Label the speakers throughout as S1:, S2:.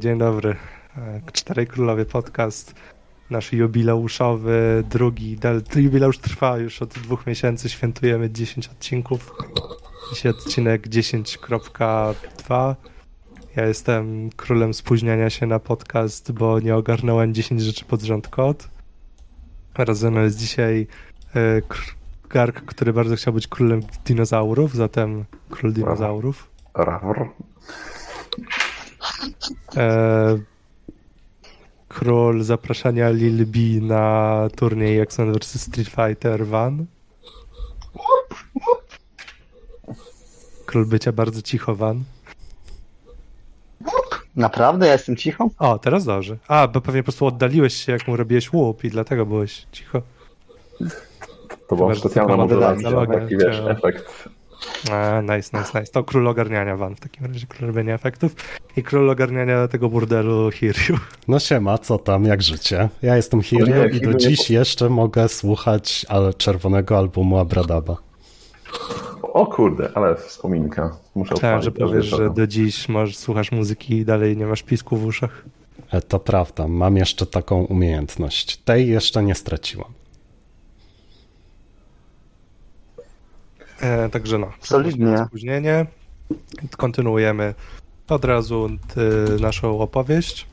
S1: Dzień dobry. Czterej Królowie Podcast. Nasz jubileuszowy, drugi. Jubileusz trwa już od dwóch miesięcy. Świętujemy 10 odcinków. Dzisiaj odcinek 10.2. Ja jestem królem spóźniania się na podcast, bo nie ogarnąłem 10 rzeczy pod rząd kod. Razem jest dzisiaj e, Gark, który bardzo chciał być królem dinozaurów, zatem król dinozaurów.
S2: Rawr.
S1: E, król zapraszania Lil B na turniej X-Men vs Street Fighter Van. Król bycia bardzo cicho Van.
S3: Naprawdę? Ja jestem cicho?
S1: O, teraz dobrze. A, bo pewnie po prostu oddaliłeś się, jak mu robiłeś łup i dlatego byłeś cicho.
S2: To była specjalna modulacja, taki wiesz, efekt.
S1: A, nice, nice, nice. To król ogarniania van w takim razie, król robienia efektów i król ogarniania tego burdelu Hiryu.
S4: No siema, co tam, jak życie? Ja jestem Hiryu i do dziś jeszcze mogę słuchać czerwonego albumu Abradaba.
S2: O kurde, ale wspominka. Muszę
S1: Tak, że powiesz, że do dziś możesz, słuchasz muzyki i dalej nie masz pisku w uszach.
S4: E, to prawda, mam jeszcze taką umiejętność. Tej jeszcze nie straciłam.
S1: E, także no.
S3: Solidnie.
S1: Spóźnienie. Kontynuujemy od razu naszą opowieść.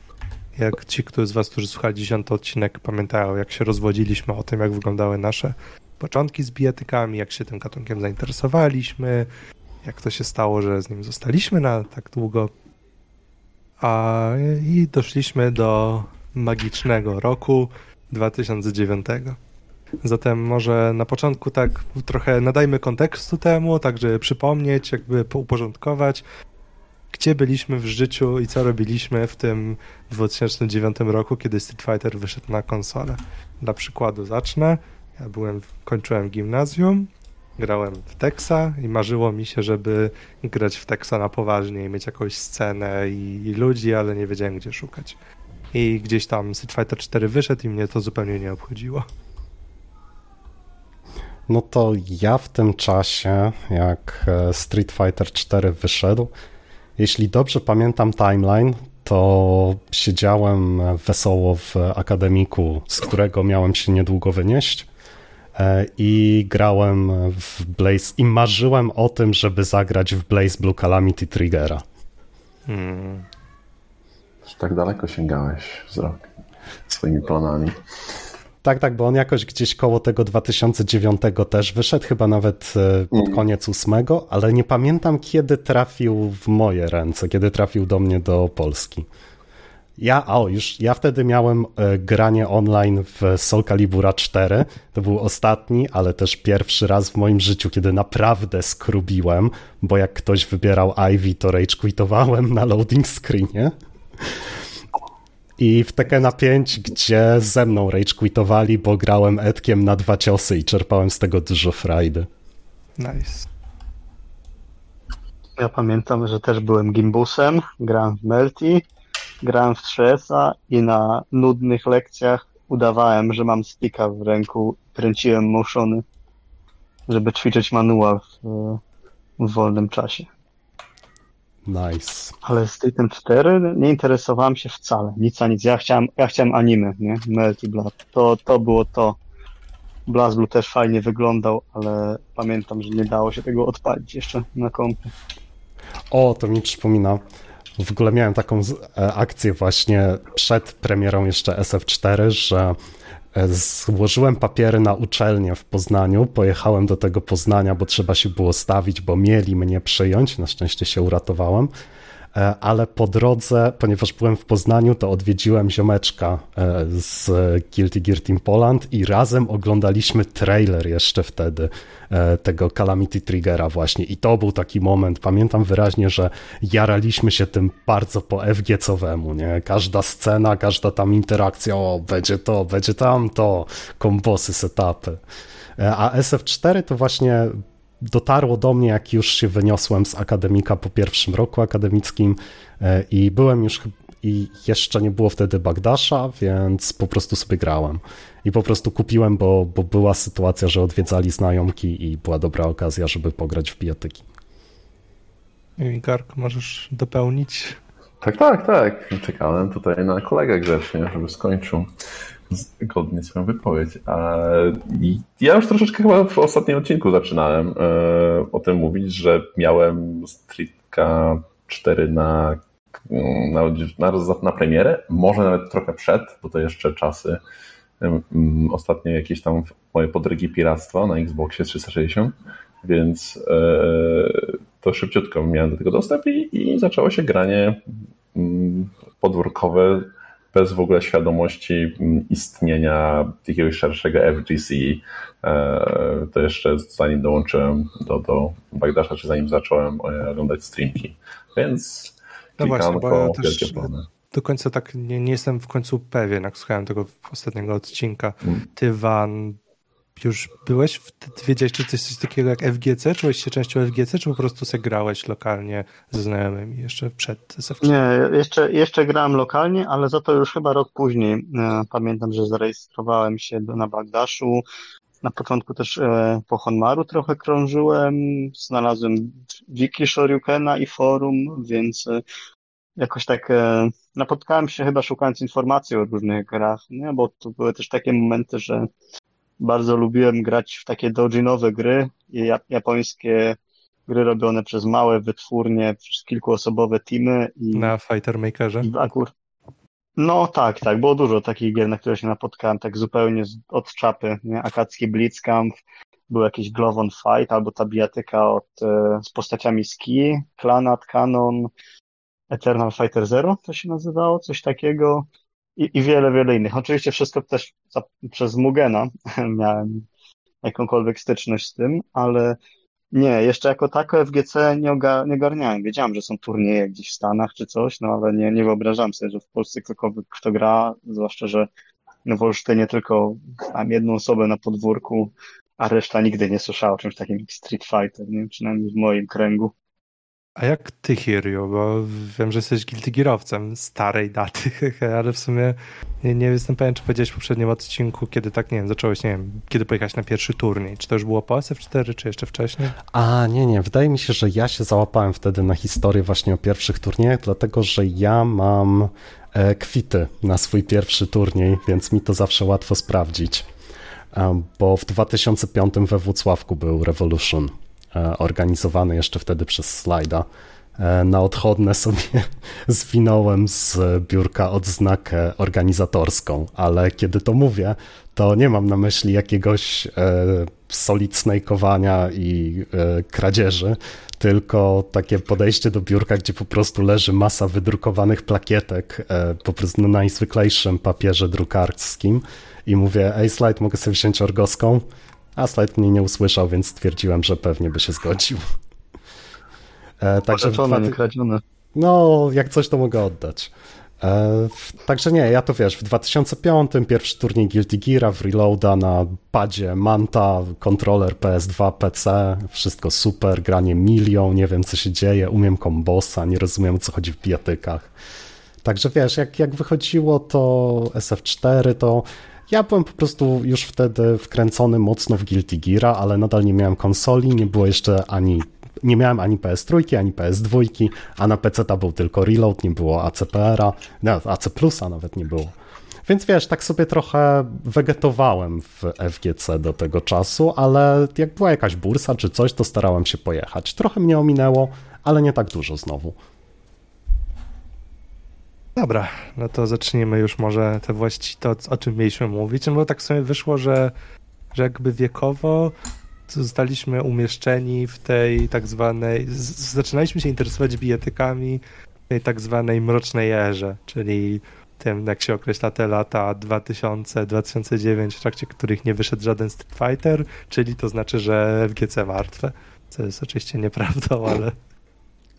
S1: Jak ci którzy z was, którzy słuchali dziesiąty odcinek, pamiętają, jak się rozwodziliśmy o tym, jak wyglądały nasze początki z bijatykami, jak się tym gatunkiem zainteresowaliśmy, jak to się stało, że z nim zostaliśmy na tak długo. A i doszliśmy do magicznego roku 2009. Zatem może na początku tak trochę nadajmy kontekstu temu, tak żeby przypomnieć, jakby uporządkować, gdzie byliśmy w życiu i co robiliśmy w tym 2009 roku, kiedy Street Fighter wyszedł na konsolę. Dla przykładu zacznę. Ja byłem, kończyłem gimnazjum, grałem w Texa i marzyło mi się, żeby grać w Texa na poważnie i mieć jakąś scenę i, i ludzi, ale nie wiedziałem gdzie szukać. I gdzieś tam Street Fighter 4 wyszedł i mnie to zupełnie nie obchodziło.
S4: No to ja w tym czasie, jak e, Street Fighter 4 wyszedł, jeśli dobrze pamiętam timeline, to siedziałem wesoło w akademiku, z którego miałem się niedługo wynieść e, i grałem w Blaze i marzyłem o tym, żeby zagrać w Blaze Blue Calamity Triggera. Hmm.
S2: Tak daleko sięgałeś wzrok swoimi planami.
S4: Tak, tak, bo on jakoś gdzieś koło tego 2009 też wyszedł, chyba nawet e, pod mm. koniec ósmego, ale nie pamiętam kiedy trafił w moje ręce, kiedy trafił do mnie do Polski. Ja, o, już, ja wtedy miałem e, granie online w Soul Calibura 4. To był ostatni, ale też pierwszy raz w moim życiu, kiedy naprawdę skrubiłem, bo jak ktoś wybierał Ivy, to rage quitowałem na loading screenie i w Tekena 5, gdzie ze mną rage quitowali, bo grałem Edkiem na dwa ciosy i czerpałem z tego dużo frajdy.
S1: Nice.
S3: Ja pamiętam, że też byłem gimbusem, grałem w Melty, grałem w 3S-a i na nudnych lekcjach udawałem, że mam sticka w ręku, kręciłem motiony, żeby ćwiczyć manual w, w wolnym czasie.
S4: Nice.
S3: Ale z Streetem 4 nie interesowałem się wcale. Nic a nic. Ja chciałem, ja chciałem anime, nie? Melty Blood. To, to było to. BlazBlue też fajnie wyglądał, ale pamiętam, że nie dało się tego odpalić jeszcze na kompie.
S4: O, to mi przypomina. W ogóle miałem taką e, akcję właśnie przed premierą jeszcze SF4, że złożyłem papiery na uczelnię w Poznaniu, pojechałem do tego Poznania, bo trzeba się było stawić, bo mieli mnie przyjąć, na szczęście się uratowałem. E, ale po drodze, ponieważ byłem w Poznaniu, to odwiedziłem ziomeczka e, z Guilty Gear Team Poland i razem oglądaliśmy trailer jeszcze wtedy e, tego Calamity Triggera właśnie i to był taki moment, pamiętam wyraźnie, że jaraliśmy się tym bardzo po FGC-owemu, nie? Każda scena, każda tam interakcja, o, będzie to, będzie tamto, kombosy, setupy. A SF4 to właśnie dotarło do mnie, jak już się wyniosłem z akademika po pierwszym roku akademickim e, i byłem już i jeszcze nie było wtedy Bagdasza, więc po prostu sobie grałem. I po prostu kupiłem, bo, bo była sytuacja, że odwiedzali znajomki i była dobra okazja, żeby pograć w bijatyki.
S1: Gark, możesz dopełnić
S2: Tak, tak, tak. Czekałem tutaj na kolegę grzecznie, żeby skończył zgodnie swoją wypowiedź. Ja już troszeczkę chyba w ostatnim odcinku zaczynałem e, o tym mówić, że miałem Streetka 4 na, na, na, na premierę, może nawet trochę przed, bo to jeszcze czasy ostatnio jakieś tam moje podrygi piractwa na Xboxie 360, więc e, to szybciutko miałem do tego dostęp i, i zaczęło się granie podwórkowe bez w ogóle świadomości istnienia jakiegoś szerszego FGC. E, to jeszcze zanim dołączyłem do, do Bagdasza, czy zanim zacząłem oglądać streamki. Więc
S1: no właśnie, bo ja też do końca tak nie, nie jestem w końcu pewien, jak słuchałem tego ostatniego odcinka. Hmm. Ty, Van, już byłeś, wiedziałeś, czy coś, takiego jak FGC? Czułeś się częścią FGC, czy po prostu se grałeś lokalnie ze znajomymi jeszcze przed SF4?
S3: Nie, jeszcze, jeszcze grałem lokalnie, ale za to już chyba rok później. E, pamiętam, że zarejestrowałem się na Bagdaszu. Na początku też e, po Honmaru trochę krążyłem. Znalazłem wiki Shoryukena i forum, więc e, jakoś tak napotkałem się chyba szukając informacji o różnych grach, nie? bo to były też takie momenty, że bardzo lubiłem grać w takie dojinowe gry japońskie gry robione przez małe wytwórnie, przez kilkuosobowe teamy. I,
S1: na Fighter Makerze?
S3: I akur... No tak, tak. Było dużo takich gier, na które się napotkałem tak zupełnie od czapy. Nie? Akacki Blitzcamp, był jakiś Glove on Fight, albo ta bijatyka od, e, z postaciami Ski, Clanat, Canon, Eternal Fighter Zero to się nazywało, coś takiego i, i wiele, wiele innych. Oczywiście wszystko też za, przez Mugena miałem jakąkolwiek styczność z tym, ale nie, jeszcze jako tako FGC nie, oga, nie ogarniałem. Wiedziałem, że są turnieje gdzieś w Stanach czy coś, no ale nie, nie wyobrażam sobie, że w Polsce ktokolwiek kto gra, zwłaszcza, że no w Olsztynie tylko mam jedną osobę na podwórku, a reszta nigdy nie słyszała o czymś takim jak Street Fighter, nie? przynajmniej w moim kręgu.
S1: A jak ty, Hirio? Bo wiem, że jesteś Guilty Gearowcem starej daty, ale w sumie nie, nie jestem pewien, czy powiedziałeś w poprzednim odcinku, kiedy tak, nie wiem, zacząłeś, nie wiem, kiedy pojechałeś na pierwszy turniej. Czy to już było po SF4, czy jeszcze wcześniej?
S4: A, nie, nie. Wydaje mi się, że ja się załapałem wtedy na historię właśnie o pierwszych turniejach, dlatego, że ja mam e, kwity na swój pierwszy turniej, więc mi to zawsze łatwo sprawdzić. E, bo w 2005 we Włocławku był Revolution organizowany jeszcze wtedy przez slajda. E, na odchodne sobie zwinąłem z biurka odznakę organizatorską, ale kiedy to mówię, to nie mam na myśli jakiegoś e, solid snake'owania i e, kradzieży, tylko takie podejście do biurka, gdzie po prostu leży masa wydrukowanych plakietek e, po prostu na najzwyklejszym papierze drukarskim i mówię, ej Slide, mogę sobie wziąć orgoską? A Slide mnie nie usłyszał, więc stwierdziłem, że pewnie by się zgodził.
S3: E, także Pożyczone, nie kradzione.
S4: No, jak coś to mogę oddać. E, także nie, ja to wiesz, w 2005 pierwszy turniej Guilty Gear w Reloada na padzie Manta, kontroler PS2, PC, wszystko super, granie milion, nie wiem co się dzieje, umiem kombosa, nie rozumiem o co chodzi w bijatykach. Także wiesz, jak, jak wychodziło to SF4, to ja byłem po prostu już wtedy wkręcony mocno w Guilty Gear, ale nadal nie miałem konsoli, nie było jeszcze ani nie miałem ani PS3, ani PS2, a na PC ta był tylko Reload, nie było ACPR-a, no, AC Plusa nawet nie było. Więc wiesz, tak sobie trochę wegetowałem w FGC do tego czasu, ale jak była jakaś bursa czy coś, to starałem się pojechać. Trochę mnie ominęło, ale nie tak dużo znowu.
S1: Dobra, no to zacznijmy już może te właści to, o czym mieliśmy mówić, no bo tak sobie wyszło, że, że jakby wiekowo zostaliśmy umieszczeni w tej tak zwanej, zaczynaliśmy się interesować bijatykami w tej tak zwanej mrocznej erze, czyli tym, jak się określa te lata 2000-2009, w trakcie których nie wyszedł żaden Street Fighter, czyli to znaczy, że FGC martwe, co jest oczywiście nieprawdą, ale,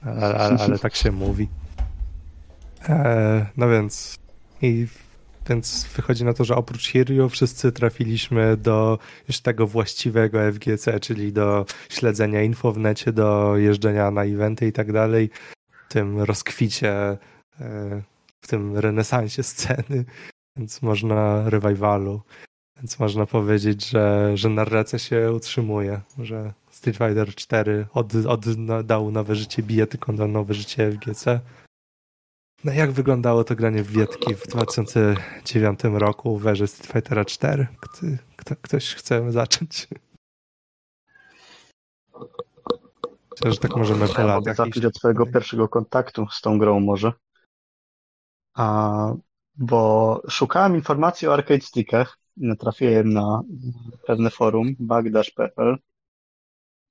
S1: ale, ale, ale tak się mówi. E, no więc i więc wychodzi na to, że oprócz Hirio wszyscy trafiliśmy do już tego właściwego FGC, czyli do śledzenia info w necie, do jeżdżenia na eventy i tak dalej, w tym rozkwicie, e, w tym renesansie sceny, więc można revivalu, więc można powiedzieć, że, że narracja się utrzymuje, że Street Fighter 4 od, oddał nowe życie bije, tylko dał nowe życie FGC No jak wyglądało to granie w Wiedki w 2009 roku w erze Street Fightera 4? Kto, kto, ktoś chce zacząć? Myślę, że tak możemy po
S3: Ja mogę
S1: latach
S3: zacząć od twojego pierwszego kontaktu z tą grą może. A, bo szukałem informacji o arcade stickach i natrafiłem na pewne forum, bagdash.pl.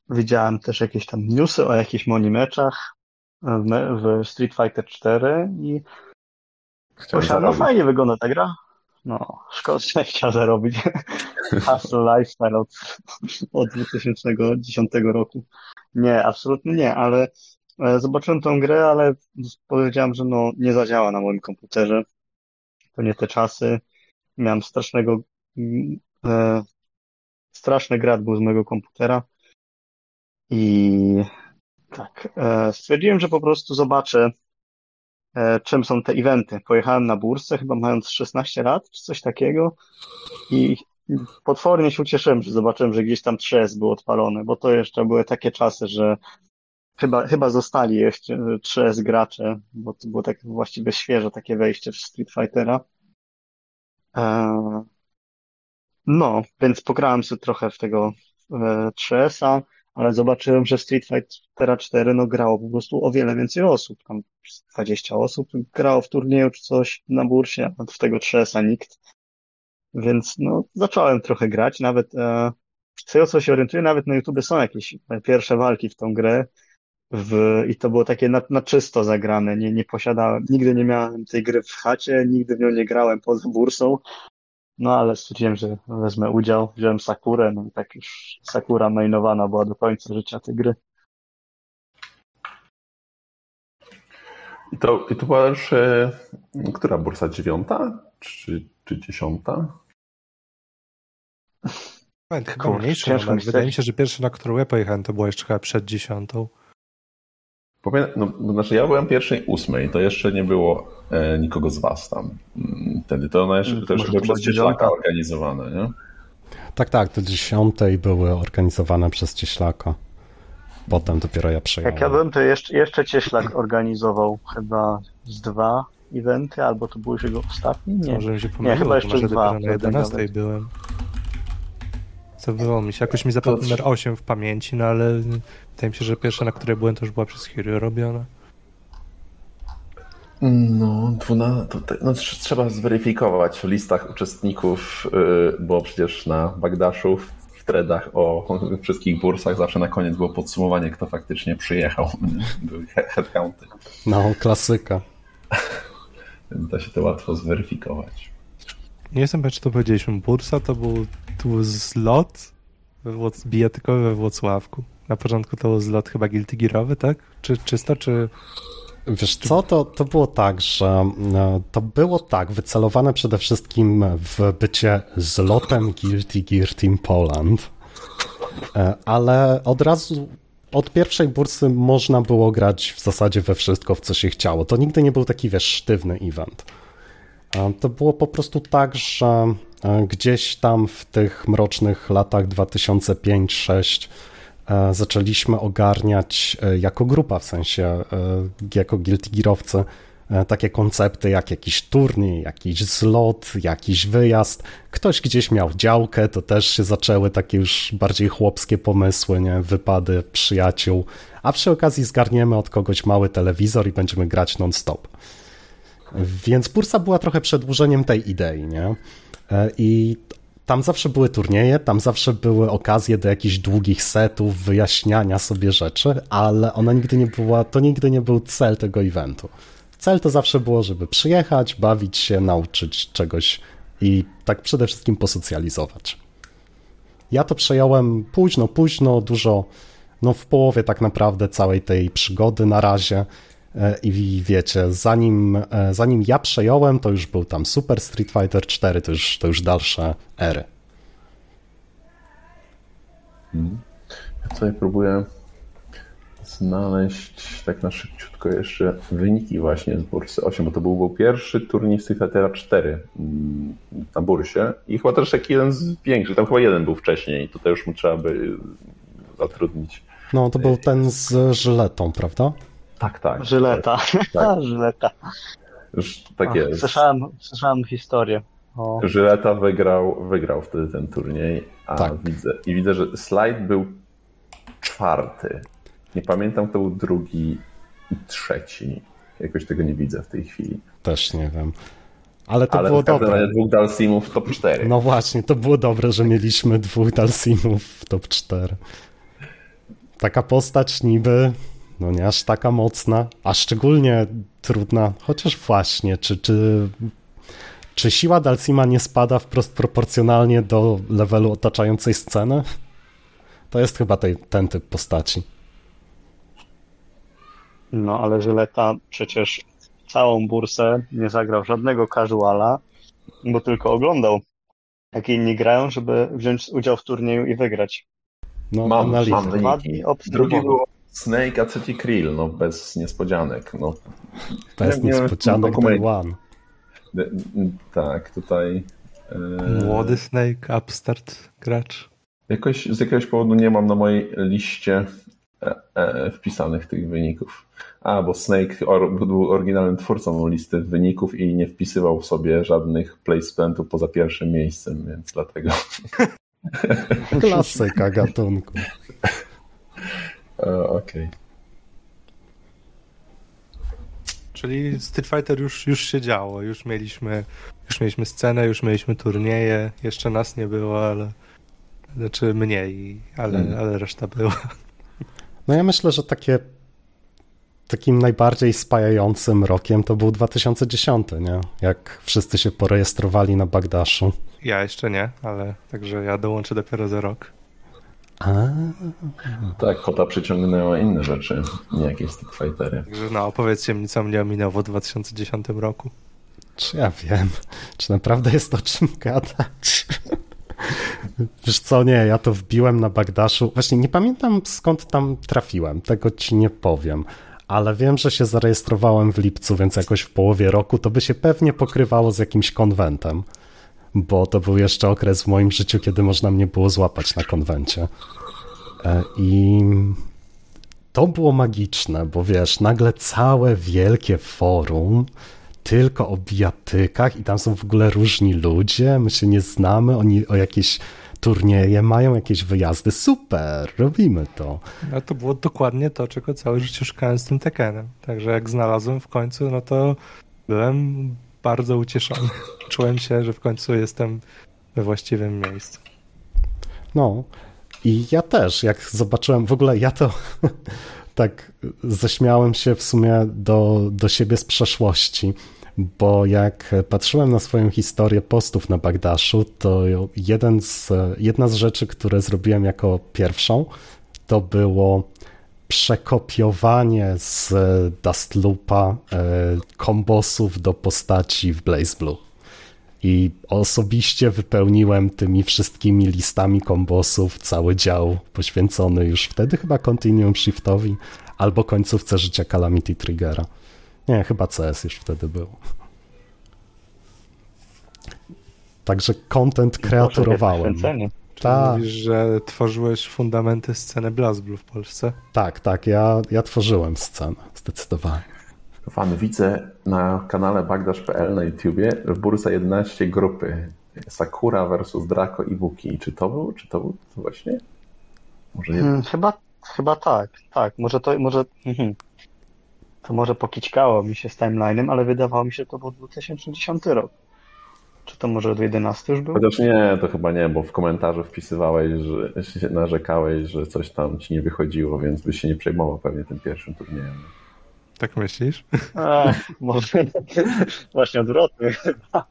S3: Widziałem też jakieś tam newsy o jakichś monimeczach w, Street Fighter 4 i
S2: Chciałem
S3: no fajnie wygląda ta gra. No, szkoda, że chciał zarobić. Hustle Lifestyle od, od 2010 roku. Nie, absolutnie nie, ale e, zobaczyłem tą grę, ale powiedziałem, że no nie zadziała na moim komputerze. To nie te czasy. Miałem strasznego, mm, e, straszny grad był z mojego komputera. I tak, e, stwierdziłem, że po prostu zobaczę, e, czym są te eventy. Pojechałem na bursę, chyba mając 16 lat, czy coś takiego i potwornie się ucieszyłem, że zobaczyłem, że gdzieś tam 3S był odpalony, bo to jeszcze były takie czasy, że chyba, chyba zostali jeszcze 3S gracze, bo to było tak właściwie świeże takie wejście w Street Fightera. E, No, więc pograłem sobie trochę w tego e, 3S-a, ale zobaczyłem, że Street Fightera 4 no grało po prostu o wiele więcej osób. Tam 20 osób grało w turnieju czy coś na bursie, a w tego 3S-a nikt. Więc no zacząłem trochę grać, nawet e, z tego co się orientuję, nawet na YouTube są jakieś e, pierwsze walki w tą grę. W, I to było takie na, na czysto zagrane. Nie, nie posiadałem, nigdy nie miałem tej gry w chacie, nigdy w nią nie grałem poza bursą. No ale stwierdziłem, że wezmę udział, wziąłem Sakurę, no i tak już Sakura mainowana była do końca życia tej gry.
S2: I to, I to była już e, która bursa? Dziewiąta? Czy, czy dziesiąta?
S1: Chyba chyba
S3: Kurczę, ciężko mi
S1: Wydaje mi się, że pierwszy, na którą ja pojechałem, to było jeszcze chyba przed dziesiątą.
S2: Powiem, no, no, znaczy ja byłem pierwszej ósmej, to jeszcze nie było e, nikogo z was tam mm, wtedy. To, ona jeszcze,
S3: Mm,
S2: to jeszcze
S3: to była
S2: przez Cieślaka organizowane, nie?
S4: Tak, tak, te dziesiątej były organizowane przez Cieślaka. Potem dopiero ja przyjąłem.
S3: Jak ja byłem, to jeszcze, jeszcze Cieślak organizował chyba z dwa eventy, albo to był już jego ostatni? Nie.
S1: może się pomyliło,
S3: chyba
S1: bo
S3: jeszcze dwa
S1: na
S3: wtedy
S1: 11
S3: nawet.
S1: byłem. Co było mi się? Jakoś mi zapadł
S2: To-
S1: numer 8 w pamięci, no ale wydaje mi się, że pierwsza, na której byłem, to już była przez Hiro robiona.
S2: No, dwuna, to, te- no, trz- trzeba zweryfikować w listach uczestników, yy, bo przecież na Bagdaszu w threadach o wszystkich bursach zawsze na koniec było podsumowanie, kto faktycznie przyjechał. Były he- headcounty.
S4: No, klasyka.
S2: Da się to łatwo zweryfikować.
S1: Nie jestem pewien, czy to powiedzieliśmy. Bursa to był, to był zlot we Włoc- bijatykowy we Włocławku. Na początku to był zlot chyba Guilty Gearowy, tak? Czy czysto, czy...
S4: Wiesz co, to, to było tak, że e, to było tak, wycelowane przede wszystkim w bycie zlotem Guilty Gear Team Poland, E, ale od razu od pierwszej bursy można było grać w zasadzie we wszystko, w co się chciało. To nigdy nie był taki, wiesz, sztywny event. E, To było po prostu tak, że gdzieś tam w tych mrocznych latach 2005-2006 e, zaczęliśmy ogarniać e, jako grupa, w sensie e, jako Guilty Gearowcy, e, takie koncepty jak jakiś turniej, jakiś zlot, jakiś wyjazd. Ktoś gdzieś miał działkę, to też się zaczęły takie już bardziej chłopskie pomysły, nie? wypady przyjaciół, a przy okazji zgarniemy od kogoś mały telewizor i będziemy grać non-stop. Więc bursa była trochę przedłużeniem tej idei, nie? E, I tam zawsze były turnieje, tam zawsze były okazje do jakichś długich setów, wyjaśniania sobie rzeczy, ale ona nigdy nie była, to nigdy nie był cel tego eventu. Cel to zawsze było, żeby przyjechać, bawić się, nauczyć czegoś i tak przede wszystkim posocjalizować. Ja to przejąłem późno, późno, dużo, no w połowie tak naprawdę całej tej przygody na razie. E, I wiecie, zanim, e, zanim ja przejąłem, to już był tam Super Street Fighter 4, to już, to już dalsze ery.
S2: Ja tutaj próbuję znaleźć tak na szybciutko jeszcze wyniki właśnie z bursy 8, bo to był, był pierwszy turniej Street Fightera 4 mm, na bursie i chyba też taki jeden z większych, tam chyba jeden był wcześniej, tutaj już mu trzeba by zatrudnić.
S4: No, to był ten z żyletą, prawda?
S2: Tak, tak.
S3: Żyleta.
S2: Tak.
S3: Żyleta.
S2: Już tak
S3: Ach,
S2: jest.
S3: Słyszałem, słyszałem historię. O,
S2: Żyleta wygrał, wygrał wtedy ten turniej, a
S4: Tak.
S2: widzę, i widzę, że slajd był czwarty. Nie pamiętam, kto był drugi i trzeci. Jakoś tego nie widzę w tej chwili.
S4: Też nie wiem. Ale to
S2: Ale
S4: było dobre.
S2: dwóch Dalsimów w top 4.
S4: No właśnie, to było dobre, że mieliśmy dwóch Dalsimów w top 4. Taka postać niby, no nie aż taka mocna, a szczególnie trudna, chociaż właśnie, czy, czy, czy siła Dalsima nie spada wprost proporcjonalnie do levelu otaczającej sceny? To jest chyba tej, ten typ postaci.
S3: no ale Żyleta przecież całą bursę nie zagrał żadnego casuala, bo tylko oglądał, jak inni grają, żeby wziąć udział w turnieju i wygrać.
S4: No,
S2: Mam, mam
S3: Dwa
S2: wyniki.
S3: dni.
S2: Drugi był Snake, a trzeci Krill, no bez niespodzianek. No,
S4: Bez
S2: Nie, nie,
S4: niespodzianek
S2: dokument.
S4: one.
S2: Tak, tutaj. e,
S1: Młody Snake, upstart gracz.
S2: Jakoś, z jakiegoś powodu nie mam na mojej liście e, e, wpisanych tych wyników. A, bo Snake or, był oryginalnym twórcą listy wyników i nie wpisywał sobie żadnych placementów poza pierwszym miejscem, więc dlatego.
S4: Klasyka gatunku.
S2: E, Okej.
S1: Czyli Street Fighter już, już się działo, już mieliśmy, już mieliśmy scenę, już mieliśmy turnieje, jeszcze nas nie było, ale znaczy mniej, ale,
S2: Mm.
S1: ale reszta była.
S4: No ja myślę, że takie takim najbardziej spajającym rokiem to był 2010, nie? Jak wszyscy się porejestrowali na Bagdaszu.
S1: Ja jeszcze nie, ale także ja dołączę dopiero za rok.
S4: A,
S2: Tak, kota przyciągnęła inne rzeczy, nie jakieś Street Fightery.
S1: Także no, opowiedzcie mi, co mnie ominęło w 2010 roku.
S4: czy ja wiem? Czy naprawdę jest o czym gadać? Wiesz co, nie, ja to wbiłem na Bagdaszu. Właśnie nie pamiętam skąd tam trafiłem, tego ci nie powiem. Ale wiem, że się zarejestrowałem w lipcu, więc jakoś w połowie roku to by się pewnie pokrywało z jakimś konwentem. Bo to był jeszcze okres w moim życiu, kiedy można mnie było złapać na konwencie. E, I to było magiczne, bo wiesz, nagle całe wielkie forum tylko o bijatykach i tam są w ogóle różni ludzie, my się nie znamy, oni o jakieś turnieje mają, jakieś wyjazdy, super, robimy to.
S1: No to było dokładnie to, czego całe życie szukałem z tym Tekkenem. Także jak znalazłem w końcu, no to byłem bardzo ucieszony. Czułem się, że w końcu jestem we właściwym miejscu.
S4: No i ja też, jak zobaczyłem, w ogóle ja to tak zaśmiałem się w sumie do, do siebie z przeszłości, bo jak patrzyłem na swoją historię postów na Bagdaszu, to jeden z, jedna z rzeczy, które zrobiłem jako pierwszą, to było przekopiowanie z Dustloopa e, kombosów do postaci w Blaze Blue. I osobiście wypełniłem tymi wszystkimi listami kombosów cały dział poświęcony już wtedy chyba Continuum Shiftowi albo końcówce życia Calamity Triggera. Nie, chyba CS już wtedy był. Także content kreaturowałem.
S1: Czyli
S4: Tak.
S1: mówisz, że tworzyłeś fundamenty sceny BlazBlue w Polsce?
S4: Tak, tak, ja, ja tworzyłem scenę, zdecydowanie.
S2: Fan, widzę na kanale bagdash.pl na YouTubie w Bursa 11 grupy. Sakura versus Draco i Buki. Czy to był? Czy to był to właśnie? Może nie.
S3: Hmm, chyba, chyba tak, tak. Może to, może, mhm. to może pokićkało mi się z timeline'em, ale wydawało mi się, że to był 2010 rok. Czy to może od 11 już był?
S2: Chociaż nie, to chyba nie, bo w komentarzu wpisywałeś, że się narzekałeś, że coś tam ci nie wychodziło, więc byś się nie przejmował pewnie tym pierwszym turniejem.
S1: Tak myślisz?
S3: Ech, może właśnie odwrotnie.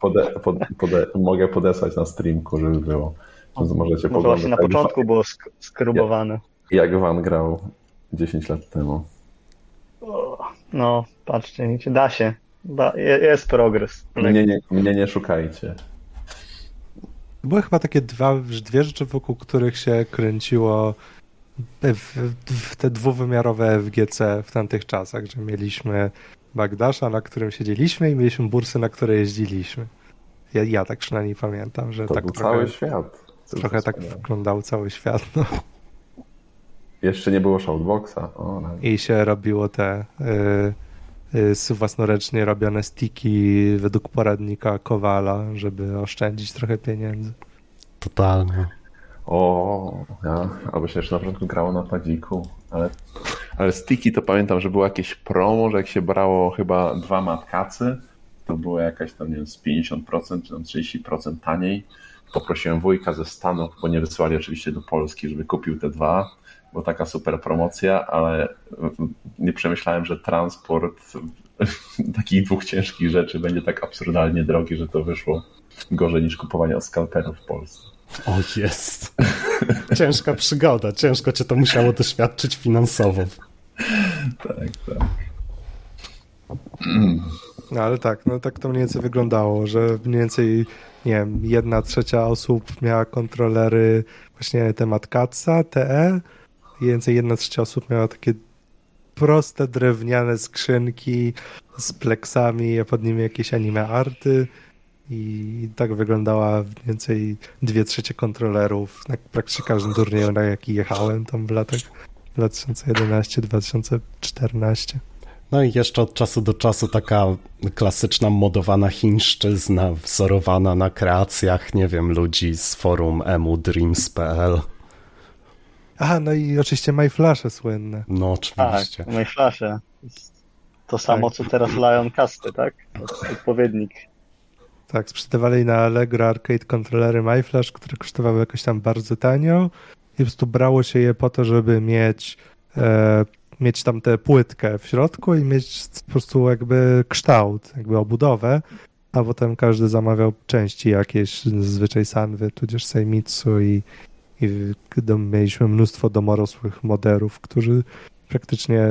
S2: Pode, pod, pode, mogę podesłać na streamku, żeby było. Więc możecie
S3: Może właśnie na
S2: jak-
S3: początku było sk- skrubowane.
S2: Jak Van grał 10 lat temu.
S3: No, patrzcie, da się. Da, jest progres.
S2: Mnie nie, mnie nie szukajcie.
S1: Były chyba takie dwa, dwie rzeczy, wokół których się kręciło w, w te dwuwymiarowe FGC w tamtych czasach, że mieliśmy Bagdasza, na którym siedzieliśmy i mieliśmy bursy, na które jeździliśmy. Ja, ja tak przynajmniej pamiętam, że
S2: To
S1: tak
S2: był
S1: trochę,
S2: cały świat.
S1: Trochę tak
S2: wspaniałe.
S1: wyglądał cały świat. No.
S2: Jeszcze nie było shoutboxa. O, no.
S1: I się robiło te y, własnoręcznie robione stiki według poradnika Kowala, żeby oszczędzić trochę pieniędzy.
S4: Totalnie.
S2: O, ja, albo się jeszcze na początku grało na padziku, ale, ale sticky to pamiętam, że było jakieś promo, że jak się brało chyba dwa matkacy, to było jakaś tam, nie wiem, z 50% czy tam 30% taniej. Poprosiłem wujka ze Stanów, bo nie wysyłali oczywiście do Polski, żeby kupił te dwa, bo taka super promocja, ale nie przemyślałem, że transport takich dwóch ciężkich rzeczy będzie tak absurdalnie drogi, że to wyszło gorzej niż kupowanie od skalperów w Polsce.
S4: O jest. Ciężka przygoda, ciężko cię to musiało doświadczyć finansowo.
S2: Tak, tak.
S1: No ale tak, no tak to mniej więcej wyglądało, że mniej więcej, nie wiem, jedna trzecia osób miała kontrolery właśnie temat Katsa, TE, więcej jedna trzecia osób miała takie proste drewniane skrzynki z pleksami, a pod nimi jakieś anime arty i tak wyglądała mniej więcej dwie trzecie kontrolerów na praktycznie każdym turnieju, na jaki jechałem tam w latach 2011-2014.
S4: No i jeszcze od czasu do czasu taka klasyczna modowana chińszczyzna wzorowana na kreacjach, nie wiem, ludzi z forum emudreams.pl.
S1: Aha, no i oczywiście MyFlashe słynne.
S4: No oczywiście.
S3: Tak, MyFlashe. To samo, co teraz Lion Casty, tak? Odpowiednik.
S1: Tak, sprzedawali na Allegro arcade kontrolery MyFlash, które kosztowały jakoś tam bardzo tanio i po prostu brało się je po to, żeby mieć e, mieć tam tę płytkę w środku i mieć po prostu jakby kształt, jakby obudowę, a potem każdy zamawiał części jakieś, zazwyczaj Sanwy, tudzież Seimitsu i, i mieliśmy mnóstwo domorosłych moderów, którzy praktycznie,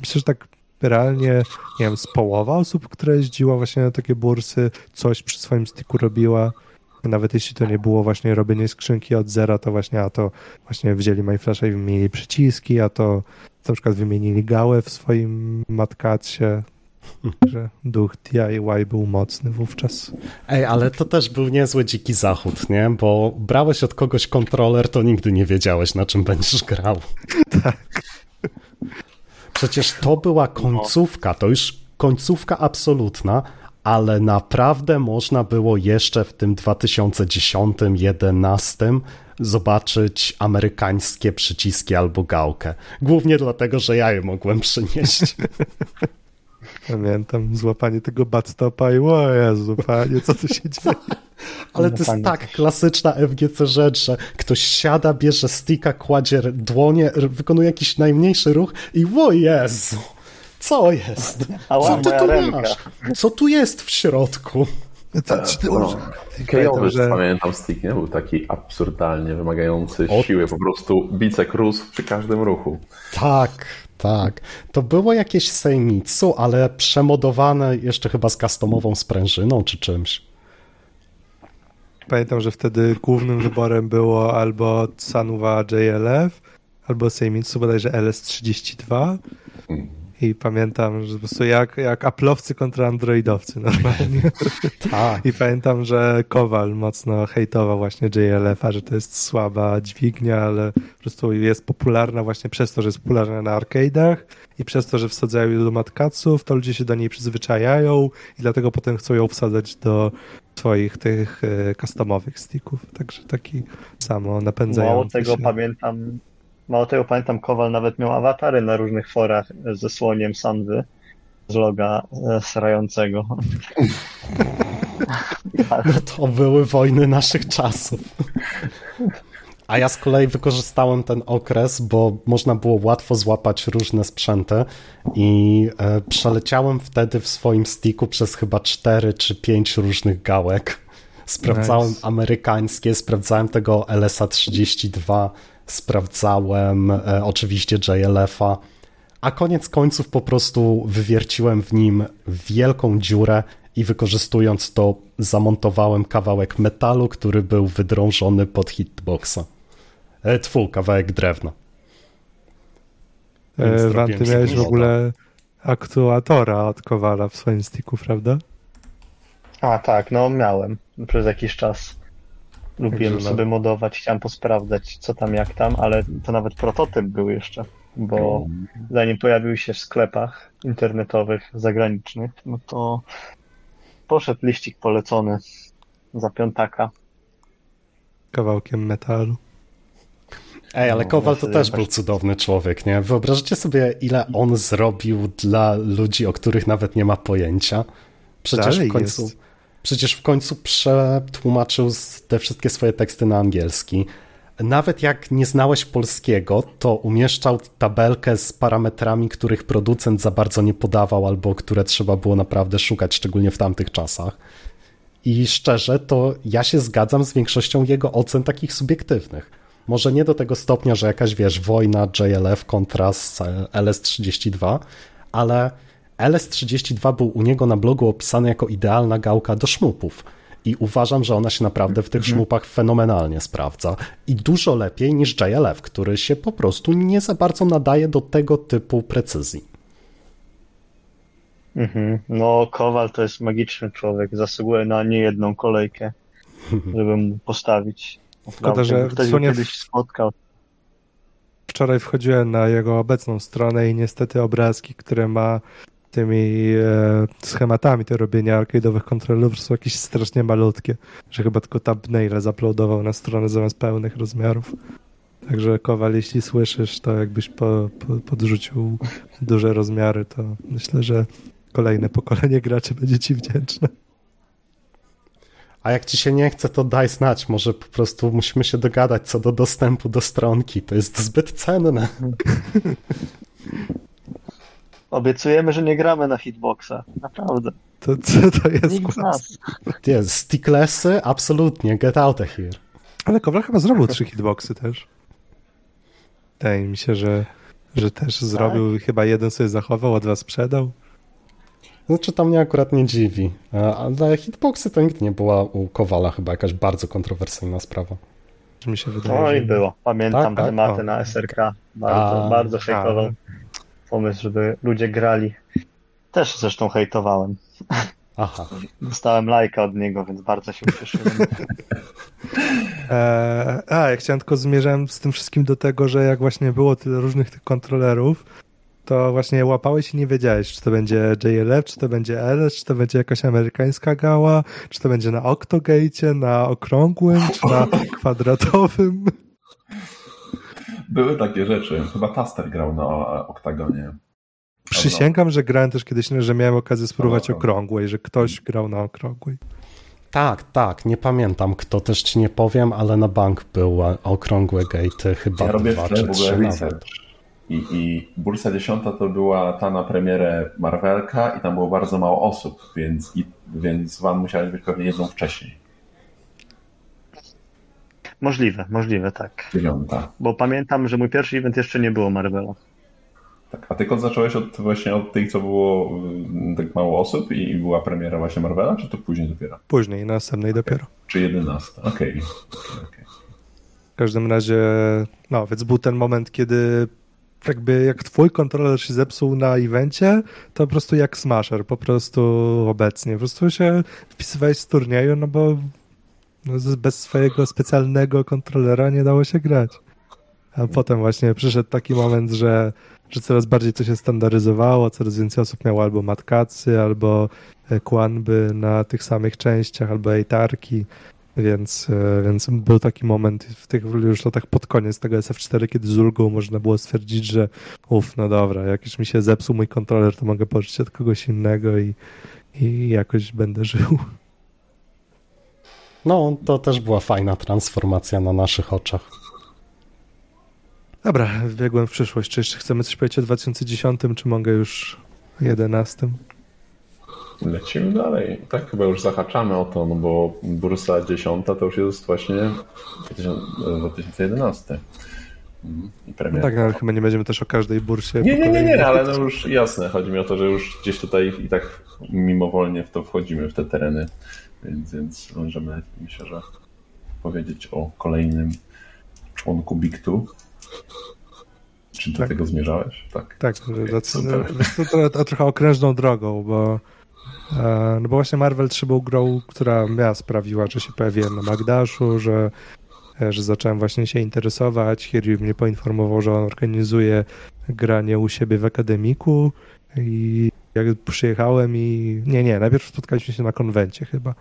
S1: myślę, że tak realnie, nie wiem, z połowa osób, które jeździła właśnie na takie bursy, coś przy swoim sticku robiła, nawet jeśli to nie było właśnie robienie skrzynki od zera, to właśnie, a to właśnie wzięli MyFlasha i wymienili przyciski, a to na przykład wymienili gałę w swoim matkacie, że duch DIY był mocny wówczas.
S4: Ej, ale to też był niezły dziki zachód, nie? Bo brałeś od kogoś kontroler, to nigdy nie wiedziałeś, na czym będziesz grał.
S1: Tak.
S4: Przecież to była końcówka, to już końcówka absolutna, ale naprawdę można było jeszcze w tym 2010-2011 zobaczyć amerykańskie przyciski albo gałkę. Głównie dlatego, że ja je mogłem przynieść.
S1: Pamiętam złapanie tego batstopa i o Jezu, panie, co tu się dzieje?
S4: Ale to jest tak klasyczna FGC rzecz, że ktoś siada, bierze sticka, kładzie dłonie, wykonuje jakiś najmniejszy ruch i o Jezu, co jest? Co ty tu masz? Co tu jest w środku?
S2: To, czy ty no, Kejowy, że... pamiętam, stick nie był taki absurdalnie wymagający o... siły, po prostu bicek rósł przy każdym ruchu.
S4: Tak, tak. To było jakieś Seimitsu, ale przemodowane jeszcze chyba z customową sprężyną czy czymś.
S1: Pamiętam, że wtedy głównym wyborem było albo Sanuwa JLF, albo Seimitsu bodajże LS32. I pamiętam, że po prostu jak, jak Apple'owcy kontra Androidowcy normalnie.
S4: tak.
S1: I pamiętam, że Kowal mocno hejtował właśnie JLF-a, że to jest słaba dźwignia, ale po prostu jest popularna właśnie przez to, że jest popularna na arcade'ach i przez to, że wsadzają ilu matkaców, to ludzie się do niej przyzwyczajają i dlatego potem chcą ją wsadzać do swoich tych e, customowych sticków. Także taki samo napędzający
S3: Mało tego
S1: się.
S3: pamiętam, Mało tego pamiętam, Kowal nawet miał awatary na różnych forach ze słoniem Sanwy z loga e, srającego.
S4: No to były wojny naszych czasów. A ja z kolei wykorzystałem ten okres, bo można było łatwo złapać różne sprzęty i e, przeleciałem wtedy w swoim sticku przez chyba 4 czy 5 różnych gałek. Sprawdzałem nice. amerykańskie, sprawdzałem tego LSA 32 sprawdzałem e, oczywiście JLF-a, a koniec końców po prostu wywierciłem w nim wielką dziurę i wykorzystując to zamontowałem kawałek metalu, który był wydrążony pod hitboxa. E, tfu, kawałek drewna.
S1: E, Wan, ty miałeś w ogóle aktuatora od Kowala w swoim sticku, prawda?
S3: A tak, no miałem przez jakiś czas. Lubiłem sobie modować, chciałem posprawdzać co tam, jak tam, ale to nawet prototyp był jeszcze. bo zanim pojawił się w sklepach internetowych zagranicznych, no to poszedł liścik polecony za piątaka.
S1: Kawałkiem metalu.
S4: Ej, ale
S3: No,
S4: Kowal to też
S3: sobie
S4: był cudowny człowiek, nie? Wyobraźcie sobie, ile on zrobił dla ludzi, o których nawet nie ma pojęcia. Przecież
S1: Dalej
S4: w końcu,
S1: jest.
S4: Przecież w końcu przetłumaczył te wszystkie swoje teksty na angielski. Nawet jak nie znałeś polskiego, to umieszczał tabelkę z parametrami, których producent za bardzo nie podawał, albo które trzeba było naprawdę szukać, szczególnie w tamtych czasach. I szczerze, to ja się zgadzam z większością jego ocen takich subiektywnych. Może nie do tego stopnia, że jakaś, wiesz, wojna JLF kontra z e, LS32, ale LS32 był u niego na blogu opisany jako idealna gałka do szmupów. I uważam, że ona się naprawdę w tych szmupach fenomenalnie sprawdza. I dużo lepiej niż JLF, który się po prostu nie za bardzo nadaje do tego typu precyzji.
S3: Mhm. No, Kowal to jest magiczny człowiek. Zasługuje na niejedną kolejkę, żeby mu postawić. Naprawdę,
S1: że
S3: Ktoś kiedyś spotkał.
S1: Wczoraj wchodziłem na jego obecną stronę i niestety obrazki, które ma tymi e, schematami do robienia arcade'owych kontrolerów są jakieś strasznie malutkie, że chyba tylko thumbnaile zaploadował na stronę zamiast pełnych rozmiarów. Także Kowal, jeśli słyszysz, to jakbyś po, po, podrzucił duże rozmiary, to myślę, że kolejne pokolenie graczy będzie ci wdzięczne.
S4: A jak ci się nie chce, to daj znać. Może po prostu musimy się dogadać co do dostępu do stronki. To jest zbyt cenne.
S3: Obiecujemy, że nie gramy na hitboxa. Naprawdę.
S1: To co to jest?
S3: Nikt z nas.
S4: Jest, sticklessy? Absolutnie, get out of here.
S1: Ale Kowal chyba zrobił trzy hitboxy też. Wydaje mi się, że, że też zrobił, chyba jeden sobie zachował, a dwa sprzedał.
S4: Znaczy to mnie akurat nie dziwi. Ale hitboxy to nigdy nie była u Kowala chyba jakaś bardzo kontrowersyjna sprawa.
S1: Mi się wydaje,
S3: No
S1: że...
S3: i było. Pamiętam
S4: Tak, tak,
S3: tematy
S1: o.
S3: na SRK. Bardzo,
S4: A,
S3: bardzo hejtował
S1: a.
S3: pomysł, żeby ludzie grali. Też zresztą hejtowałem.
S4: Aha.
S3: Dostałem lajka od niego, więc bardzo się ucieszyłem.
S1: Eee, a, ja chciałem tylko zmierzałem z tym wszystkim do tego, że jak właśnie było tyle różnych tych kontrolerów, to właśnie łapałeś i nie wiedziałeś, czy to będzie JLF, czy to będzie LS, czy to będzie jakaś amerykańska gała, czy to będzie na octogate, na okrągłym, czy na kwadratowym.
S2: Były takie rzeczy. Chyba Taster grał na Oktagonie.
S1: Przysięgam, że grałem też kiedyś, że miałem okazję spróbować
S2: Dobra.
S1: okrągłej, że ktoś grał na okrągłej.
S4: Tak, tak, nie pamiętam kto, też ci nie powiem, ale na bank były okrągłe gatey, chyba
S2: Ja robię
S4: dwa czy trzy nawet.
S2: I, I Bursa 10 to była ta na premierę Marvelka i tam było bardzo mało osób, więc, i, więc Van musiałeś być pewnie jedną wcześniej.
S3: Możliwe, możliwe, tak.
S2: Dziewiąta.
S3: Bo pamiętam, że mój pierwszy event jeszcze nie było Marvela.
S2: Tak. A ty Kot, zacząłeś od, właśnie od tych, co było y, tak mało osób i była premiera właśnie Marvela, czy to później dopiero?
S1: Później, na następnej dopiero.
S2: Czy 11? Okej. Okej, okej.
S1: W każdym razie, no, więc był ten moment, kiedy jakby jak twój kontroler się zepsuł na evencie, to po prostu jak smasher, po prostu obecnie. Po prostu się wpisywałeś z turnieju, no bo bez swojego specjalnego kontrolera nie dało się grać. A potem właśnie przyszedł taki moment, że, że coraz bardziej to się standaryzowało, coraz więcej osób miało albo matkacy, albo e, kłanby na tych samych częściach, albo ejtarki. Więc, e, więc był taki moment w tych już latach pod koniec tego SF4, kiedy z ulgą można było stwierdzić, że uff, no dobra, jak już mi się zepsuł mój kontroler, to mogę pożyczyć od kogoś innego i, i jakoś będę żył.
S4: No, to też była fajna transformacja na naszych oczach.
S1: Dobra, wbiegłem w przyszłość. Czy jeszcze chcemy coś powiedzieć o 2010, czy mogę już o 11?
S2: Lecimy dalej. Tak, chyba już zahaczamy o to, no bo Bursa 10 to już jest właśnie 2000 2011. Mhm. I
S1: No tak, no, ale chyba nie będziemy też o każdej bursie.
S2: Nie, nie, nie, nie, ale no już jasne, chodzi mi o to, że już gdzieś tutaj i tak mimowolnie w to wchodzimy, w te tereny, więc, więc możemy, myślę, że powiedzieć o kolejnym członku Big-Tu. Czy do
S1: Tak.
S2: tego zmierzałeś? Tak.
S1: Tak,
S2: Okej,
S1: to, to, to trochę okrężną drogą, bo, e, no bo właśnie Marvel 3 był grą, która ja sprawiła, że się pojawiłem na Magdaszu, że e, że zacząłem właśnie się interesować. Hiryu mnie poinformował, że on organizuje granie u siebie w akademiku i jak przyjechałem i... Nie, nie, najpierw spotkaliśmy się na konwencie chyba.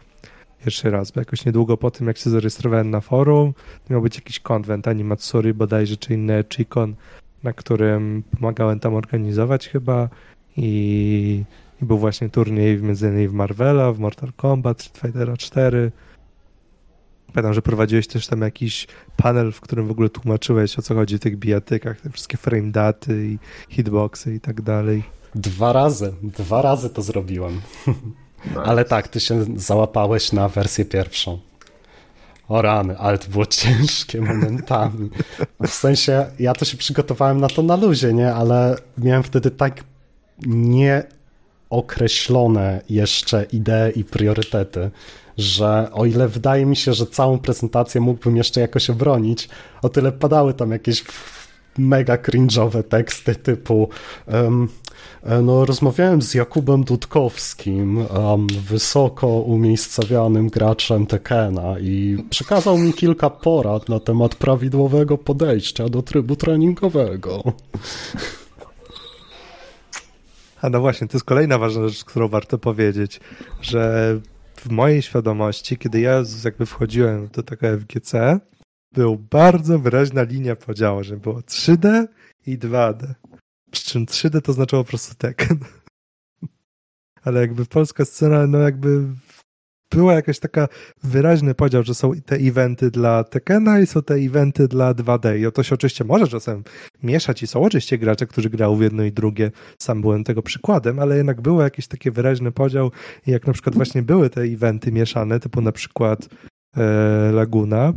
S1: Pierwszy raz, bo jakoś niedługo po tym, jak się zarejestrowałem na forum, miał być jakiś konwent Animatsuri bodajże, czy inny Chikon, na którym pomagałem tam organizować chyba i, i był właśnie turniej między innymi w Marvela, w Mortal Kombat, Street Fightera 4. Pamiętam, że prowadziłeś też tam jakiś panel, w którym w ogóle tłumaczyłeś o co chodzi w tych bijatykach, te wszystkie frame daty i hitboxy i tak dalej.
S4: Dwa razy, dwa razy to zrobiłem.
S2: Nice.
S4: Ale tak, ty się załapałeś na wersję pierwszą. O rany, ale to było ciężkie momentami. W sensie, ja to się przygotowałem na to na luzie, nie? Ale miałem wtedy tak nieokreślone jeszcze idee i priorytety, że o ile wydaje mi się, że całą prezentację mógłbym jeszcze jakoś obronić, o tyle padały tam jakieś mega cringe'owe teksty typu um, no, rozmawiałem z Jakubem Dudkowskim, um, wysoko umiejscowionym graczem Tekena i przekazał mi kilka porad na temat prawidłowego podejścia do trybu treningowego.
S1: A no właśnie, to jest kolejna ważna rzecz, którą warto powiedzieć, że w mojej świadomości, kiedy ja jakby wchodziłem do tego FGC, był bardzo wyraźna linia podziału, że było 3D i 2D. Przy czym 3D to znaczyło po prostu Tekken. Ale jakby polska scena, no jakby była jakaś taka wyraźny podział, że są te eventy dla Tekkena i są te eventy dla 2D. I to się oczywiście może czasem mieszać i są oczywiście gracze, którzy grają w jedno i drugie. Sam byłem tego przykładem, ale jednak było jakiś taki wyraźny podział i jak na przykład właśnie były te eventy mieszane, typu na przykład e, Laguna,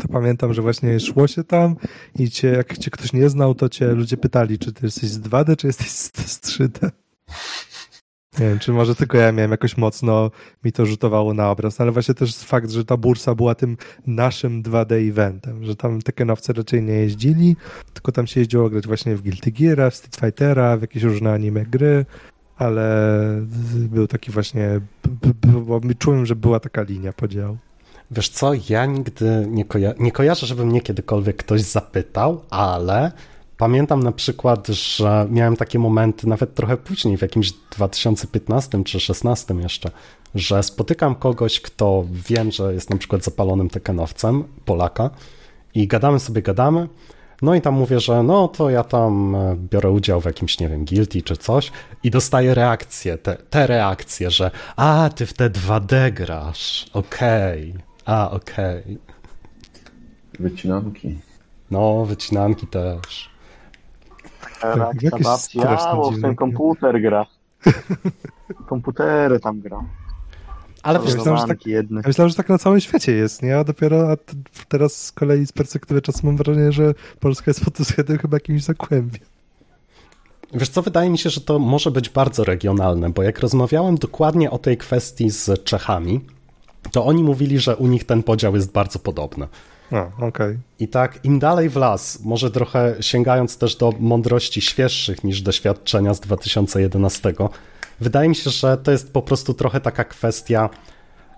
S1: to pamiętam, że właśnie szło się tam i cię, jak cię ktoś nie znał, to cię ludzie pytali, czy ty jesteś z 2D, czy jesteś z, z 3D. Nie wiem, czy może tylko ja miałem jakoś mocno, mi to rzutowało na obraz, ale właśnie też fakt, że ta bursa była tym naszym 2D eventem, że tam te kenowce raczej nie jeździli, tylko tam się jeździło grać właśnie w Guilty Gear, w Street Fightera, w jakieś różne anime gry, ale był taki właśnie, bo czułem, że była taka linia podziału.
S4: Wiesz co, ja nigdy nie, koja nie kojarzę, żeby mnie kiedykolwiek ktoś zapytał, ale pamiętam na przykład, że miałem takie momenty nawet trochę później, w jakimś 2015 czy 2016 jeszcze, że spotykam kogoś, kto wiem, że jest na przykład zapalonym tekenowcem, Polaka i gadamy sobie, gadamy, no i tam mówię, że no to ja tam biorę udział w jakimś, nie wiem, guilty czy coś i dostaję reakcję, te, te reakcje, że a, ty w te 2D grasz, okej, okay. A, okej. Okay.
S2: Wycinanki.
S4: No, wycinanki też.
S3: Reakcja babci, a, bo w ten komputer gra. Komputery tam gra.
S1: Ale myślałem, że tak, jedne. ja myślałem, że tak na całym świecie jest, nie? A dopiero a teraz z kolei z perspektywy czasu mam wrażenie, że Polska jest pod tym względem chyba jakimś zakłębiem.
S4: Wiesz co, wydaje mi się, że to może być bardzo regionalne, bo jak rozmawiałem dokładnie o tej kwestii z Czechami, to oni mówili, że u nich ten podział jest bardzo podobny.
S1: A. Okay.
S4: I tak im dalej w las, może trochę sięgając też do mądrości świeższych niż doświadczenia z 2011, wydaje mi się, że to jest po prostu trochę taka kwestia.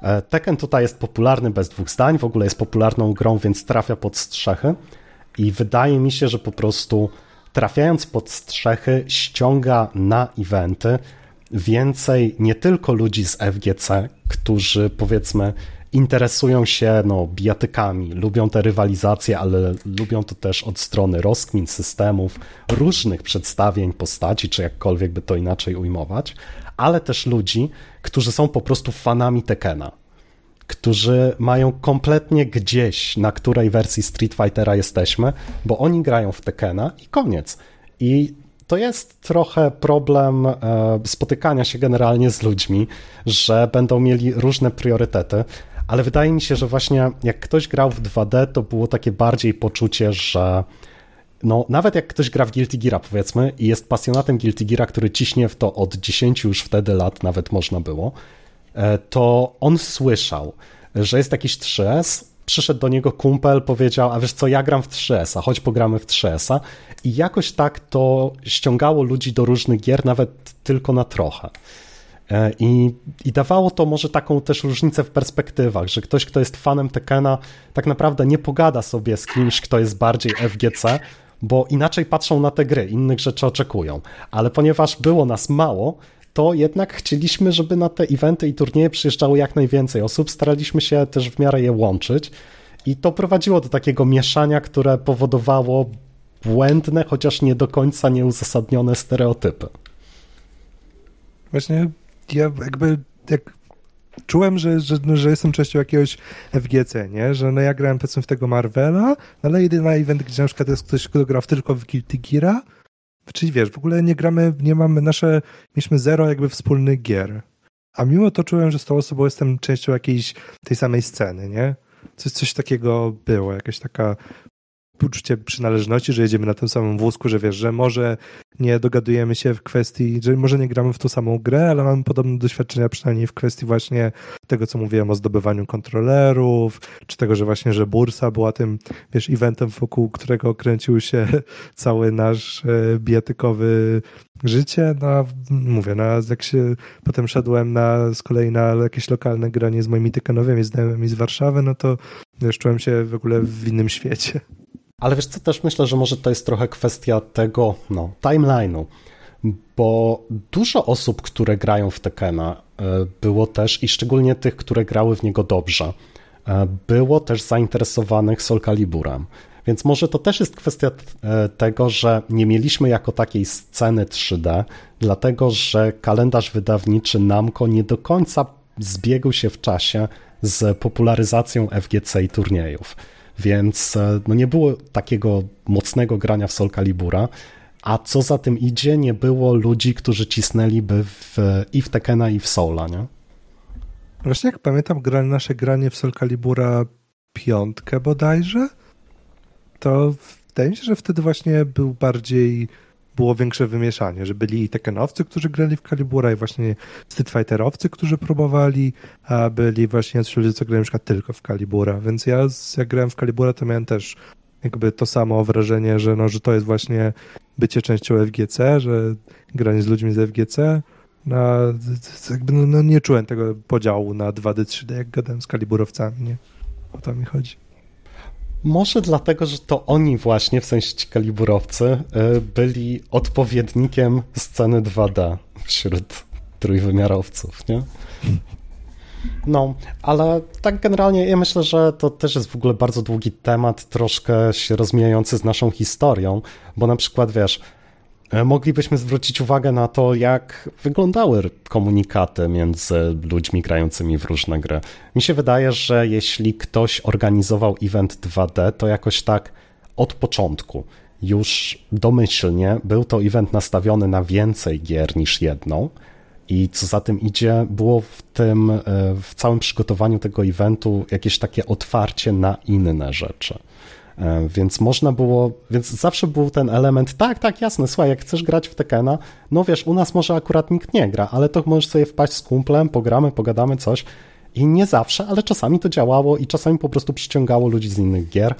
S4: E, Tekken tutaj jest popularny bez dwóch zdań, w ogóle jest popularną grą, więc trafia pod strzechy. I wydaje mi się, że po prostu trafiając pod strzechy, ściąga na eventy więcej nie tylko ludzi z FGC, którzy powiedzmy interesują się no, bijatykami, lubią te rywalizacje, ale lubią to też od strony rozkmin systemów, różnych przedstawień postaci, czy jakkolwiek by to inaczej ujmować, ale też ludzi, którzy są po prostu fanami Tekena, którzy mają kompletnie gdzieś, na której wersji Street Fightera jesteśmy, bo oni grają w Tekena i koniec. I to jest trochę problem e, spotykania się generalnie z ludźmi, że będą mieli różne priorytety, ale wydaje mi się, że właśnie jak ktoś grał w 2D, to było takie bardziej poczucie, że no, nawet jak ktoś gra w Guilty Gear, powiedzmy, i jest pasjonatem Guilty Gear, który ciśnie w to od 10 już wtedy lat, nawet można było, e, to on słyszał, że jest jakiś 3S, przyszedł do niego kumpel, powiedział, a wiesz co, ja gram w 3S, a choć pogramy w 3S, i jakoś tak to ściągało ludzi do różnych gier, nawet tylko na trochę. E, I, I dawało to może taką też różnicę w perspektywach, że ktoś, kto jest fanem Tekena, tak naprawdę nie pogada sobie z kimś, kto jest bardziej FGC, bo inaczej patrzą na te gry, innych rzeczy oczekują. Ale ponieważ było nas mało, to jednak chcieliśmy, żeby na te eventy i turnieje przyjeżdżało jak najwięcej osób. Staraliśmy się też w miarę je łączyć. I to prowadziło do takiego mieszania, które powodowało błędne, chociaż nie do końca nieuzasadnione stereotypy.
S1: Właśnie ja jakby jak czułem, że, że, no, że jestem częścią jakiegoś FGC, nie? Że no ja grałem powiedzmy w tego Marvela, no ale jedyny event, gdzie na przykład jest ktoś, kto grał tylko w Guilty Geara, czyli wiesz, w ogóle nie gramy, nie mamy nasze, mieliśmy zero jakby wspólnych gier. A mimo to czułem, że z tą osobą jestem częścią jakiejś tej samej sceny, nie? Coś, coś takiego było, jakaś taka uczucie przynależności, że jedziemy na tym samym wózku, że wiesz, że może nie dogadujemy się w kwestii, że może nie gramy w tą samą grę, ale mamy podobne doświadczenia przynajmniej w kwestii właśnie tego, co mówiłem o zdobywaniu kontrolerów, czy tego, że właśnie, że Bursa była tym, wiesz, eventem, wokół którego kręcił się cały nasz e, bijatykowy życie, no mówię, no jak się potem szedłem na, z kolei na jakieś lokalne granie z moimi tykanowymi znajomymi z Warszawy, no to wiesz, czułem się w ogóle w innym świecie.
S4: Ale wiesz co, też myślę, że może to jest trochę kwestia tego, no, timeline'u, bo dużo osób, które grają w Tekena, e, było też, i szczególnie tych, które grały w niego dobrze, e, było też zainteresowanych Soul Caliburem. Więc może to też jest kwestia e, tego, że nie mieliśmy jako takiej sceny 3D, dlatego że kalendarz wydawniczy Namco nie do końca zbiegł się w czasie z popularyzacją FGC i turniejów więc e, no nie było takiego mocnego grania w Soul Calibura, a co za tym idzie, nie było ludzi, którzy cisnęliby w, i w Tekena, i w Soula, nie?
S1: Właśnie jak pamiętam gra, nasze granie w Soul Calibura piątkę bodajże, to wydaje mi się, że wtedy właśnie był bardziej było większe wymieszanie, że byli i Tekkenowcy, którzy grali w Kalibura i właśnie Street Fighterowcy, którzy próbowali, a byli właśnie ludzie, co grali na tylko w Kalibura, więc ja jak grałem w Kalibura, to miałem też jakby to samo wrażenie, że, no, że to jest właśnie bycie częścią FGC, że granie z ludźmi z FGC, no, jakby no, no nie czułem tego podziału na 2D, 3D, jak gadałem z kaliburowcami, nie? O to mi chodzi.
S4: Może dlatego, że to oni właśnie, w sensie ci kaliburowcy, y, byli odpowiednikiem sceny 2D wśród trójwymiarowców, nie? No, ale tak generalnie ja myślę, że to też jest w ogóle bardzo długi temat, troszkę się rozmijający z naszą historią, bo na przykład wiesz, moglibyśmy zwrócić uwagę na to, jak wyglądały komunikaty między ludźmi grającymi w różne gry. Mi się wydaje, że jeśli ktoś organizował event 2D, to jakoś tak od początku, już domyślnie, był to event nastawiony na więcej gier niż jedną. I co za tym idzie, było w tym, e, w całym przygotowaniu tego eventu jakieś takie otwarcie na inne rzeczy. E, więc można było, więc zawsze był ten element, tak, tak, jasne, słuchaj, jak chcesz grać w Tekena, no wiesz, u nas może akurat nikt nie gra, ale to możesz sobie wpaść z kumplem, pogramy, pogadamy coś i nie zawsze, ale czasami to działało i czasami po prostu przyciągało ludzi z innych gier.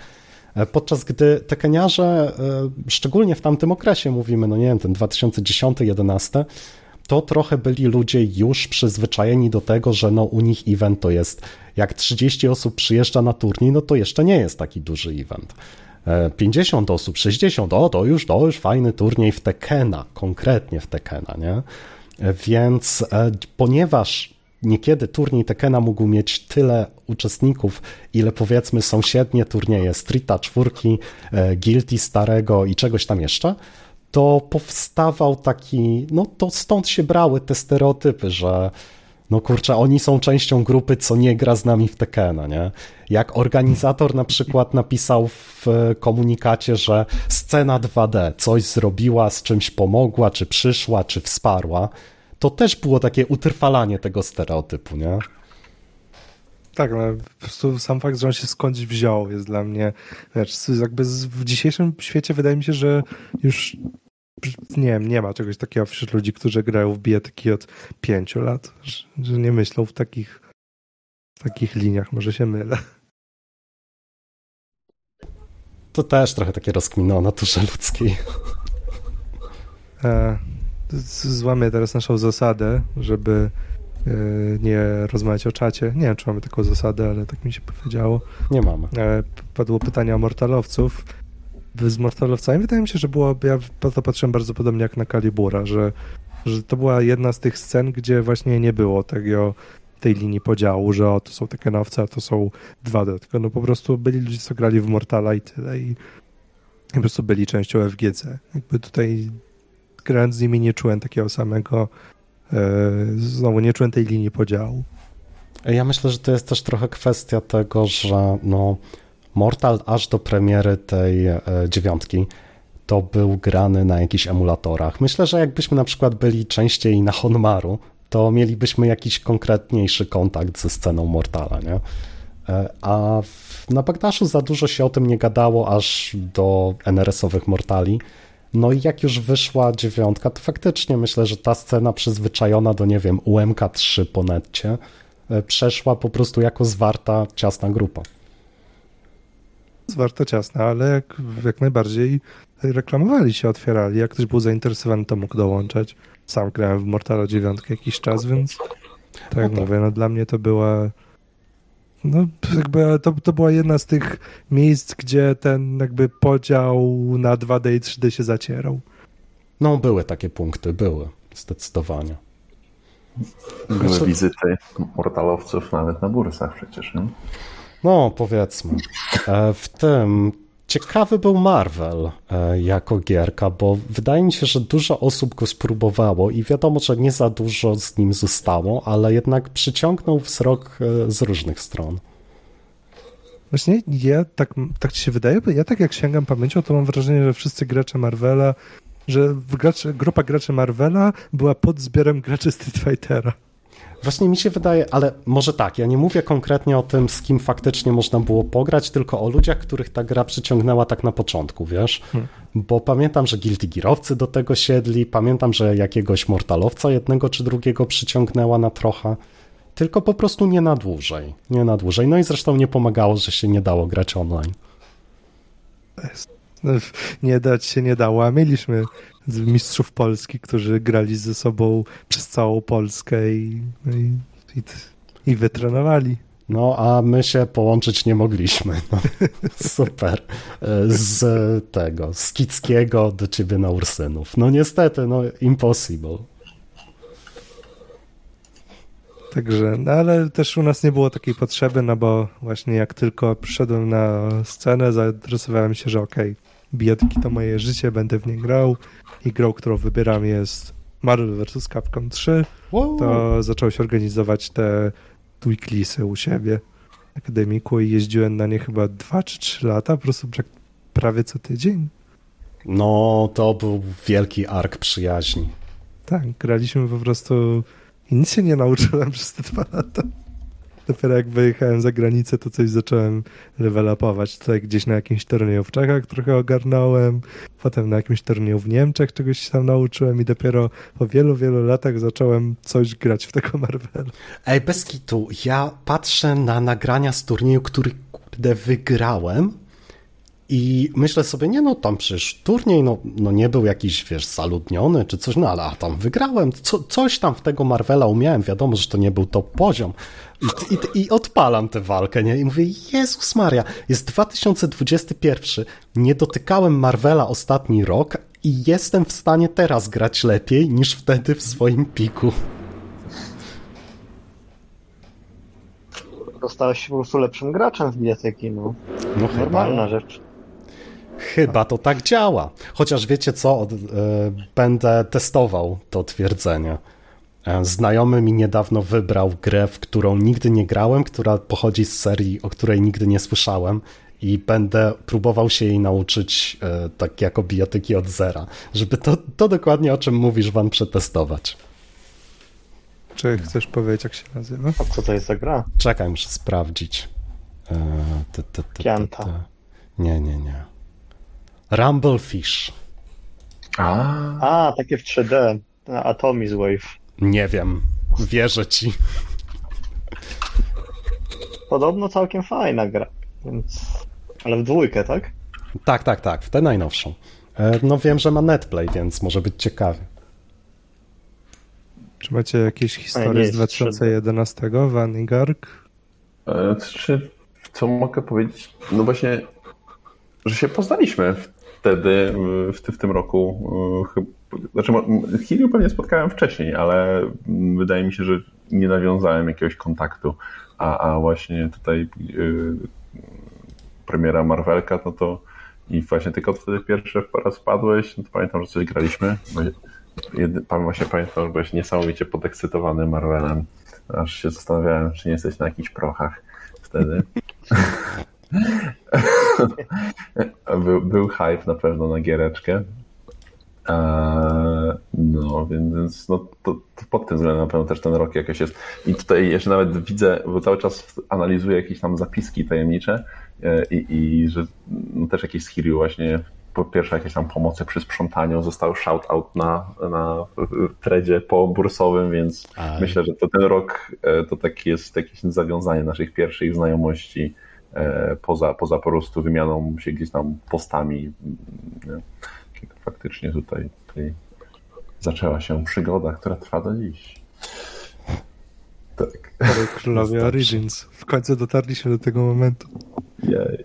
S4: E, podczas gdy Tekeniarze, e, szczególnie w tamtym okresie mówimy, no nie wiem, ten 2010-11, to trochę byli ludzie już przyzwyczajeni do tego, że no u nich event to jest, jak 30 osób przyjeżdża na turniej, no to jeszcze nie jest taki duży event. 50 e, osób, 60, o to już, to już fajny turniej w Tekena, konkretnie w Tekena, nie? E, więc e, ponieważ niekiedy turniej Tekena mógł mieć tyle uczestników, ile powiedzmy sąsiednie turnieje Streeta czwórki, Guilty starego i czegoś tam jeszcze, to powstawał taki, no to stąd się brały te stereotypy, że no kurczę, oni są częścią grupy, co nie gra z nami w Tekena, nie? Jak organizator na przykład napisał w komunikacie, że scena 2D coś zrobiła, z czymś pomogła, czy przyszła, czy wsparła, to też było takie utrwalanie tego stereotypu, nie?
S1: Tak, ale po prostu sam fakt, że on się skądś wziął jest dla mnie, wiesz, jakby w dzisiejszym świecie wydaje mi się, że już nie wiem, nie ma czegoś takiego wśród ludzi, którzy grają w bijatyki od pięciu lat, że, nie myślą w takich, w takich liniach, może się mylę.
S4: To też trochę takie rozkminy o naturze ludzkiej.
S1: E, złamię teraz naszą zasadę, żeby e, nie rozmawiać o czacie. Nie wiem, czy mamy taką zasadę, ale tak mi się powiedziało.
S4: Nie mamy.
S1: E, Padło pytanie o mortalowców. Z mortalowcami wydaje mi się, że było, ja to patrzyłem bardzo podobnie jak na Kalibura, że, że to była jedna z tych scen, gdzie właśnie nie było tego, tej linii podziału, że o, to są takie nowce, a to są 2D, tylko no po prostu byli ludzie, co grali w Mortala i tyle i, i po prostu byli częścią FGC. Jakby tutaj grając z nimi nie czułem takiego samego e, znowu nie czułem tej linii podziału.
S4: Ja myślę, że to jest też trochę kwestia tego, że no, Mortal aż do premiery tej e, dziewiątki to był grany na jakichś emulatorach. Myślę, że jakbyśmy na przykład byli częściej na Honmaru, to mielibyśmy jakiś konkretniejszy kontakt ze sceną Mortala, nie? E, A w, na Bagdaszu za dużo się o tym nie gadało aż do NRS-owych Mortali. No i jak już wyszła dziewiątka, to faktycznie myślę, że ta scena przyzwyczajona do, nie wiem, UMK3 po netcie, e, przeszła po prostu jako zwarta, ciasna grupa.
S1: Zwarta ciasna, ale jak, jak najbardziej reklamowali się, otwierali. Jak ktoś był zainteresowany, to mógł dołączać. Sam grałem w Mortala 9 jakiś czas, więc tak jak
S4: No
S1: mówię, no dla mnie to była no jakby to, to była jedna z tych miejsc, gdzie ten jakby podział na 2D i 3D się zacierał.
S4: No, były takie punkty, były, zdecydowanie.
S2: Były wizyty mortalowców nawet na bursach przecież, nie?
S4: No, powiedzmy. E, W tym ciekawy był Marvel e, jako gierka, bo wydaje mi się, że dużo osób go spróbowało i wiadomo, że nie za dużo z nim zostało, ale jednak przyciągnął wzrok e, z różnych stron.
S1: Właśnie ja tak, tak ci się wydaje, bo ja tak jak sięgam pamięcią, to mam wrażenie, że wszyscy gracze Marvela, że gracze, grupa graczy Marvela była pod zbiorem graczy Street Fightera.
S4: Właśnie mi się wydaje, ale może tak, ja nie mówię konkretnie o tym, z kim faktycznie można było pograć, tylko o ludziach, których ta gra przyciągnęła tak na początku, wiesz?
S1: Hmm.
S4: Bo pamiętam, że Guilty Gearowcy do tego siedli, pamiętam, że jakiegoś Mortalowca jednego czy drugiego przyciągnęła na trochę, tylko po prostu nie na dłużej, nie na dłużej. No i zresztą nie pomagało, że się nie dało grać online.
S1: Nie dać się nie dało, a mieliśmy mistrzów Polski, którzy grali ze sobą przez całą Polskę i, no i, i, i wytrenowali.
S4: No, a my się połączyć nie mogliśmy. No, super. Z tego, z Kickiego do ciebie na Ursynów. No niestety, no impossible.
S1: Także, no ale też u nas nie było takiej potrzeby, no bo właśnie jak tylko przyszedłem na scenę, zainteresowałem się, że okej, bijatyki to moje życie, będę w nie grał i grą, którą wybieram jest Marvel vs. Capcom 3, to zaczął się organizować te weeklisy u siebie w akademiku i jeździłem na nie chyba 2 czy 3 lata, po prostu pra- prawie co tydzień.
S4: No, to był wielki ark przyjaźni.
S1: Tak, graliśmy po prostu i nic się nie nauczyłem przez te dwa lata. Dopiero jak wyjechałem za granicę, to coś zacząłem level upować. Tutaj gdzieś na jakimś turnieju w Czechach trochę ogarnąłem, potem na jakimś turnieju w Niemczech czegoś się tam nauczyłem i dopiero po wielu, wielu latach zacząłem coś grać w tego Marvela.
S4: Ej, bez kitu, ja patrzę na nagrania z turnieju, który kurde wygrałem i myślę sobie, nie no, tam przecież turniej, no, no nie był jakiś, wiesz, zaludniony czy coś, no ale a tam wygrałem, Co, coś tam w tego Marvela umiałem, wiadomo, że to nie był top poziom i, i, i odpalam tę walkę, nie, i mówię, Jezus Maria, jest 2021, nie dotykałem Marvela ostatni rok i jestem w stanie teraz grać lepiej niż wtedy w swoim piku.
S3: Dostałeś się po prostu lepszym graczem w bijatyki, no.
S4: No chyba.
S3: Normalna rzecz.
S4: Chyba to tak działa. Chociaż wiecie co, od, e, będę testował to twierdzenie. E, Znajomy mi niedawno wybrał grę, w którą nigdy nie grałem, która pochodzi z serii, o której nigdy nie słyszałem i będę próbował się jej nauczyć e, tak jako bijatyki od zera, żeby to, to dokładnie o czym mówisz wam przetestować.
S1: Czy chcesz powiedzieć, jak się nazywa?
S3: A co to jest za gra?
S4: Czekaj, muszę sprawdzić. Ty. Nie, nie, nie. Rumblefish.
S2: A,
S3: A, takie w 3D. Atomic Wave.
S4: Nie wiem. Wierzę ci.
S3: Podobno całkiem fajna gra, więc... Ale w dwójkę, tak?
S4: Tak, tak, tak, w tę najnowszą. E, No wiem, że ma netplay, więc może być ciekawy.
S1: Czy macie jakieś historie z
S3: jest
S1: 2011? Vanigarg?
S2: E, Czy, co mogę powiedzieć? No właśnie, że się poznaliśmy wtedy, w, tym roku. e, Znaczy, Hiliu pewnie spotkałem wcześniej, ale wydaje mi się, że nie nawiązałem jakiegoś kontaktu. A, a właśnie tutaj y, premiera Marvelka, no to i właśnie tylko wtedy pierwszy raz wpadłeś, no to pamiętam, że coś graliśmy. Jedy, właśnie pamiętam, że byłeś niesamowicie podekscytowany Marvelem. Aż się zastanawiałem, czy nie jesteś na jakichś prochach wtedy. był, był hype na pewno na giereczkę. Eee, no, więc no, to, to pod tym względem na pewno też ten rok jakoś jest. I tutaj jeszcze nawet widzę, bo cały czas analizuję jakieś tam zapiski tajemnicze e, i, i że no, też jakieś skilli właśnie po pierwsze jakieś tam pomocy przy sprzątaniu, został shout-out na, na tredzie po bursowym, więc myślę, że to ten rok e, to taki jest jakieś zawiązanie naszych pierwszych znajomości e, poza, poza po prostu wymianą się gdzieś tam postami. Faktycznie tutaj, tutaj zaczęła się przygoda, która trwa do dziś. Tak.
S1: Ale Królowie. Origins. W końcu dotarliśmy do tego momentu.
S2: Jej.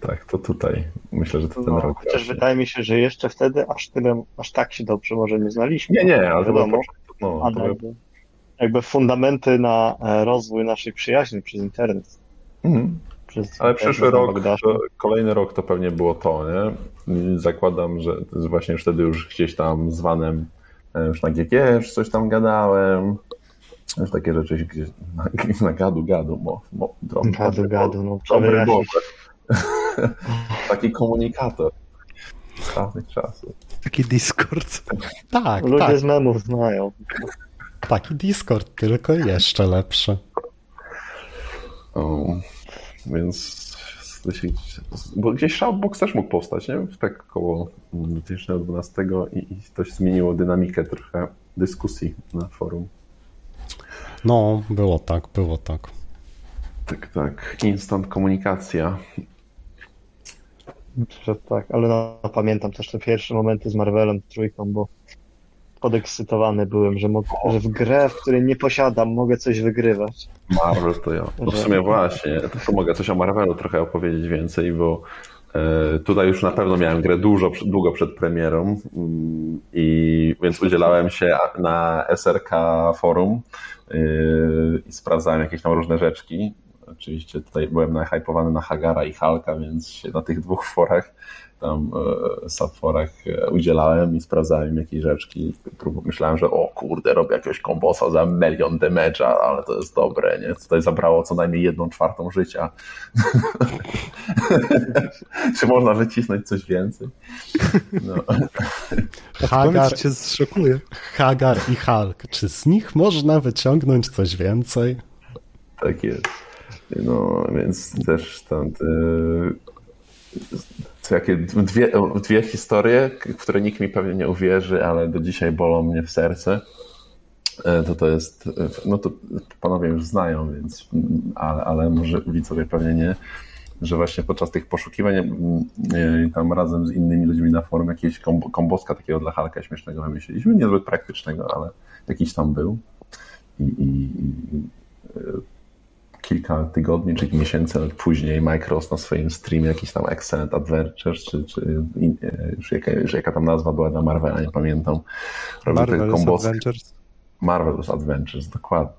S2: Tak, to tutaj. Myślę, że to ten
S3: No,
S2: rok.
S3: chociaż
S2: właśnie.
S3: wydaje mi się, że jeszcze wtedy aż tyle, aż tak się dobrze może nie znaliśmy.
S2: Nie, nie, ale
S3: wiadomo.
S2: no,
S3: Ale
S2: to było...
S3: jakby, jakby fundamenty na e, rozwój naszej przyjaźni przez internet.
S2: Mhm.
S3: Przez
S2: Ale przyszły rok, kolejny rok to pewnie było to, nie? Zakładam, że to jest właśnie już wtedy już gdzieś tam z Vanem, e, już na GG, już coś tam gadałem. Już takie rzeczy gdzieś na, na gadu, gadu, mo, drobny,
S3: Gadu, gadu, no
S2: Dobry. Taki komunikator z dawnych czasów.
S1: Taki Discord.
S4: Tak,
S3: Ludzie
S4: tak.
S3: z memów znają.
S4: Taki Discord, tylko jeszcze lepszy.
S2: O, więc bo gdzieś Shoutbox też mógł powstać, nie? W tak około 2012 i, i to zmieniło dynamikę trochę dyskusji na forum.
S4: No, było tak, było tak.
S2: Tak, tak. Instant komunikacja.
S3: Że tak, ale no, pamiętam też te pierwsze momenty z Marvelem trójką, bo podekscytowany byłem, że, mogę, że w grę, w której nie posiadam, mogę coś wygrywać.
S2: Marvel to ja. No w sumie właśnie, to, mogę coś o Marvelu trochę opowiedzieć więcej, bo e, tutaj już na pewno miałem grę dużo, długo przed premierą mm, i więc udzielałem się na SRK forum yy, i sprawdzałem jakieś tam różne rzeczki. Oczywiście tutaj byłem nahypowany na Hagara i Halka, więc się na tych dwóch forach, tam e, subforach e, udzielałem i sprawdzałem jakieś rzeczki. Myślałem, że o kurde, robię jakiegoś kombosa za milion damage'a, ale to jest dobre, nie? Tutaj zabrało co najmniej jedną czwartą życia. Czy można wycisnąć coś więcej? No.
S4: Hagar,
S1: cię zszokuje.
S4: Hagar i Hulk. Czy z nich można wyciągnąć coś więcej?
S2: Tak jest. No, więc też tam te, co jakie dwie, dwie historie, w które nikt mi pewnie nie uwierzy, ale do dzisiaj bolą mnie w serce. E, To to jest, no to panowie już znają, więc, ale, ale może widzowie pewnie nie, że właśnie podczas tych poszukiwań mm, e, tam razem z innymi ludźmi na forum jakiegoś kombo, komboska takiego dla Halka śmiesznego wymyśliliśmy, niezbyt praktycznego, ale jakiś tam był. I, i, i e, kilka tygodni czy miesięcy później Microsoft na swoim streamie jakiś tam Excellent Adventures, czy, czy in, e, jaka, jaka tam nazwa była dla Marvela, nie pamiętam. Robił tego
S1: Marvel's
S2: komboska.
S1: Adventures.
S2: Marvel's Adventures, dokładnie.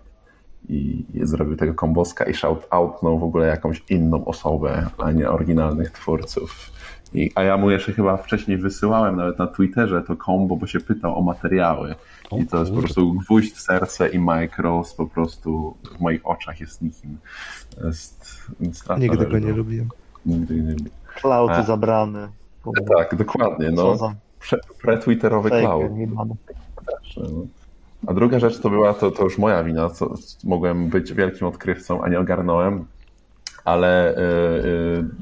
S2: I, i zrobił tego komboska i shout-outnął w ogóle jakąś inną osobę, a nie oryginalnych twórców. I, a ja mu jeszcze chyba wcześniej wysyłałem nawet na Twitterze to kombo, bo się pytał o materiały.
S4: O
S2: I to jest po prostu gwóźdź w serce i Mike Rose po prostu w moich oczach jest nikim. Jest
S1: Nigdy go nie
S2: no.
S1: lubiłem.
S2: Nigdy nie lubię.
S3: Klauty
S2: A.
S3: zabrany.
S2: Tak, dokładnie. No.
S3: za
S2: Pre-twitterowy
S3: fake,
S2: cloud. no. A druga rzecz to była, to, to już moja wina, co, mogłem być wielkim odkrywcą, a nie ogarnąłem, ale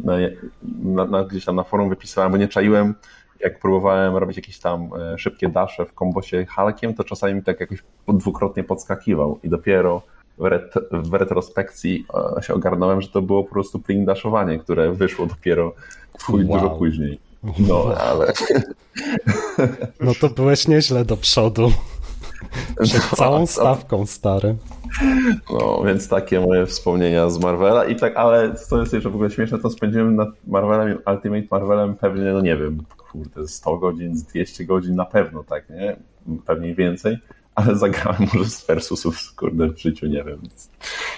S2: yy, yy, na, na, gdzieś tam na forum wypisałem, bo nie czaiłem, jak próbowałem robić jakieś tam e, szybkie dasze w kombosie Hulkiem, to czasami mi tak jakoś dwukrotnie podskakiwał i dopiero w, ret, w retrospekcji e, się ogarnąłem, że to było po prostu pling daszowanie, które wyszło dopiero chuj
S4: Wow.
S2: dużo później. No, ale
S4: No to byłeś nieźle do przodu. Przed
S2: No,
S4: całą stawką, stary.
S2: No, więc takie moje wspomnienia z Marvela i tak, ale to jest jeszcze w ogóle śmieszne, to spędziłem nad Marvelem, Ultimate Marvelem pewnie, no nie wiem, kurde, 100 godzin, z 200 godzin na pewno, tak, nie? Pewnie więcej, ale zagrałem może z Versusów, kurde, w życiu, nie wiem,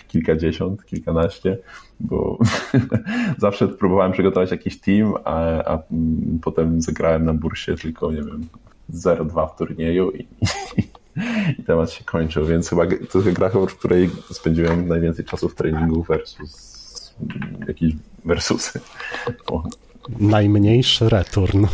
S2: kilkadziesiąt, kilkanaście, bo zawsze próbowałem przygotować jakiś team, a, a mm, potem zagrałem na bursie tylko, nie wiem, 0-2 w turnieju i, i temat się kończył, więc chyba to jest gra, w której spędziłem najwięcej czasu w treningu versus jakieś versusy. O,
S4: Najmniejszy return.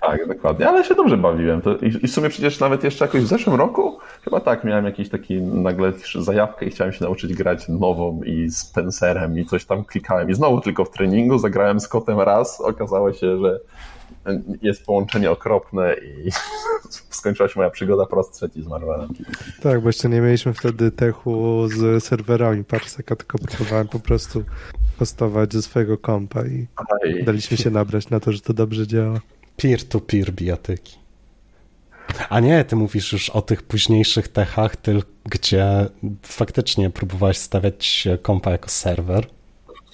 S2: tak, dokładnie, ale się dobrze bawiłem. To, i, I w sumie przecież nawet jeszcze jakoś w zeszłym roku, chyba tak, miałem jakiś taki nagle zajawkę i chciałem się nauczyć grać nową i z Spencerem i coś tam klikałem. I znowu tylko w treningu zagrałem z kotem raz, okazało się, że jest połączenie okropne i skończyła się moja przygoda po raz trzeci z Marvelem.
S1: Tak, bo jeszcze nie mieliśmy wtedy techu z serwerami Parseka, tylko próbowałem po prostu hostować ze swojego kompa i
S2: Aj.
S1: daliśmy się nabrać na to, że to dobrze działa.
S4: Peer-to-peer bijatyki. A nie, ty mówisz już o tych późniejszych techach, gdzie faktycznie próbowałeś stawiać kompa jako serwer.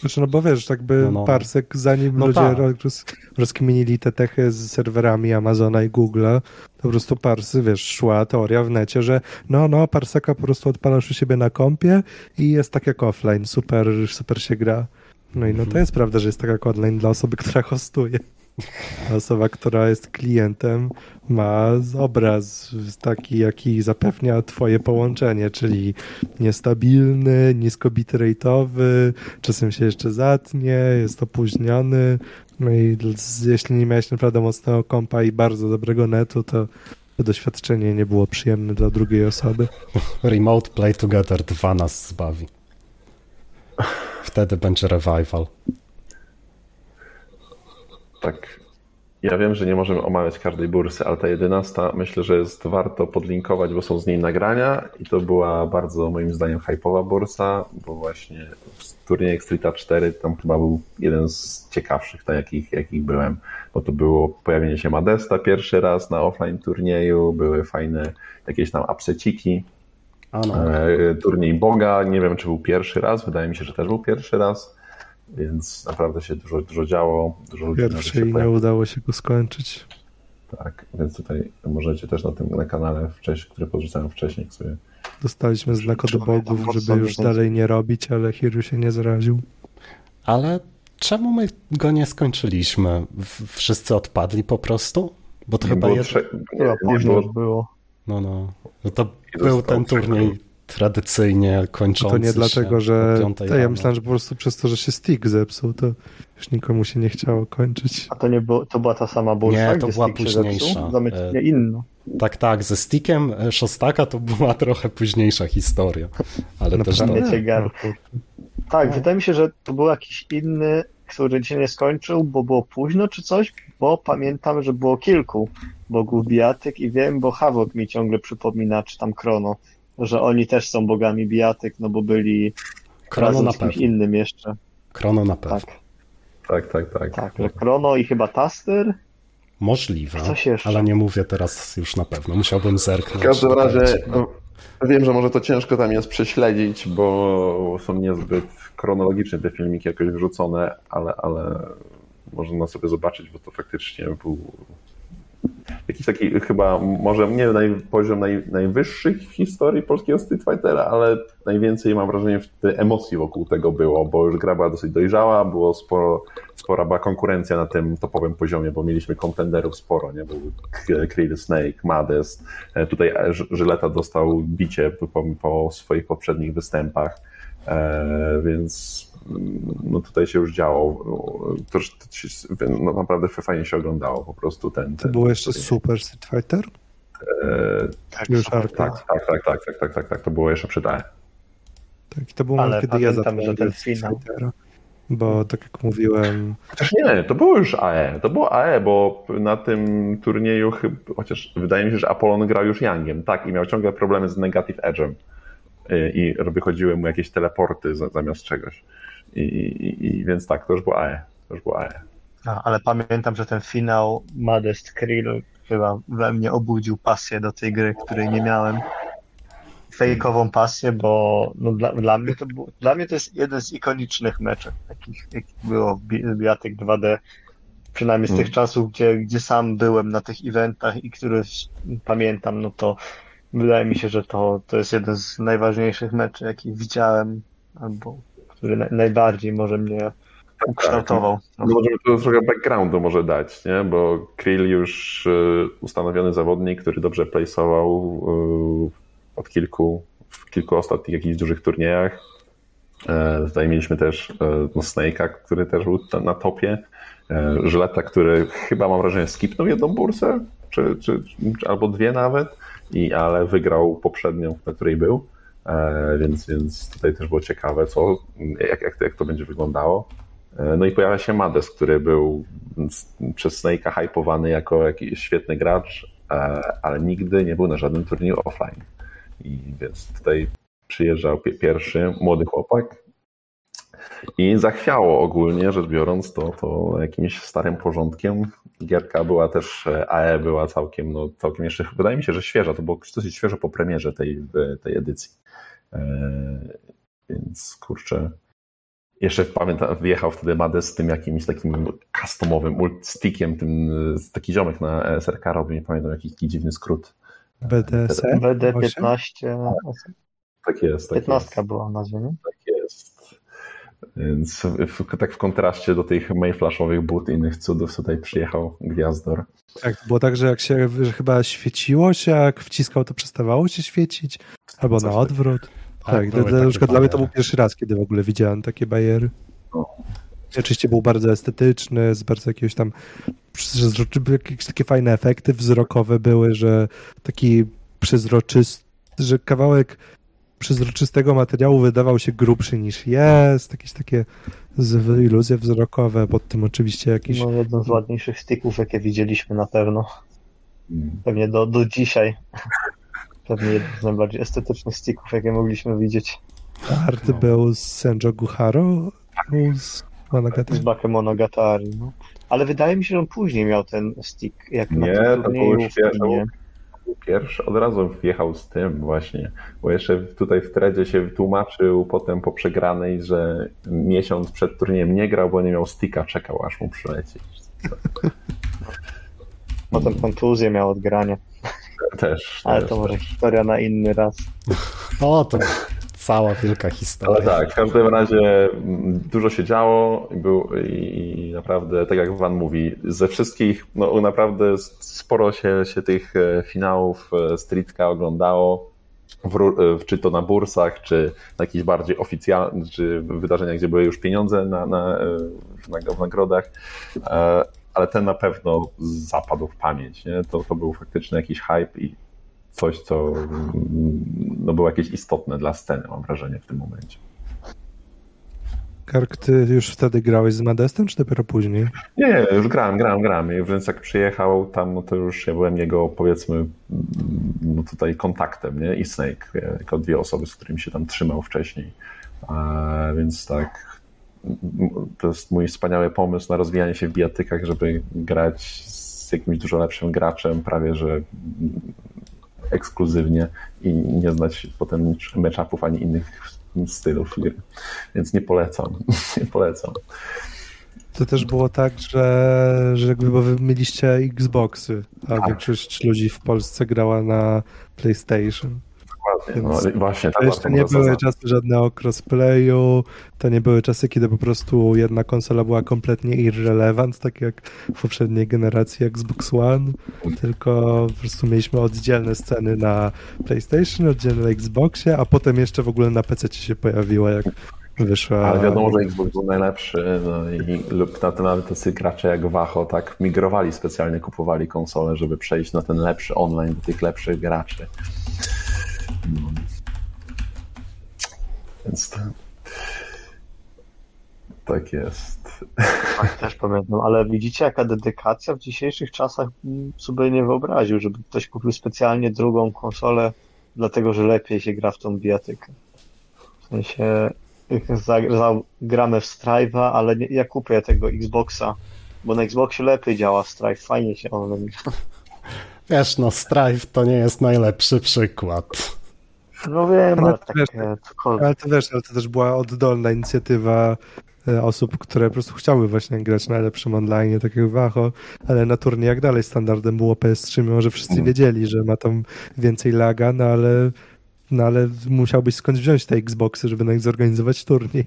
S1: Znaczy, no bo wiesz, tak by
S4: No, no.
S1: Parsek, zanim
S4: No
S1: ludzie
S4: tak.
S1: roz, rozkminili te techy z serwerami Amazona i Google'a, to po prostu Parsy, wiesz, szła teoria w necie, że no, no, Parseka po prostu odpalasz u siebie na kompie i jest tak jak offline, super, super się gra. No i no
S4: Mhm.
S1: to jest prawda, że jest tak jak online dla osoby, która hostuje. Osoba, która jest klientem, ma obraz taki, jaki zapewnia twoje połączenie, czyli niestabilny, nisko bitrate'owy, czasem się jeszcze zatnie, jest opóźniony. No i jeśli nie miałeś naprawdę mocnego kompa i bardzo dobrego netu, to to doświadczenie nie było przyjemne dla drugiej osoby.
S4: Remote Play Together 2 nas zbawi. Wtedy będzie revival.
S2: Tak. Ja wiem, że nie możemy omawiać każdej bursy, ale ta 11 myślę, że jest warto podlinkować, bo są z niej nagrania i to była bardzo moim zdaniem hype'owa bursa, bo właśnie turniej Streeta 4 tam chyba był jeden z ciekawszych, na jakich, jakich byłem, bo to było pojawienie się Madesta pierwszy raz na offline turnieju, były fajne jakieś tam upseciki,
S4: A no.
S2: e, turniej Boga, nie wiem czy był pierwszy raz, wydaje mi się, że też był pierwszy raz, więc naprawdę się dużo, dużo działo, dużo ludzi
S1: Pierwszy
S2: się
S1: i nie udało się go skończyć.
S2: Tak, więc tutaj możecie też na tym na kanale wcześniej, który podrzucałem wcześniej sobie.
S1: Dostaliśmy znak od bogów, żeby już dalej nie robić, ale Hiru się nie zraził.
S4: Ale czemu my go nie skończyliśmy? Wszyscy odpadli po prostu? Bo to
S2: Nie
S4: chyba
S2: było
S4: jed...
S2: trze- nie, nie
S3: późno
S2: było,
S3: było.
S4: No, no. no to
S2: I
S4: był ten turniej tradycyjnie kończący
S1: To nie
S4: się
S1: dlatego, że. To ja myślałem, że po prostu przez to, że się stick zepsuł, to już nikomu się nie chciało kończyć.
S3: A to nie było, to była ta sama bursa,
S4: Nie, to była późniejsza.
S3: Zamyć,
S4: E,
S3: nie, inna.
S4: Tak, tak, ze stickiem Szostaka to była trochę późniejsza historia. Ale też to...
S1: No,
S3: Tak, wydaje mi się, że to był jakiś inny, który się nie skończył, bo było późno czy coś, bo pamiętam, że było kilku bogów bijatyk i wiem, bo Havok mi ciągle przypomina, czy tam Krono, że oni też są bogami bijatyk, no bo byli
S4: Krono
S3: razem
S4: na
S3: z kimś
S4: pewno.
S3: innym jeszcze.
S4: Krono na pewno.
S3: Tak,
S2: Tak, tak, tak.
S3: tak, że Krono i chyba Taster?
S4: Możliwe,
S3: Coś jeszcze.
S4: ale nie mówię teraz już na pewno. Musiałbym
S2: W
S4: zerknąć.
S2: każdym
S4: do
S2: razie no, wiem, że może to ciężko tam jest prześledzić, bo są niezbyt chronologicznie te filmiki jakoś wrzucone, ale, ale można sobie zobaczyć, bo to faktycznie był jakiś taki chyba, może nie naj, poziom naj, najwyższy w historii polskiego Street Fightera, ale najwięcej mam wrażenie emocji wokół tego było, bo już gra była dosyć dojrzała, było sporo, spora była konkurencja na tym topowym poziomie, bo mieliśmy kontenderów sporo, nie? Był Krill Snake, Madest, E, Tutaj Ż- Żyleta dostał bicie po, po swoich poprzednich występach, e, więc no tutaj się już działo. To, to no naprawdę fajnie się oglądało po prostu ten.
S1: To
S2: ten
S1: było jeszcze
S2: ten-
S1: Super Street Fighter?
S2: E,
S3: Tak,
S2: tak, tak, tak, tak, tak, tak, tak, tak, to było jeszcze przed AE.
S1: Tak, i to był moment, kiedy ja zacząłem
S3: ten
S1: Street Fightera. Bo tak jak mówiłem,
S2: Chociaż nie, to było już AE, to było AE, bo na tym turnieju chociaż wydaje mi się, że Apollon grał już Yangiem, tak, i miał ciągle problemy z Negative Edge'em i, i wychodziły mu jakieś teleporty za, zamiast czegoś. I, i, I więc tak, to już było AE, to już było AE.
S3: No, ale pamiętam, że ten finał Modest Krill chyba we mnie obudził pasję do tej gry, której nie miałem. Fejkową pasję, bo no, dla, dla, mnie to był, dla mnie to jest jeden z ikonicznych meczów, jakich, jakich było w Bi- Biatek 2D. Przynajmniej z
S2: Mm.
S3: tych czasów, gdzie, gdzie sam byłem na tych eventach i które pamiętam, no to wydaje mi się, że to, to jest jeden z najważniejszych meczy, jakich widziałem, albo który na, najbardziej może mnie ukształtował.
S2: No możemy tu trochę backgroundu może dać, nie? bo Krill już y, ustanowiony zawodnik, który dobrze placeował y, od kilku, w kilku ostatnich jakichś dużych turniejach. E, Tutaj mieliśmy też e, no, Snake'a, który też był na topie. E, Żyleta, który chyba mam wrażenie skipnął jedną bursę, czy, czy albo dwie nawet, i, ale wygrał poprzednią, na której był. E, Więc, więc tutaj też było ciekawe, co, jak, jak, jak to będzie wyglądało. E, No i pojawia się Mades, który był przez Snake'a hypowany jako jakiś świetny gracz, e, ale nigdy nie był na żadnym turnieju offline. I więc tutaj przyjeżdżał pie- pierwszy młody chłopak i zachwiało ogólnie rzecz biorąc to, to jakimś starym porządkiem. Gierka była też, e, AE była całkiem, no, całkiem jeszcze, wydaje mi się, że świeża, to było dosyć świeżo po premierze tej, tej edycji. E, Więc kurczę, jeszcze pamiętam, wyjechał wtedy Mades z tym jakimś takim customowym ult- stickiem, tym taki ziomek na SRK robił, nie pamiętam jaki, jaki dziwny skrót.
S1: BDSM?
S3: WD-15,
S2: Tak jest, tak
S3: 15
S2: jest,
S3: była nazwa, nie?
S2: tak. Więc w, w, tak w kontraście do tych Mayflashowych but i innych cudów tutaj przyjechał Gwiazdor.
S1: Tak, to było tak, że jak się że chyba świeciło się, jak wciskał, to przestawało się świecić. Albo
S2: Coś
S1: na odwrót. Tak,
S4: były
S1: to,
S4: takie
S1: na przykład dla mnie to był pierwszy raz, kiedy w ogóle widziałem takie bariery.
S2: No.
S1: Oczywiście był bardzo estetyczny, z bardzo jakiegoś tam przezroczy- jakieś takie fajne efekty wzrokowe były, że taki przezroczysty, że kawałek przezroczystego materiału wydawał się grubszy niż jest, jakieś takie z- iluzje wzrokowe, pod tym oczywiście jakiś
S3: No, jeden z ładniejszych sticków, jakie widzieliśmy na pewno.
S2: Mm.
S3: Pewnie do, do dzisiaj. Pewnie jeden z najbardziej estetycznych sticków, jakie mogliśmy widzieć.
S1: art
S4: No.
S1: był z Senjo Guharo, z Monogatari.
S3: Z Bakemonogatari, no. Ale wydaje mi się, że on później miał ten stick, jak na
S2: Nie,
S3: tym
S2: to było. Pierwszy od razu wjechał z tym właśnie, bo jeszcze tutaj w tredzie się tłumaczył potem po przegranej, że miesiąc przed turniejem nie grał, bo nie miał sticka, czekał aż mu przyleci.
S3: Potem kontuzję miał od grania.
S2: Też.
S3: Ale
S2: też,
S3: to może
S2: też.
S3: historia na inny raz.
S4: O, to cała wielka
S2: Ale
S4: historia.
S2: tak, w każdym razie mm, dużo się działo i, był, i, naprawdę, tak jak Van mówi, ze wszystkich, no naprawdę sporo się, się tych e, finałów e, Streetka oglądało, w, e, czy to na bursach, czy na jakichś bardziej oficjalnych, czy wydarzeniach, gdzie były już pieniądze na, na, e, w, nag- w nagrodach, ale ten na pewno zapadł w pamięć. Nie? To, to był faktycznie jakiś hype i coś, co no, było jakieś istotne dla sceny, mam wrażenie, w tym momencie.
S1: Kark, ty już wtedy grałeś z Modestem, czy dopiero później?
S2: Nie, nie, już grałem, grałem, grałem. I Więc jak przyjechał tam, no to już ja byłem jego, powiedzmy, no tutaj kontaktem, nie? I Snake, e, jako dwie osoby, z którymi się tam trzymał wcześniej. A, więc tak, to jest mój wspaniały pomysł na rozwijanie się w bijatykach, żeby grać z jakimś dużo lepszym graczem, prawie że ekskluzywnie i nie znać potem matchupów ani innych stylów gry. Więc nie polecam, nie polecam.
S1: To też było tak, że, że jakby bo wy mieliście Xboxy, a
S2: Tak.
S1: większość ludzi w Polsce grała na PlayStation.
S2: Dokładnie. No, właśnie,
S1: To jeszcze nie były czasy żadne o crossplayu, to nie były czasy, kiedy po prostu jedna konsola była kompletnie irrelevant, tak jak w poprzedniej generacji Xbox One, tylko po prostu mieliśmy oddzielne sceny na PlayStation, oddzielne na Xboxie, a potem jeszcze w ogóle na PC się pojawiła, jak wyszła...
S2: Ale wiadomo, że Xbox był najlepszy no i lub na nawet tacy gracze jak Wacho tak migrowali specjalnie, kupowali konsole, żeby przejść na ten lepszy online do tych lepszych graczy. No. Więc to... tak jest.
S3: Tak, też pamiętam, ale widzicie jaka dedykacja w dzisiejszych czasach mm, sobie nie wyobraził, żeby ktoś kupił specjalnie drugą konsolę, dlatego że lepiej się gra w tą bijatykę. W sensie jak za, za, gramy w Strive'a, ale nie, ja kupię tego Xboxa Bo na Xboxie lepiej działa Strife, fajnie się gra.
S4: Wiesz, no Strife to nie jest najlepszy przykład.
S3: No wiem,
S1: Ale
S3: ale
S1: to wiesz,
S3: cokolwiek.
S1: Ale to wiesz, ale to też była oddolna inicjatywa e, osób, które po prostu chciały właśnie grać na lepszym online, tak jak Wacho, ale na turniejach dalej standardem było PS3, mimo że wszyscy
S2: Mm.
S1: wiedzieli, że ma tam więcej laga, no ale, no ale musiałbyś skądś wziąć te Xboxy, żeby na nich zorganizować turniej.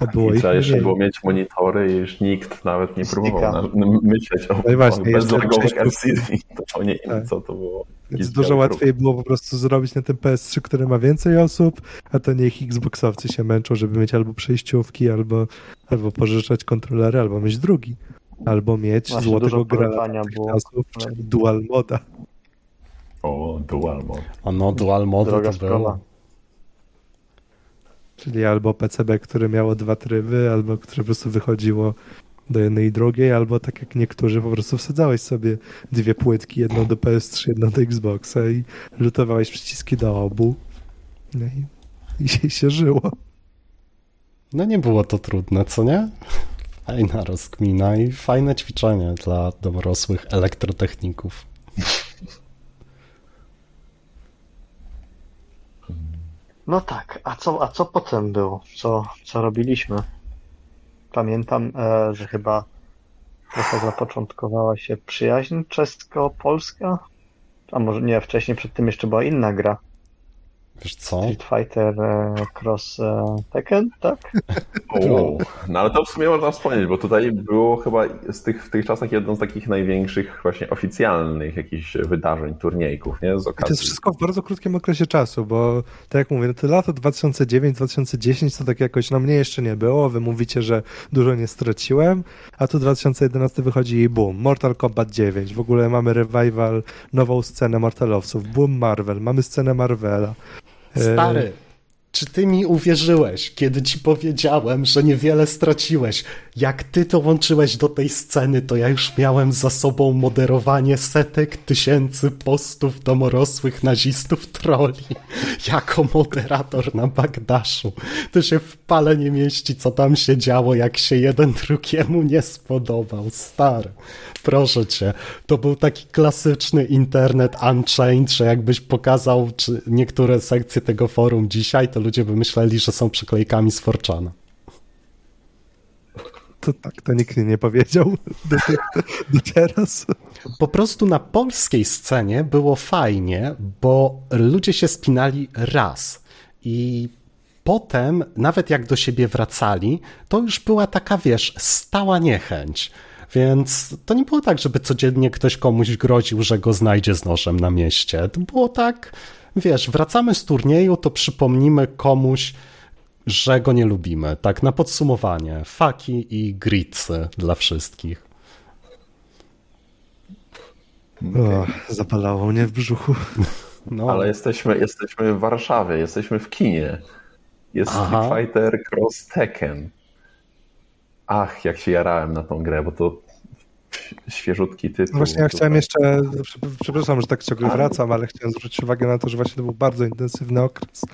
S1: A było
S2: I trzeba jeszcze było mieć monitory i już nikt nawet nie próbował na, myśleć o,
S1: No i właśnie,
S2: o
S1: jeszcze
S2: bezlogowych
S1: część-
S2: LCD. To nie wiem,
S1: Tak.
S2: co to było.
S1: Więc dużo łatwiej było po prostu zrobić na tym PS3, który ma więcej osób, a to niech Xboxowcy się męczą, żeby mieć albo przejściówki, albo, albo pożyczać kontrolery, albo mieć drugi. Albo mieć
S3: Właśnie
S1: złotego
S3: dużo
S1: gra
S3: polecania było.
S1: czasów, czyli dual moda.
S2: O, dual mode.
S4: A no, dual
S3: Droga
S4: to
S3: sprawa.
S4: było.
S1: Czyli albo PCB, które miało dwa tryby, albo które po prostu wychodziło do jednej i drugiej, albo tak jak niektórzy po prostu wsadzałeś sobie dwie płytki, jedną do PS3, jedną do Xboxa i lutowałeś przyciski do obu. No i, i się, żyło.
S4: No nie było to trudne, co nie? Fajna rozkmina i fajne ćwiczenie dla dorosłych elektrotechników.
S3: No tak, a co, a co potem było? Co, co robiliśmy? Pamiętam, e, że chyba trochę zapoczątkowała się przyjaźń czesko-polska? A może nie, wcześniej przed tym jeszcze była inna gra.
S4: Wiesz co?
S3: Street Fighter e, Cross e, Tekken, tak?
S2: O, no ale to w sumie można wspomnieć, bo tutaj było chyba z tych, w tych czasach jedną z takich największych właśnie oficjalnych jakichś wydarzeń, turniejków, nie? Z
S1: I to
S2: okazji.
S1: jest wszystko w bardzo krótkim okresie czasu, bo tak jak mówię, no te lata 2009-2010 to tak jakoś, no mnie jeszcze nie było, wy mówicie, że dużo nie straciłem, a tu 2011 wychodzi i boom, Mortal Kombat 9, w ogóle mamy revival, nową scenę Mortalowców, boom Marvel, mamy scenę Marvela. E,
S4: Stary, czy ty mi uwierzyłeś, kiedy ci powiedziałem, że niewiele straciłeś? Jak ty dołączyłeś do tej sceny, to ja już miałem za sobą moderowanie setek tysięcy postów domorosłych nazistów troli. Jako moderator na Bagdaszu. To się w pale nie mieści, co tam się działo, jak się jeden drugiemu nie spodobał. Stary, proszę cię. To był taki klasyczny internet Unchained, że jakbyś pokazał niektóre sekcje tego forum dzisiaj, to ludzie by myśleli, że są przyklejkami z Forczana.
S1: To tak, to nikt nie powiedział do, do teraz.
S4: Po prostu na polskiej scenie było fajnie, bo ludzie się spinali raz i potem, nawet jak do siebie wracali, to już była taka, wiesz, stała niechęć. Więc to nie było tak, żeby codziennie ktoś komuś groził, że go znajdzie z nożem na mieście. To było tak, wiesz, wracamy z turnieju, to przypomnimy komuś, że go nie lubimy. Tak na podsumowanie. Faki i gritsy dla wszystkich.
S1: O, zapalało mnie w brzuchu.
S4: No,
S2: Ale jesteśmy, jesteśmy w Warszawie, jesteśmy w kinie. Jest
S4: Aha.
S2: Street Fighter Cross Tekken. Ach, jak się jarałem na tą grę, bo to świeżutki tytuł.
S1: No właśnie ja chciałem jeszcze, przepraszam, że tak ciągle wracam, ale chciałem zwrócić uwagę na to, że właśnie to był bardzo intensywny okres.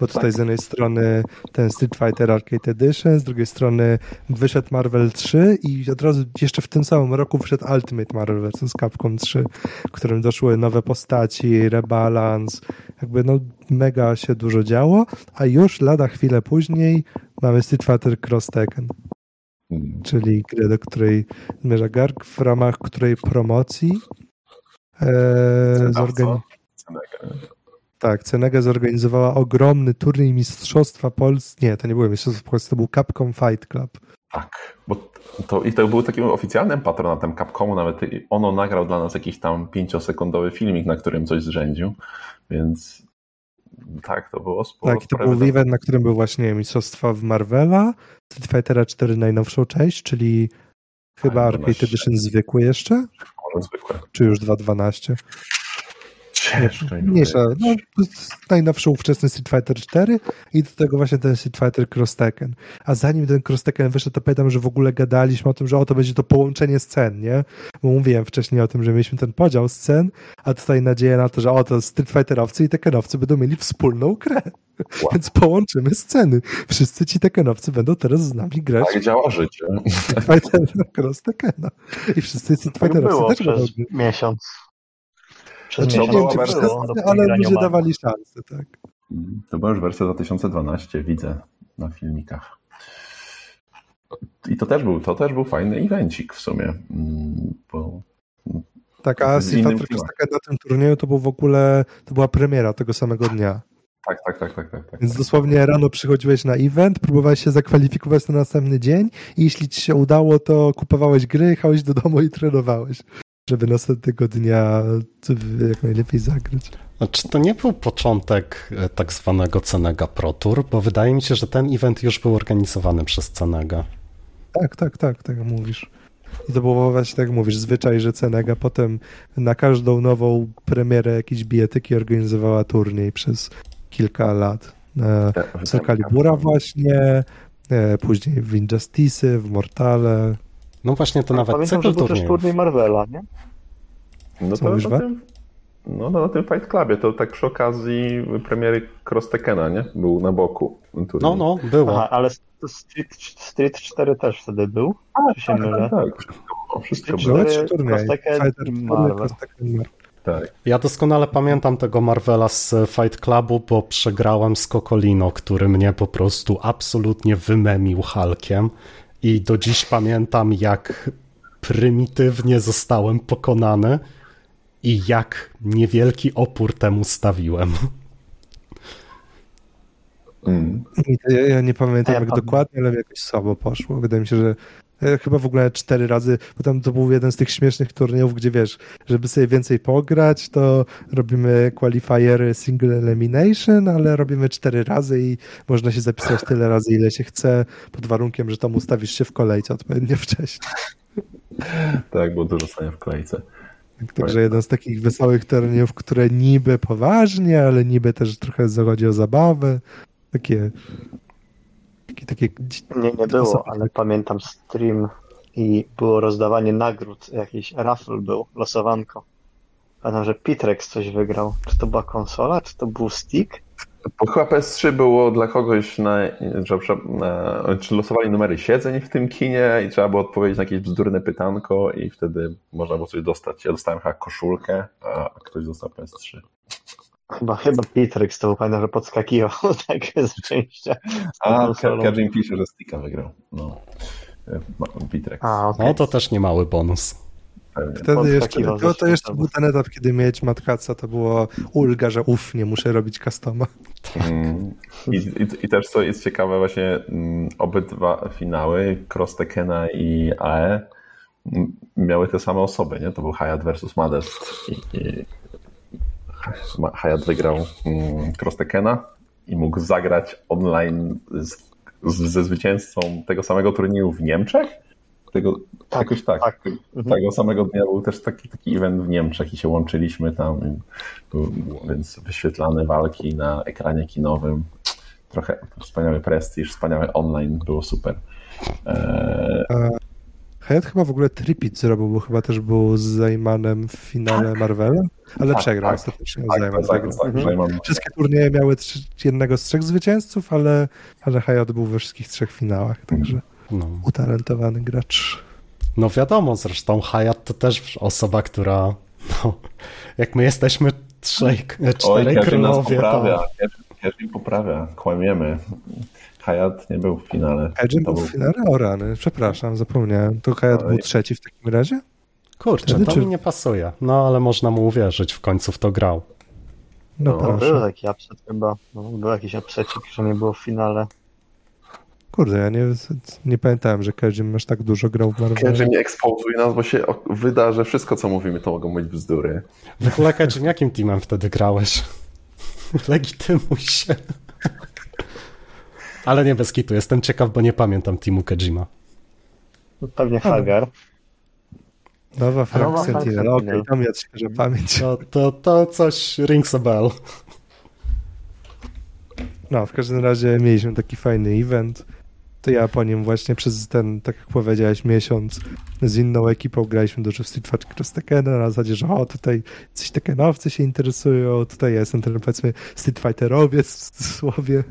S1: Bo tutaj z jednej strony ten Street Fighter Arcade Edition, z drugiej strony wyszedł Marvel 3 i od razu jeszcze w tym samym roku wyszedł Ultimate Marvel vs. Capcom 3, w którym doszły nowe postaci, rebalans, jakby no mega się dużo działo, a już lada chwilę później mamy Street Fighter Cross Tekken. Czyli grę, do której zmierza Garg, w ramach której promocji e, zorgani-
S2: Cenega.
S1: tak, Cenega zorganizowała ogromny turniej Mistrzostwa Polski. Nie, to nie były Mistrzostwa Polski, to był Capcom Fight Club.
S2: Tak, bo to, i to był takim oficjalnym patronatem Capcomu, nawet ono nagrał dla nas jakiś tam pięciosekundowy filmik, na którym coś zrzędził, więc tak, to było sporo.
S1: Tak, to był event, na którym był właśnie Mistrzostwa w Marvela, Street Fightera 4 najnowszą część, czyli chyba
S2: Tak,
S1: Arcade
S2: 12.
S1: Edition zwykły jeszcze,
S2: Może zwykłe.
S1: czy już 2.12.
S2: Ciężko
S1: Mniejsza, no, najnowszy ówczesny Street Fighter 4 i do tego właśnie ten Street Fighter Cross Tekken. A zanim ten Cross Tekken wyszedł, to pamiętam, że w ogóle gadaliśmy o tym, że o, to będzie to połączenie scen, nie? Bo mówiłem wcześniej o tym, że mieliśmy ten podział scen, a tutaj nadzieja na to, że o, to Street Fighterowcy i Tekkenowcy będą mieli wspólną grę.
S2: Wow.
S1: Więc połączymy sceny. Wszyscy ci Tekkenowcy będą teraz z nami grać
S2: Tak działa życie.
S1: Street Fighter Cross Tekkena. I wszyscy Street
S3: Tak
S1: Fighterowcy
S3: było
S1: też będą
S3: miesiąc. Przez
S1: Znaczy, nie
S3: miesiąc
S1: wiem,
S3: było,
S1: ale
S3: nie
S1: ludzie dawali szansę, tak.
S2: To była już wersja 2012, widzę na filmikach. I to też był, to też był fajny evencik w sumie. Mm, Bo
S1: Tak, a na tym turnieju to był w ogóle, to była premiera tego samego dnia.
S2: tak, tak, tak, tak, tak. tak.
S1: Więc dosłownie rano przychodziłeś na event, próbowałeś się zakwalifikować na następny dzień i jeśli ci się udało, to kupowałeś gry, jechałeś do domu i trenowałeś, żeby następnego dnia jak najlepiej zagrać.
S4: Znaczy, to nie był początek e, tak zwanego Cenega Pro Tour, bo wydaje mi się, że ten event już był organizowany przez Cenega.
S1: Tak, tak, tak, tak mówisz. I to było właśnie tak jak mówisz, zwyczaj, że Cenega potem na każdą nową premierę jakiejś bijatyki organizowała turniej przez kilka lat. E,
S2: Te-
S1: Soul Calibura właśnie, e, później w Injustice, w Mortale.
S4: No właśnie, to nawet
S3: Pamiętam,
S4: cykl
S3: że był też
S4: turniejów.
S3: turniej Marvela, nie?
S2: No
S1: Co
S2: to
S1: mówisz,
S2: na tym, no, no na tym Fight Clubie, to tak przy okazji premiery Cross Tekkena, nie? Był na boku. turniej.
S4: No, no, było.
S3: Aha, ale Street, Street 4 też wtedy był? Czy się
S2: tak,
S3: mylę?
S2: tak, tak. Wszystko było. Wszystko było.
S1: Trzy turnieje.
S3: Cross Tekken
S1: Fighter
S3: i
S1: 4,
S3: Marvel.
S1: Cross Tekken, Marvel.
S2: Tak.
S4: Ja doskonale pamiętam tego Marvela z Fight Clubu, bo przegrałem z Kokolino, który mnie po prostu absolutnie wymemił Hulkiem i do dziś pamiętam, jak prymitywnie zostałem pokonany i jak niewielki opór temu stawiłem.
S2: Mm.
S1: Ja, ja nie pamiętam
S3: ja
S1: jak
S3: pamiętam.
S1: dokładnie, ale jakoś słabo poszło. Wydaje mi się, że chyba w ogóle cztery razy, bo tam to był jeden z tych śmiesznych turniejów, gdzie wiesz, żeby sobie więcej pograć, to robimy qualifiery single elimination, ale robimy cztery razy i można się zapisać tyle razy, ile się chce, pod warunkiem, że tam ustawisz się w kolejce odpowiednio wcześniej.
S2: Tak, było dużo stania w kolejce.
S1: Tak, Także jeden z takich wesołych turniejów, które niby poważnie, ale niby też trochę zachodzi o zabawę. Takie takie, takie
S3: Nie, nie było, ale pamiętam stream i było rozdawanie nagród, jakiś raffle był, losowanko. Pamiętam, że Pitrex coś wygrał. Czy to była konsola, czy to był stick?
S2: Bo chyba PS3 było dla kogoś na, że, że, na, czy losowali numery siedzeń w tym kinie i trzeba było odpowiedzieć na jakieś bzdurne pytanko i wtedy można było coś dostać. Ja dostałem chyba koszulkę, a ktoś dostał PS3.
S3: Chyba, chyba Pitrex to był, pamiętam, że podskakiwał tak z szczęścia. z tą
S2: A. Kevin pisze, że Sticka wygrał. No. Pitrex.
S3: A, okej.
S4: No to też niemały bonus.
S2: Pewnie.
S1: Wtedy jeszcze, to, to jeszcze był ten etap, kiedy mieć matkaca, to było ulga, że uff, nie muszę robić customa.
S2: Mm. I, i, I też co jest ciekawe, właśnie mm, obydwa finały, Cross Tekkena i AE, miały te same osoby, nie? To był Hayat versus Modest i, i Hayat wygrał mm, Cross Tekkena i mógł zagrać online z, ze zwycięzcą tego samego turnieju w Niemczech. Tego,
S3: Tak,
S2: jakoś tak.
S3: tak. Mhm.
S2: Tego samego dnia był też taki, taki event w Niemczech i się łączyliśmy tam, więc wyświetlane walki na ekranie kinowym. Trochę wspaniały prestiż, wspaniały online, było super. Eee,
S1: Hayat chyba w ogóle tripit zrobił, bo chyba też był z Zajmanem w finale Marvela, ale
S2: Tak,
S1: przegrał
S2: tak.
S1: ostatecznie.
S2: tak,
S1: Zajman
S2: tak, tak, tak,
S3: Mhm.
S1: Wszystkie turnieje miały trzy, jednego z trzech zwycięzców, ale, ale Hayat był we wszystkich trzech finałach, także
S4: No.
S1: utalentowany gracz.
S4: No wiadomo, zresztą Hayat to też osoba, która, no, jak my jesteśmy trzej,
S2: Oj,
S4: czterej
S2: nas
S4: królowie,
S2: poprawia,
S4: to
S2: Kevin- Kevin poprawia, kłamiemy. Hayat nie był w finale.
S1: Edgin
S2: To
S1: był w finale? O rany, przepraszam, zapomniałem. To Hayat
S2: Oj.
S1: był trzeci w takim razie?
S4: kurczę,
S1: Wtedy
S4: to
S1: czy-
S4: mi nie pasuje. No ale można mu uwierzyć, w końcu w to grał.
S1: No,
S2: No,
S3: Był taki upset chyba. No, był jakiś upsecik, że nie było w finale.
S1: Kurde, ja nie, nie pamiętałem, że Kevin aż tak dużo grał w Marvelu.
S2: Kevin nie ekspozuje nas, bo się wyda, że wszystko co mówimy to mogą być bzdury.
S4: W ogóle, jakim teamem wtedy grałeś? Legitymuj się. Ale nie bez kitu, jestem ciekaw, bo nie pamiętam teamu Kejima.
S3: Pewnie Hagar.
S1: Nowa Frank
S3: Nowa
S1: Sentinel, okej,
S3: Sentinel.
S1: to mi odświeża pamięć.
S4: To, to, to coś rings a bell.
S1: No, w każdym razie mieliśmy taki fajny event. To ja po nim właśnie przez ten, tak jak powiedziałeś, miesiąc z inną ekipą graliśmy dużo w Street Fighter Cross Tekkena na zasadzie, że o, tutaj coś Tekkenowcy się interesują, tutaj ja jestem ten, powiedzmy, Street Fighterowiec w cudzysłowie.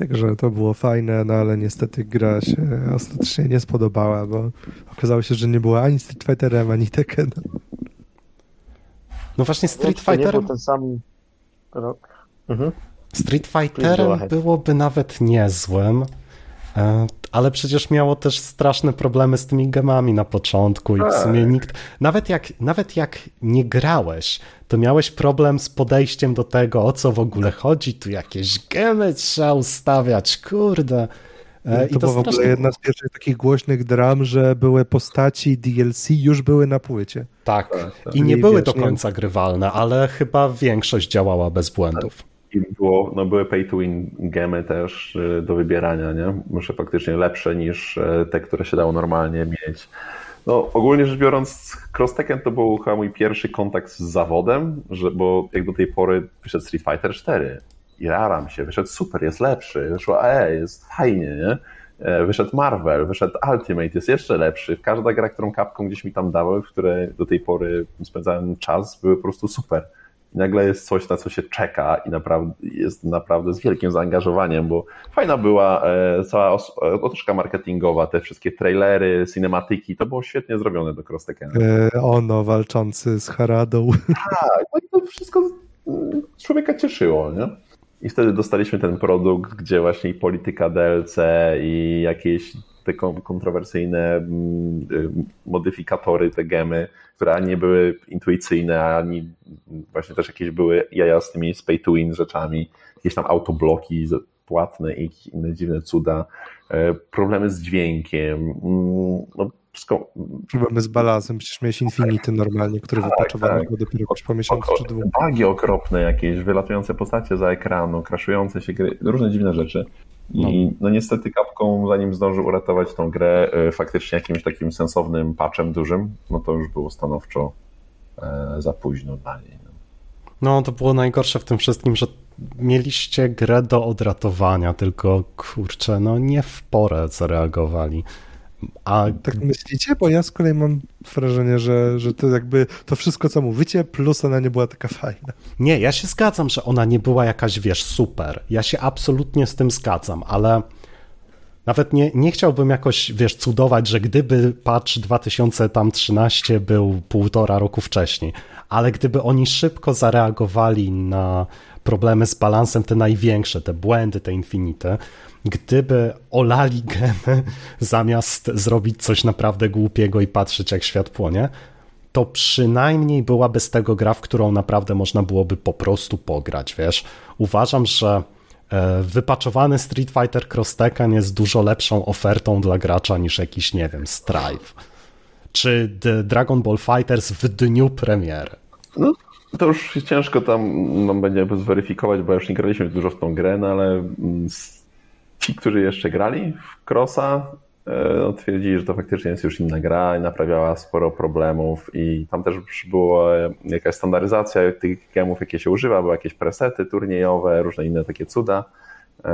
S1: Także to było fajne, no ale niestety gra się ostatecznie nie spodobała, bo okazało się, że nie była ani Street Fighterem, ani Tekkenem.
S4: No właśnie Street
S3: To nie był
S4: Fighterem,
S3: ten sam rok. Mhm.
S4: Street Fighterem byłoby nawet niezłym, ale przecież miało też straszne problemy z tymi gemami na początku i w sumie
S2: Tak.
S4: nikt, nawet jak, nawet jak nie grałeś, to miałeś problem z podejściem do tego, o co w ogóle chodzi, tu jakieś gemy trzeba ustawiać, kurde. E,
S1: to, była w ogóle jedna z pierwszych takich głośnych dram, że były postaci DLC już były na płycie.
S4: Tak,
S2: Tak,
S4: i nie
S1: I
S4: były
S1: wiesz,
S4: do
S1: nie-
S4: końca grywalne, ale chyba większość działała bez błędów.
S2: I było, no były pay to win gemy też y, do wybierania, nie? Może faktycznie lepsze niż y, te, które się dało normalnie mieć. No ogólnie rzecz biorąc, Cross Tekken to był chyba mój pierwszy kontakt z zawodem, że, bo jak do tej pory wyszedł Street Fighter 4 i jaram się, wyszedł super, jest lepszy, wyszło e, jest fajnie, nie? E, Wyszedł Marvel, wyszedł Ultimate, jest jeszcze lepszy. Każda gra, którą Capcom gdzieś mi tam dały, w której do tej pory spędzałem czas, były po prostu super. Nagle jest coś, na co się czeka i naprawdę, jest naprawdę z wielkim zaangażowaniem, bo fajna była e, cała e, otoczka marketingowa, te wszystkie trailery, cinematyki, to było świetnie zrobione do.
S1: E, ono walczący z Haradą.
S2: Tak, no i to wszystko człowieka cieszyło, nie? I wtedy dostaliśmy ten produkt, gdzie właśnie i polityka DLC i jakieś te kon- kontrowersyjne mm, y, modyfikatory, te gemy, które ani nie były intuicyjne, ani właśnie też jakiees były jaja z tymi pay to win rzeczami, jakieś tam autobloki płatne i jakieś inne dziwne cuda, e, problemy z dźwiękiem, mm, no wszystko,
S1: Problemy z balansem, przecież miałeś Infinity normalnie, który
S2: Tak,
S1: wypaczowano
S2: tak.
S1: dopiero już po miesiącu czy dwóch.
S2: Bugi okropne jakieś, wylatujące postacie za ekranu, kraszujące się gry, różne dziwne rzeczy. I no, niestety Capcom, zanim zdążył uratować tą grę e, faktycznie jakimś takim sensownym patchem dużym, no to już było stanowczo e, za późno dla niej. No.
S4: No, to było najgorsze w tym wszystkim, że mieliście grę do odratowania, tylko kurczę, no nie w porę zareagowali. A
S1: Tak myślicie? Bo ja z kolei mam wrażenie, że, że to jakby to wszystko, co mówicie, plus ona nie była taka fajna.
S4: nie, ja się zgadzam, że ona nie była jakaś, wiesz, super. Ja się absolutnie z tym zgadzam, ale nawet nie, nie chciałbym jakoś, wiesz, cudować, że gdyby patch 2013 był półtora roku wcześniej, ale gdyby oni szybko zareagowali na problemy z balansem, te największe, te błędy, te infinite, gdyby olali gemy zamiast zrobić coś naprawdę głupiego i patrzeć jak świat płonie, to przynajmniej byłaby z tego gra, w którą naprawdę można byłoby po prostu pograć, wiesz. Uważam, że e, wypaczowany Street Fighter Cross Tekken jest dużo lepszą ofertą dla gracza niż jakiś, nie wiem, Strive. Czy The Dragon Ball Fighters w dniu premiery.
S2: No, to już ciężko tam nam będzie zweryfikować, bo już nie graliśmy dużo w tą grę, no ale mm, ci, którzy jeszcze grali w Crossa, e, no, twierdzili, że to faktycznie jest już inna gra i naprawiała sporo problemów i tam też była jakaś standaryzacja tych gemów, jakie się używa, były jakieś presety turniejowe, różne inne takie cuda, e,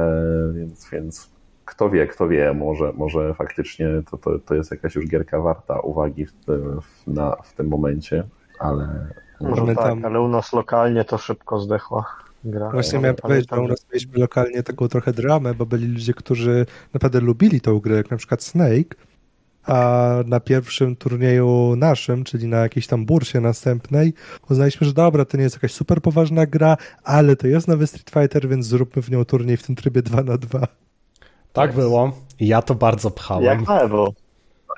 S2: więc, więc kto wie, kto wie, może, może faktycznie to, to, to jest jakaś już gierka warta uwagi w, tym- w, na, w tym momencie, ale
S3: Może tak, ale u nas lokalnie to szybko zdechła gra.
S1: Właśnie
S3: Ja
S1: miałem powiedzieć, że u nas mieliśmy lokalnie taką trochę dramę, bo byli ludzie, którzy naprawdę lubili tą grę, jak na przykład Snake, a na pierwszym turnieju naszym, czyli na jakiejś tam bursie następnej, uznaliśmy, że dobra, to nie jest jakaś super poważna gra, ale to jest nowy Street Fighter, więc zróbmy w nią turniej w tym trybie 2 na 2
S4: Tak było ja to bardzo pchałem.
S3: Jak na Evo.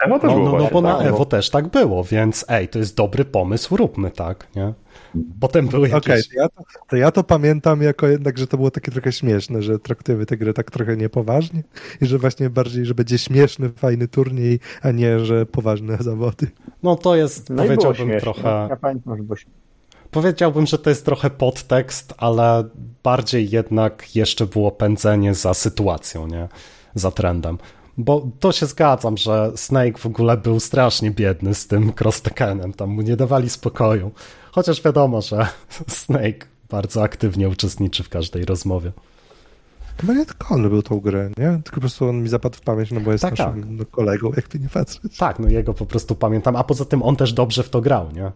S2: Evo też
S4: No,
S2: było
S4: no, no bo na
S2: tak,
S4: Evo też tak było, więc ej, to jest dobry pomysł, róbmy tak, nie? Potem były jakieś...
S1: Okej, to, ja to, to ja to pamiętam jako jednak, że to było takie trochę śmieszne, że traktujemy tę grę tak trochę niepoważnie i że właśnie bardziej, że będzie śmieszny, fajny turniej, a nie, że poważne zawody.
S4: No to jest,
S3: No
S4: powiedziałbym
S3: śmieszne.
S4: trochę...
S3: Ja pamiętam, że było śmieszne.
S4: Powiedziałbym, że to jest trochę podtekst, ale bardziej jednak jeszcze było pędzenie za sytuacją, nie? Za trendem. Bo to się zgadzam, że Snake w ogóle był strasznie biedny z tym cross-tekenem, tam mu nie dawali spokoju. Chociaż wiadomo, że Snake bardzo aktywnie uczestniczy w każdej rozmowie.
S1: Chyba nie tylko on lubił tą grę, nie? Tylko po prostu on mi zapadł w pamięć, no bo jest
S4: Tak,
S1: naszym no, kolegą, jak ty nie patrzeć.
S4: Tak, no jego po prostu pamiętam, a poza tym on też dobrze w to grał, nie?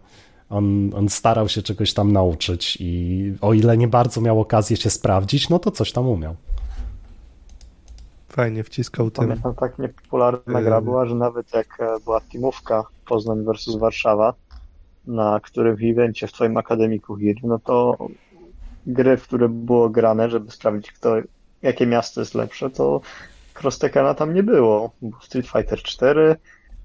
S4: On, on starał się czegoś tam nauczyć i o ile nie bardzo miał okazję się sprawdzić, no to coś tam umiał.
S1: Fajnie wciskał tym.
S3: Pamiętam, tak niepopularna gra była, że nawet jak e, była teamówka Poznań versus Warszawa, na którym evencie w twoim akademiku Hir, no to gry, w które było grane, żeby sprawdzić kto, jakie miasto jest lepsze, to Crosstekena tam nie było. Był Street Fighter 4,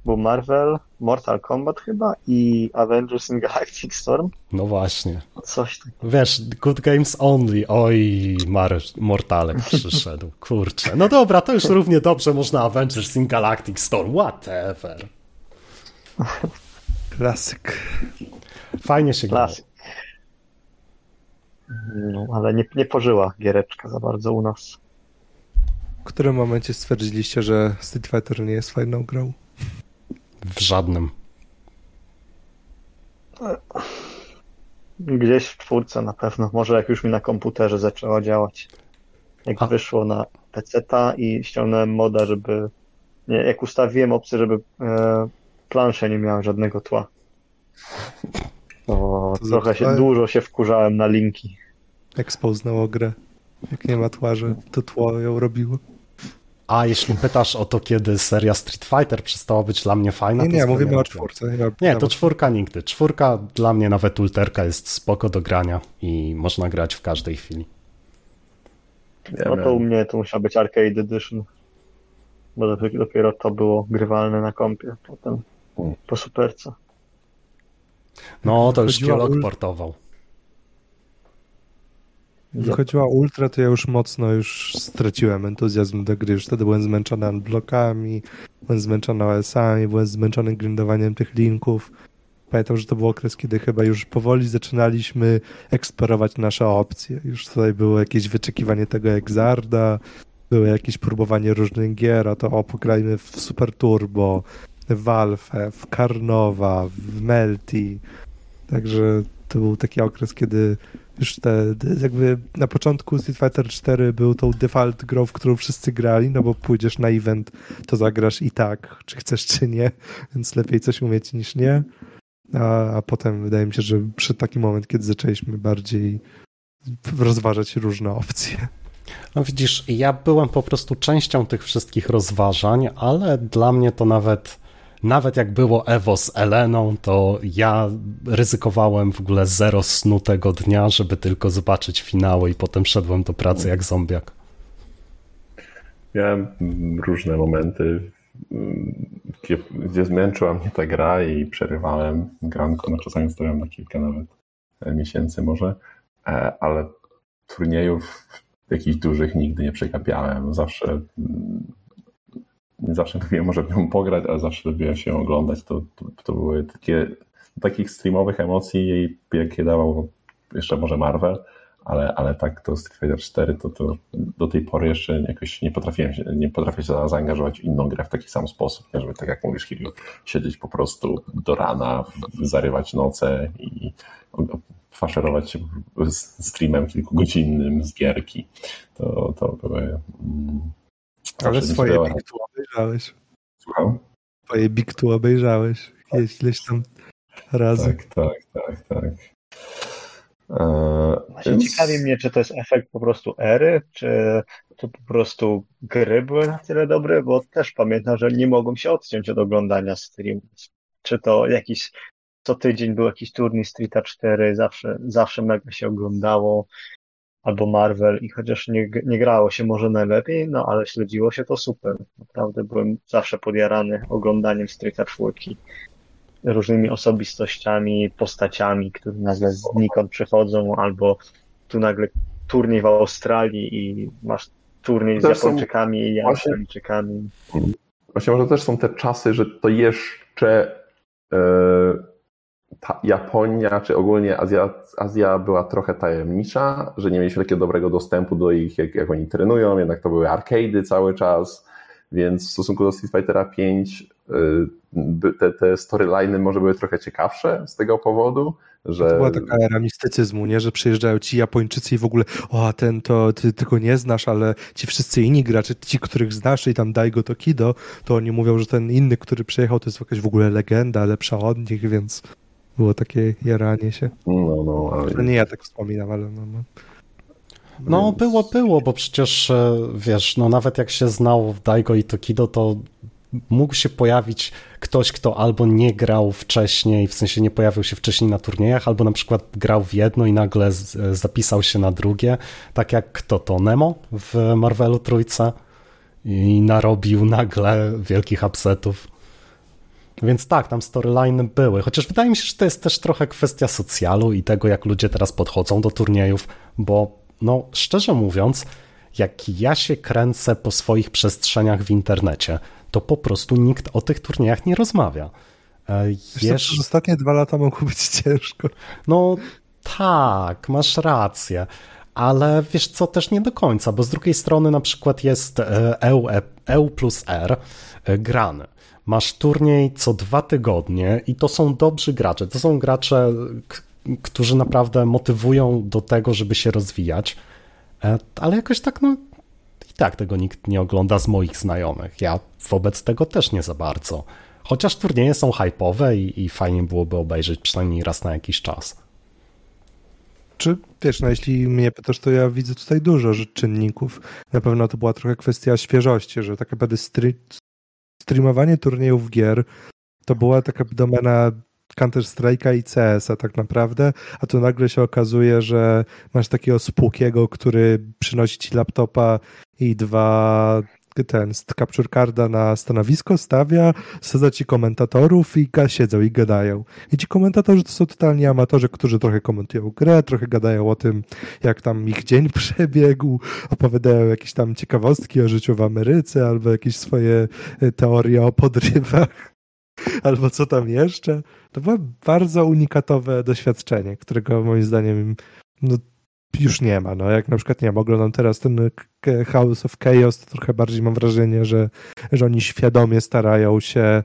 S3: był Marvel, Mortal Kombat chyba i Avengers in Galactic Storm.
S4: No właśnie.
S3: Coś tak.
S4: Wiesz, Good Games Only. Oj, Mar Mortalek przyszedł. Kurczę. No dobra, to już równie dobrze można Avengers in Galactic Storm. Whatever.
S1: Klasyk.
S4: Fajnie się.
S3: Klasyk. No, ale nie, nie pożyła giereczka za bardzo u nas.
S1: W którym momencie stwierdziliście, że Street Fighter nie jest fajną grą?
S4: W żadnym.
S3: Gdzieś w czwórce na pewno. Może jak już mi na komputerze zaczęła działać. Jak
S4: A-
S3: wyszło na PC-ta i ściągnąłem moda, żeby. Nie, jak ustawiłem opcję, żeby e, plansze nie miały żadnego tła. To
S1: To
S3: trochę się dużo się wkurzałem na linki.
S1: Jak spoznało grę? Jak nie ma tła, że to tło ją robiło?
S4: A jeśli pytasz o to, kiedy seria Street Fighter przestała być dla mnie fajna,
S1: Nie,
S4: to
S1: nie, mówimy o czwórce.
S4: Nie,
S1: pytam
S4: to czwórka nigdy. Czwórka dla mnie nawet ulterka jest spoko do grania i można grać w każdej chwili.
S3: No to u mnie to musiał być Arcade Edition. Bo dopiero- to było grywalne na kompie. Potem
S2: Mm.
S3: po superce.
S4: No, to już Kielok portował.
S1: Wychodziła Ultra, to ja już mocno już straciłem entuzjazm do gry. Już wtedy byłem zmęczony blokami, byłem zmęczony OS-ami, byłem zmęczony grindowaniem tych linków. Pamiętam, że to był okres, kiedy chyba już powoli zaczynaliśmy eksplorować nasze opcje. Już tutaj było jakieś wyczekiwanie tego Exarda, było jakieś próbowanie różnych gier, a to o, pograjmy w Super Turbo, w Valve, w Karnowa, w Melty. Także to był taki okres, kiedy już te, jakby na początku Street Fighter 4 był tą default grą, w którą wszyscy grali, no bo pójdziesz na event, to zagrasz i tak, czy chcesz, czy nie, więc lepiej coś umieć niż nie. A, a potem wydaje mi się, że przyszedł taki moment, kiedy zaczęliśmy bardziej rozważać różne opcje.
S4: No widzisz, ja byłem po prostu częścią tych wszystkich rozważań, ale dla mnie to nawet, nawet jak było Evo z Eleną, to ja ryzykowałem w ogóle zero snu tego dnia, żeby tylko zobaczyć finały i potem szedłem do pracy jak zombiak.
S2: Miałem różne momenty, gdzie, zmęczyła mnie ta gra i przerywałem granko, no czasami stawiam na kilka nawet e, miesięcy może, e, ale turniejów jakichś dużych nigdy nie przegapiałem. Zawsze mm, nie zawsze lubiłem może w nią pograć, ale zawsze lubiłem się oglądać. To, to, to były takie takich streamowych emocji, jakie dawał jeszcze może Marvel, ale, ale tak to Street Fighter 4 to, to do tej pory jeszcze jakoś nie potrafiłem się, nie potrafię się zaangażować w inną grę w taki sam sposób, nie? żeby tak jak mówisz Kirill, siedzieć po prostu do rana, zarywać noce i faszerować się streamem kilkugodzinnym z gierki. To, to były... Mm,
S1: Ale swoje
S2: dało-
S1: obejrzałeś.
S2: Słucham?
S1: Swoje Big Two obejrzałeś. Jakieś ileś tam razy.
S2: Tak, tak, tak, tak. Eee, więc-
S3: ciekawi mnie, czy to jest efekt po prostu ery, czy to po prostu gry były na tyle dobre, bo też pamiętam, że nie mogłem się odciąć od oglądania streamów. Czy to jakiś, co tydzień był jakiś turniej Streeta 4, zawsze, zawsze mega się oglądało, albo Marvel i chociaż nie, nie grało się może najlepiej, no ale śledziło się to super. Naprawdę byłem zawsze podjarany oglądaniem Streeta 4 różnymi osobistościami, postaciami, które nagle znikąd przychodzą, albo tu nagle turniej w Australii i masz turniej z
S2: Też są
S3: Japończykami i Australijczykami.
S2: Właśnie może też są te czasy, że to jeszcze e, Japonia, czy ogólnie Azja, Azja była trochę tajemnicza, że nie mieliśmy takiego dobrego dostępu do ich, jak, jak oni trenują, jednak to były arcade'y cały czas, więc w stosunku do Street Fightera 5 y, te, te storyliny może były trochę ciekawsze z tego powodu, że...
S1: To była taka era mistycyzmu, nie? że przyjeżdżają ci Japończycy i w ogóle o, ten to ty tylko nie znasz, ale ci wszyscy inni gracze, ci, których znasz i tam daj go to kido, to oni mówią, że ten inny, który przyjechał, to jest jakaś w ogóle legenda, lepsza od nich, więc było takie jaranie się.
S2: No, no, ale...
S1: To nie ja tak wspominam, ale no, no.
S4: No, było, było, bo przecież e, wiesz, no nawet jak się znał Daigo i Tokido, to mógł się pojawić ktoś, kto albo nie grał wcześniej, w sensie nie pojawił się wcześniej na turniejach, albo na przykład grał w jedno i nagle zapisał się na drugie, tak jak kto to Nemo w Marvelu Trójce i narobił nagle wielkich upsetów. Więc tak, tam storyline były, chociaż wydaje mi się, że to jest też trochę kwestia socjalu i tego, jak ludzie teraz podchodzą do turniejów, bo no szczerze mówiąc, jak ja się kręcę po swoich przestrzeniach w internecie, to po prostu nikt o tych turniejach nie rozmawia.
S1: E, Wiesz, co, ostatnie dwa lata mogło być ciężko.
S4: No tak, masz rację. Ale wiesz co, też nie do końca, bo z drugiej strony na przykład jest EU, e EU plus R e, grany. Masz turniej co dwa tygodnie i to są dobrzy gracze. To są gracze, którzy naprawdę motywują do tego, żeby się rozwijać. Ale jakoś tak, no, tak tego nikt nie ogląda z moich znajomych. Ja wobec tego też nie za bardzo. Chociaż turnieje są hype'owe i, i fajnie byłoby obejrzeć przynajmniej raz na jakiś czas.
S1: Czy wiesz, no jeśli mnie pytasz, to ja widzę tutaj dużo czynników. Na pewno to była trochę kwestia świeżości, że tak naprawdę streamowanie turniejów gier to była taka domena Counter-Strike'a i CS-a tak naprawdę, a tu nagle się okazuje, że masz takiego spłukiego, który przynosi ci laptopa i dwa ten capture carda na stanowisko stawia, sadza ci komentatorów i siedzą i gadają. I ci komentatorzy to są totalni amatorzy, którzy trochę komentują grę, trochę gadają o tym, jak tam ich dzień przebiegł, opowiadają jakieś tam ciekawostki o życiu w Ameryce albo jakieś swoje e, teorie o podrywach albo co tam jeszcze. To było bardzo unikatowe doświadczenie, którego moim zdaniem no, już nie ma. No, jak na przykład nie wiem, oglądam teraz ten House of Chaos, to trochę bardziej mam wrażenie, że, że oni świadomie starają się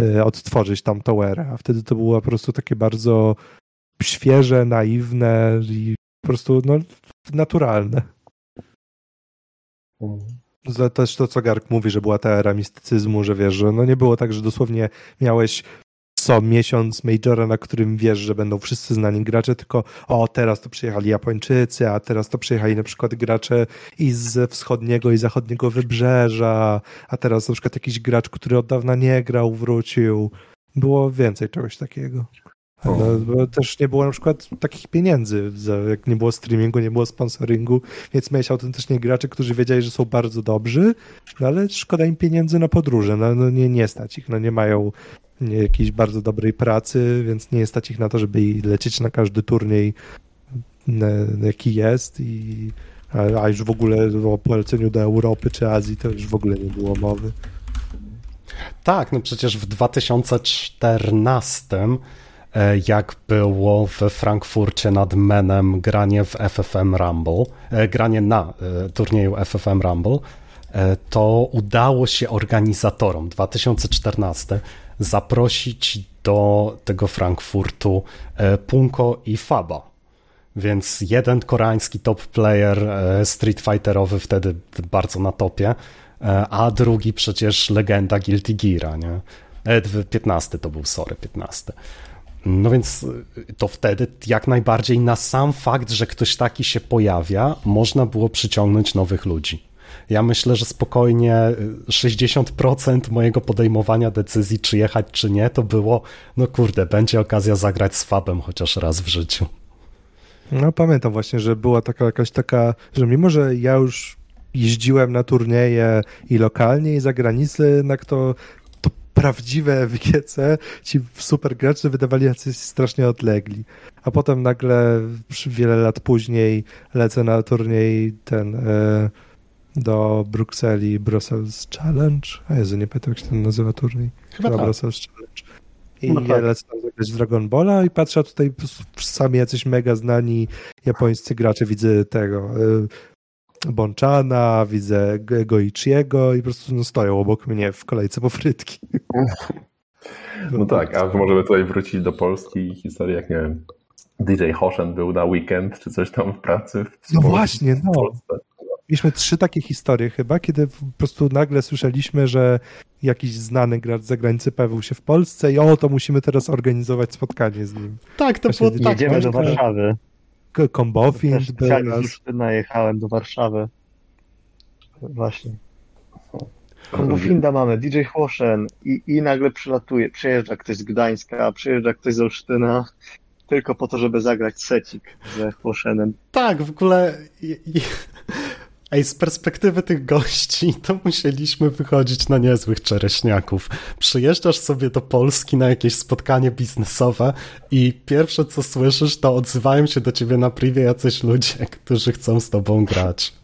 S1: y, odtworzyć tam erę, a wtedy to było po prostu takie bardzo świeże, naiwne i po prostu no, naturalne. To też to, co Gark mówi, że była ta era mistycyzmu, że wiesz, że no nie było tak, że dosłownie miałeś co miesiąc Majora, na którym wiesz, że będą wszyscy znani gracze, tylko o, teraz to przyjechali Japończycy, a teraz to przyjechali na przykład gracze i z wschodniego i zachodniego wybrzeża, a teraz na przykład jakiś gracz, który od dawna nie grał, wrócił. Było więcej czegoś takiego. No, bo też nie było na przykład takich pieniędzy, jak nie było streamingu, nie było sponsoringu, więc miałeś autentycznie graczy, którzy wiedzieli, że są bardzo dobrzy, no ale szkoda im pieniędzy na podróże, no, no nie, nie stać ich, no nie mają nie, jakiejś bardzo dobrej pracy, więc nie stać ich na to, żeby lecieć na każdy turniej, jaki jest i a, już w ogóle o poleceniu do Europy czy Azji to już w ogóle nie było mowy.
S4: Tak, no przecież w 2014 E, jak było w Frankfurcie nad Menem granie w FFM Rumble, e, granie na e, turnieju FFM Rumble, to udało się organizatorom 2014 zaprosić do tego Frankfurtu Punko i Faba. Więc jeden koreański top player Street Fighterowy wtedy bardzo na topie, a drugi przecież legenda Guilty Geara, nie? 15 to był, sorry, 15. No więc to wtedy jak najbardziej na sam fakt, że ktoś taki się pojawia, można było przyciągnąć nowych ludzi. Ja myślę, że spokojnie 60% y, mojego podejmowania decyzji, czy jechać, czy nie, to było, no kurde, będzie okazja zagrać z Fabem chociaż raz w życiu.
S1: No pamiętam właśnie, że była taka jakaś taka, że mimo, że ja już jeździłem na turnieje i lokalnie, i za granicę, jednak to prawdziwe WGC, ci super gracze wydawali jacyś strasznie odlegli. A potem nagle wiele lat później lecę na turniej ten e, do Brukseli Brussels Challenge. A Jezu, nie pamiętam jak się ten nazywa turniej.
S4: Chyba tak.
S1: Brussels Challenge. I no tak. lecę tam zagrać Dragon Balla i patrzę tutaj sami jacyś mega znani japońscy gracze. Widzę tego e, Bonczana, widzę Goichiego i po prostu no, stoją obok mnie w kolejce po frytki.
S2: No tak, a możemy tutaj wrócić do Polski historii, jak nie wiem, DJ Hoshen był na weekend, czy coś tam w pracy. W
S1: no właśnie, no. Mieliśmy trzy takie historie chyba, kiedy po prostu nagle słyszeliśmy, że jakiś znany gracz z zagranicy pojawił się w Polsce i o, to musimy teraz organizować spotkanie z nim.
S4: Tak, to Właśnie było
S3: tak. Jedziemy do Warszawy.
S1: Kombofin był
S3: nas. najechałem do Warszawy. Właśnie. Kombofinda mamy, DJ Hoshen i, i nagle przylatuje, przyjeżdża ktoś z Gdańska, przyjeżdża ktoś z Olsztyna, tylko po to, żeby zagrać secik ze Hoshenem.
S4: Tak, w ogóle Ej, z perspektywy tych gości to musieliśmy wychodzić na niezłych czereśniaków. Przyjeżdżasz sobie do Polski na jakieś spotkanie biznesowe i pierwsze co słyszysz to odzywają się do ciebie na privie jacyś ludzie, którzy chcą z tobą grać.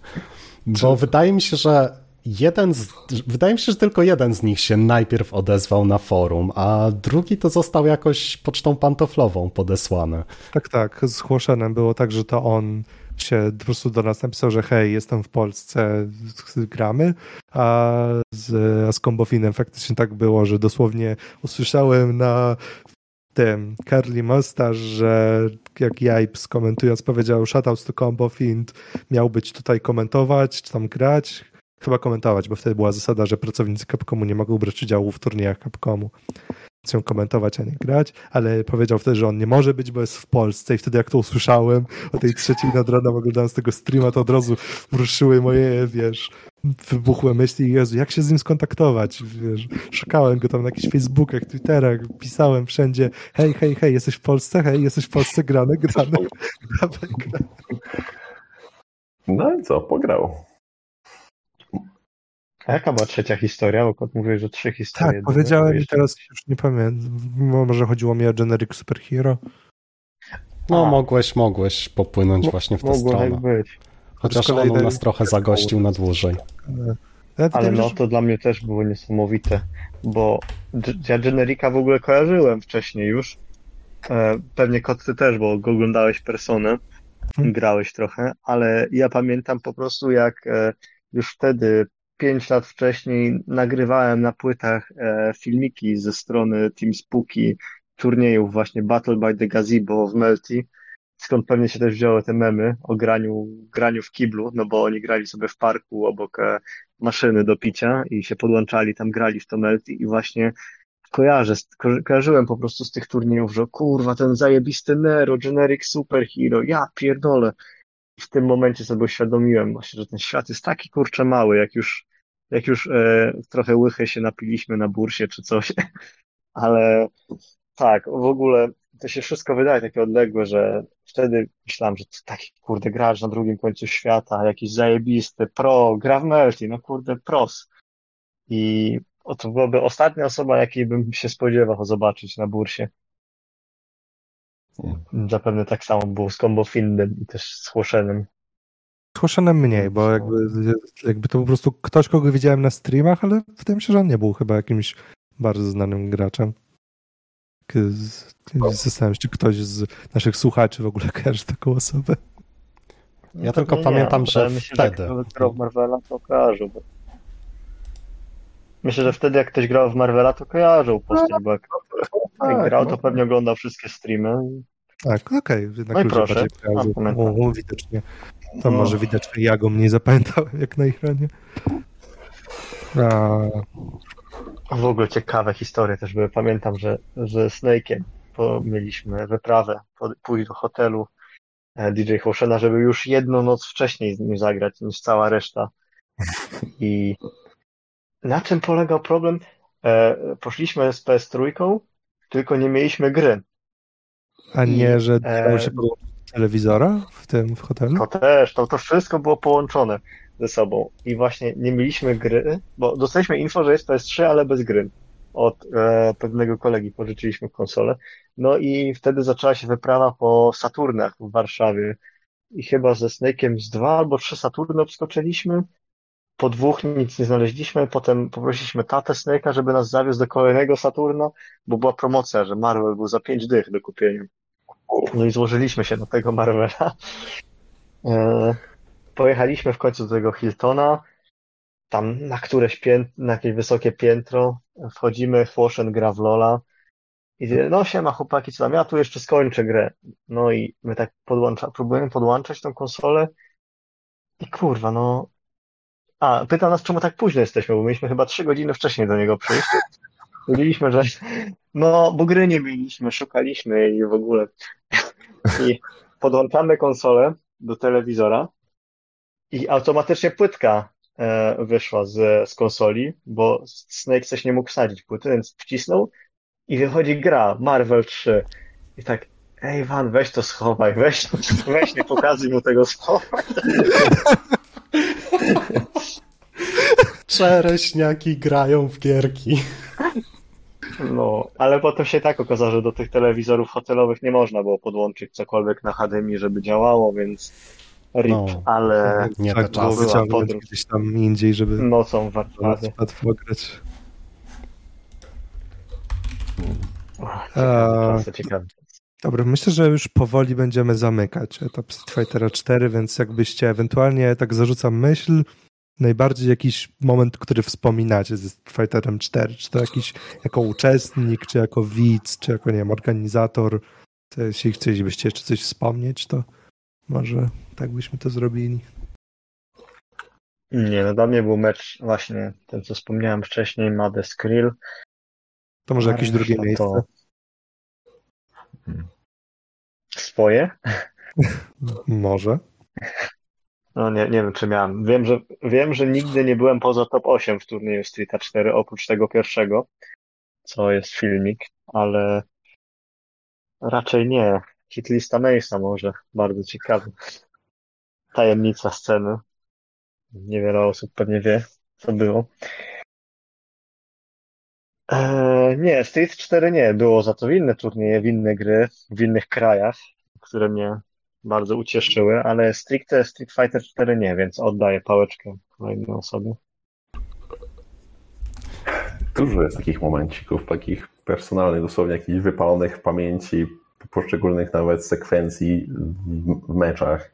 S4: Bo wydaje mi się, że jeden z, wydaje mi się, że tylko jeden z nich się najpierw odezwał na forum, a drugi to został jakoś pocztą pantoflową podesłany.
S1: Tak, tak. Z Chłoszenem było tak, że to on się po prostu do nas napisał, że hej, jestem w Polsce, gramy, a z, a z Kombofinem faktycznie tak było, że dosłownie usłyszałem na tym Carly Mustache, że jak Jajps komentując powiedział shoutouts to Combo miał być tutaj komentować, czy tam grać, chyba komentować, bo wtedy była zasada, że pracownicy Capcomu nie mogą brać udziału w turniejach Capcomu chcę komentować, a nie grać, ale powiedział wtedy, że on nie może być, bo jest w Polsce i wtedy jak to usłyszałem o tej trzeciej nad ranem oglądając tego streama, to od razu ruszyły moje, wiesz, wybuchłe myśli, Jezu, jak się z nim skontaktować, wiesz, szukałem go tam na jakichś Facebookach, Twitterach, pisałem wszędzie, hej, hej, hej, jesteś w Polsce? Hej, jesteś w Polsce? Grane, grane, grane, grane.
S2: No i co, pograł.
S3: A jaka była trzecia historia? Bo kot mówił, że trzy historie.
S1: Tak, powiedziałem i teraz już nie pamiętam. Może chodziło mi o generic superhero.
S4: No, A. mogłeś, mogłeś popłynąć właśnie w tę
S3: Mogło
S4: stronę.
S3: Tak być.
S4: Chociaż on nas trochę zagościł na dłużej.
S3: Ale no, to dla mnie też było niesamowite, bo ja Generika w ogóle kojarzyłem wcześniej już. E, pewnie kot ty też, bo oglądałeś personę, hmm. grałeś trochę, ale ja pamiętam po prostu jak e, już wtedy pięć lat wcześniej nagrywałem na płytach e, filmiki ze strony Team Spooky turniejów właśnie Battle by the Gazebo w Melty, skąd pewnie się też wzięły te memy o graniu, graniu w kiblu, no bo oni grali sobie w parku obok e, maszyny do picia i się podłączali, tam grali w to Melty i właśnie kojarzę, ko kojarzyłem po prostu z tych turniejów, że kurwa, ten zajebisty Nero, Generic Superhero, ja pierdolę. I w tym momencie sobie uświadomiłem właśnie, że ten świat jest taki kurczę mały, jak już jak już e, trochę łychy się napiliśmy na bursie czy coś, ale tak, w ogóle to się wszystko wydaje takie odległe, że wtedy myślałem, że to taki kurde gracz na drugim końcu świata, jakiś zajebisty, pro, gra w Melty, no kurde, pros. I to byłaby ostatnia osoba, jakiej bym się spodziewał zobaczyć na bursie. Zapewne tak samo było z Combo Findem i też z Chłoszenem.
S1: Hoshenem mniej, bo jakby, jakby to po prostu ktoś, kogo widziałem na streamach, ale wydaje mi się, że on nie był chyba jakimś bardzo znanym graczem. Zastanawiam się, czy ktoś z naszych słuchaczy w ogóle kojarzy taką osobę.
S4: Ja no tylko nie, pamiętam, że
S3: myślę,
S4: wtedy.
S3: Że jak grał w Marvela, to kojarzył. Bo... Myślę, że wtedy jak ktoś grał w Marvela, to kojarzył postać, bo jak, jak grał, to pewnie oglądał wszystkie streamy.
S1: Tak, okej. Okay.
S3: No i proszę.
S1: O, widocznie. To no. może widocznie ja go mniej zapamiętałem jak na ekranie. A...
S3: W ogóle ciekawe historie też były. Pamiętam, że ze Snake'iem mieliśmy wyprawę, pójść do hotelu e, DJ Hoshena, żeby już jedną noc wcześniej z nim zagrać niż cała reszta. I na czym polegał problem? E, poszliśmy z PS3, tylko nie mieliśmy gry.
S1: A nie, że dało się podłączyć telewizora w tym w hotelu?
S3: To też, to, to wszystko było połączone ze sobą. I właśnie nie mieliśmy gry, bo dostaliśmy info, że jest PS3, ale bez gry. Od e, pewnego kolegi pożyczyliśmy konsolę. No i wtedy zaczęła się wyprawa po Saturnach w Warszawie. I chyba ze Snake'iem z dwa albo trzy Saturny obskoczyliśmy. Po dwóch nic nie znaleźliśmy. Potem poprosiliśmy tatę Snake'a, żeby nas zawiózł do kolejnego Saturna, bo była promocja, że Marvel był za pięć dych do kupienia. No i złożyliśmy się do tego Marvela. E, pojechaliśmy w końcu do tego Hiltona, tam na któreś piętro, na jakieś wysokie piętro, wchodzimy, Fłoszen gra w Lola i no siema chłopaki, co tam, ja tu jeszcze skończę grę. No i my tak podłącza, próbujemy podłączać tą konsolę i kurwa, no... A, pyta nas, czemu tak późno jesteśmy, bo mieliśmy chyba trzy godziny wcześniej do niego przyjść. Mówiliśmy, że no, bo gry nie mieliśmy, szukaliśmy i w ogóle. I podłączamy konsolę do telewizora i automatycznie płytka e, wyszła z, z konsoli, bo Snake coś nie mógł wsadzić płyty, więc wcisnął i wychodzi gra Marvel 3. I tak, ej Van, weź to schowaj, weź, weź nie pokazuj mu tego schowaj.
S4: Czereśniaki grają w gierki.
S3: No, ale potem się tak okazało, że do tych telewizorów hotelowych nie można było podłączyć cokolwiek na HDMI, żeby działało, więc RIP,
S4: No.
S3: ale
S4: Nie
S1: tak
S4: czasy.
S3: była podróż.
S1: gdzieś tam indziej, żeby
S3: nocą w Warszawie.
S1: łatwo grać.
S3: Ciekawe, czasy, ciekawe.
S1: Dobra, myślę, że już powoli będziemy zamykać etap Street Fightera 4, więc jakbyście ewentualnie tak zarzucam myśl, najbardziej jakiś moment, który wspominacie ze Street Fighterem 4, czy to jakiś jako uczestnik, czy jako widz, czy jako, nie wiem, organizator, to jeśli chcielibyście jeszcze coś wspomnieć, to może tak byśmy to zrobili.
S3: Nie, no dla mnie był mecz właśnie ten, co wspomniałem wcześniej, Made Skrill.
S1: To może jakieś drugie
S3: reszta
S1: miejsce.
S3: to- Swoje?
S1: Może.
S3: No nie, nie wiem, czy miałem. Wiem, że, wiem, że nigdy nie byłem poza top 8 w turnieju Streeta 4, oprócz tego pierwszego, co jest filmik, ale raczej nie. Hitlista Mace'a może, bardzo ciekawy. Tajemnica sceny. Niewiele osób pewnie wie, co było. Eee, nie, Street 4 nie, było za to inne turnieje, w inne gry, w innych krajach, które mnie bardzo ucieszyły, ale stricte Street Fighter 4 nie, więc oddaję pałeczkę kolejnej osobie.
S2: Dużo jest takich momencików, takich personalnych, dosłownie jakichś wypalonych w pamięci poszczególnych nawet sekwencji w, meczach.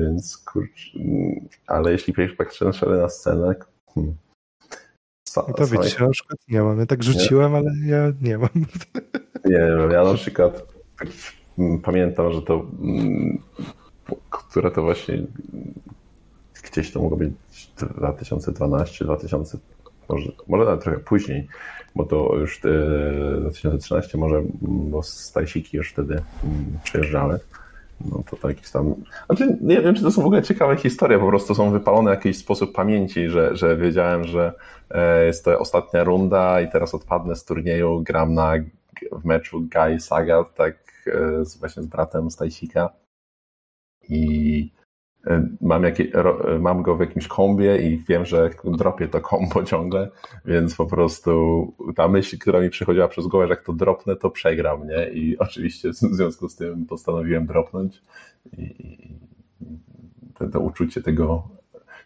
S2: Więc kurcz, mm, ale jeśli patrzę na scenę, hmm, sa,
S1: I to
S2: samej-
S1: wiecie, na przykład nie mam. Ja tak rzuciłem, ale ja nie mam.
S2: Nie wiem, ja na przykład pamiętam, że to, mm, które to właśnie mm, gdzieś to mogło być 2012, 2000, może, może nawet trochę później, bo to już e, 2013 może, mm, bo stajsiki już wtedy mm, przyjeżdżały. No to jakiś tam. Znaczy, nie wiem, czy to są w ogóle ciekawe historie, po prostu są wypalone w jakiś sposób pamięci, że, że wiedziałem, że e, jest to ostatnia runda i teraz odpadnę z turnieju, gram na, w meczu Guy Sagat, tak e, z, właśnie z bratem Stajsika i e, mam, jakie, e, mam go w jakimś kombie i wiem, że dropię to kombo ciągle, więc po prostu ta myśl, która mi przychodziła przez głowę, że jak to dropnę, to przegram, nie? I oczywiście w związku z tym postanowiłem dropnąć i, i to, to uczucie tego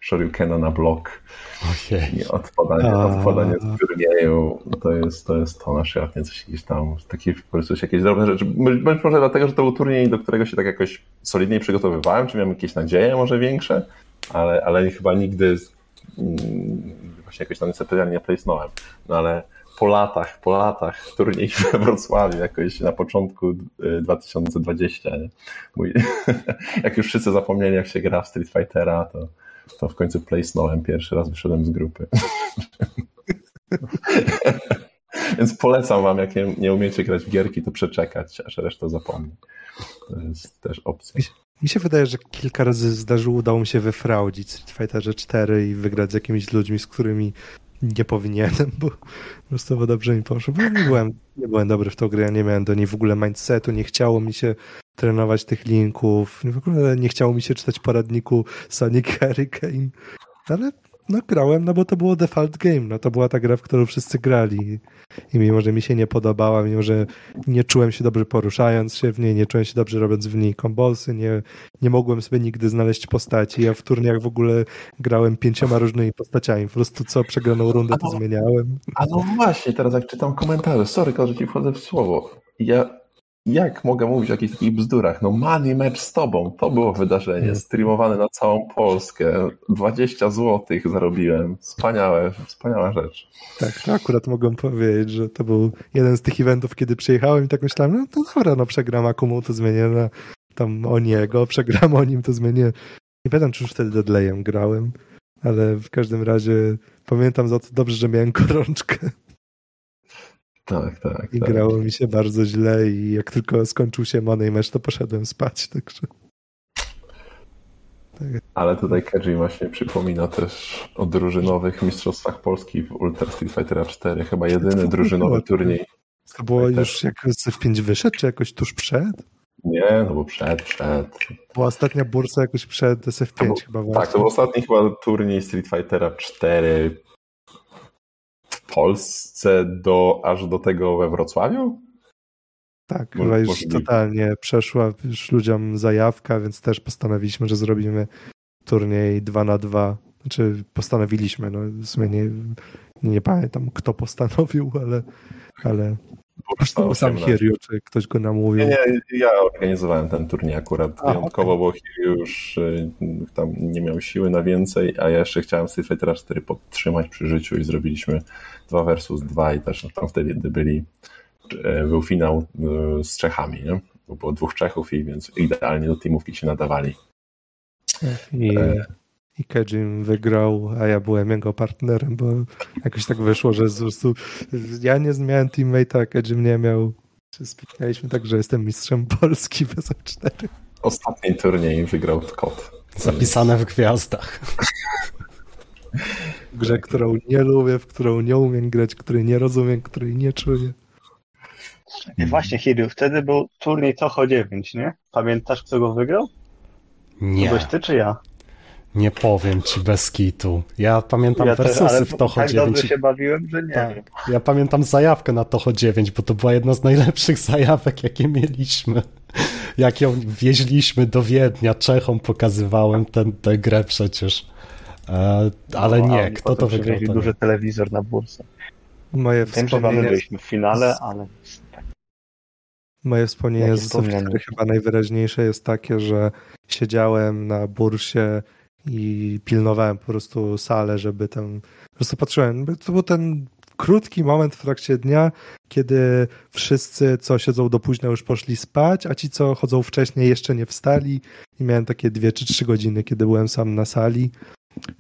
S2: Shoryukena na blok
S4: Ojej.
S2: i odpadanie,
S1: A.
S2: odpadanie z turnieju, to jest, to jest to na przykład, nie coś jakieś tam, takie po prostu jakieś drobne rzeczy. Być może dlatego, że to był turniej, do którego się tak jakoś solidniej przygotowywałem, czy miałem jakieś nadzieje może większe, ale, ale chyba nigdy mm, właśnie jakoś tam nie playsnąłem. No ale po latach, po latach turniej we Wrocławiu jakoś na początku y, 2020, nie? Mój, jak już wszyscy zapomnieli jak się gra w Street Fightera, to to w końcu playsnąłem, pierwszy raz wyszedłem z grupy. Więc polecam wam, jak nie, nie umiecie grać w gierki, to przeczekać, aż reszta zapomni. To jest też opcja.
S1: Mi się wydaje, że kilka razy zdarzyło, udało mi się wyfraudzić Street Fighterze 4 i wygrać z jakimiś ludźmi, z którymi nie powinienem, bo po dobrze mi poszło. Bo nie byłem, nie byłem dobry w tą grę, nie miałem do niej w ogóle mindsetu, nie chciało mi się trenować tych linków, w ogóle nie chciało mi się czytać poradniku Sonic Hurricane, ale no grałem, no bo to było default game, no to była ta gra, w którą wszyscy grali i mimo, że mi się nie podobała, mimo, że nie czułem się dobrze poruszając się w niej, nie czułem się dobrze robiąc w niej kombolsy, nie, nie mogłem sobie nigdy znaleźć postaci. Ja w turniach w ogóle grałem pięcioma różnymi postaciami. Po prostu co przegraną rundę to zmieniałem.
S2: A no właśnie, teraz jak czytam komentarze, sorry, że ci wchodzę w słowo. Ja jak mogę mówić o jakichś takich bzdurach? No money match z tobą, to było wydarzenie,
S1: Nie.
S2: streamowane na całą Polskę, 20 zł zarobiłem, wspaniałe, wspaniała rzecz.
S1: Tak, to akurat mogłem powiedzieć, że to był jeden z tych eventów, kiedy przyjechałem i tak myślałem, no to dobra, no przegram Akumu, to zmienię na tam o niego, przegram o nim, to zmienię. Nie pamiętam, czy już wtedy Deadlayem grałem, ale w każdym razie pamiętam za to dobrze, że miałem gorączkę
S2: Tak, tak,
S1: i
S2: tak.
S1: grało mi się bardzo źle i jak tylko skończył się Money Match, to poszedłem spać, także... Tak,
S2: Ale tutaj Keiji właśnie przypomina też o drużynowych mistrzostwach Polski w Ultra Street Fighter 4. Chyba jedyny drużynowy turniej.
S1: to było
S2: Tak,
S1: już jak w 5 wyszedł, czy jakoś tuż przed?
S2: Nie, no bo przed, przed.
S1: Była ostatnia bursa jakoś przed SF5
S2: To był-
S1: chyba
S2: Tak,
S1: właśnie.
S2: to był ostatni chyba turniej Street Fightera 4 w Polsce do, aż do tego we Wrocławiu?
S1: Tak,
S2: Mo-
S1: chyba już
S2: możliwe.
S1: totalnie przeszła już ludziom zajawka, więc też postanowiliśmy, że zrobimy turniej 2 na 2 Znaczy postanowiliśmy, no w sumie nie, nie pamiętam kto postanowił, ale, ale Był sam
S2: 18.
S1: Hiryu, czy ktoś go namówił.
S2: Nie, nie, ja organizowałem ten turniej akurat
S1: A,
S2: wyjątkowo, bo Hiryu już y, tam nie miał siły na więcej, a ja jeszcze chciałem Street Fighter 4 podtrzymać przy życiu i zrobiliśmy 2 versus 2 i też tam wtedy byli, y, był finał y, z Czechami, nie? Bo Było dwóch Czechów i więc idealnie do teamówki się nadawali.
S1: I,
S2: E.
S1: i Kejim wygrał, a ja byłem jego partnerem, bo jakoś tak wyszło, że po prostu ja nie miałem teammate'a, a Kejim nie miał. Spiknęliśmy tak, że jestem mistrzem Polski bez 4
S2: Ostatni turniej wygrał kot.
S4: Zapisane w gwiazdach.
S1: w grze, którą nie lubię, w którą nie umiem grać, której nie rozumiem, której nie czuję.
S3: I właśnie, Hiryu, wtedy był turniej Toho 9, nie? Pamiętasz, kto go wygrał?
S4: Nie,
S3: Byłeś ty czy ja?
S4: Nie powiem ci bez kitu. Ja pamiętam
S3: ja
S4: versusy w Toho
S3: tak
S4: 9.
S3: dobrze się bawiłem, że nie
S4: Tak. Ja pamiętam zajawkę na Toho 9, bo to była jedna z najlepszych zajawek, jakie mieliśmy. Jak ją wieźliśmy do Wiednia, Czechom pokazywałem ten, tę grę przecież. E, ale
S3: No,
S4: nie, kto to wygrał? To
S3: duży
S4: nie.
S3: telewizor na bursę.
S1: Moje
S3: Wiem, że mamy
S1: wspomnienia,
S3: byliśmy w finale, ale
S1: moje wspomnienie z
S3: wspomnienie?
S1: Software chyba najwyraźniejsze jest takie, że siedziałem na bursie i pilnowałem po prostu salę, żeby tam, po prostu patrzyłem, to był ten krótki moment w trakcie dnia, kiedy wszyscy, co siedzą do późna już poszli spać, a ci, co chodzą wcześniej jeszcze nie wstali. I miałem takie dwie czy trzy godziny, kiedy byłem sam na sali.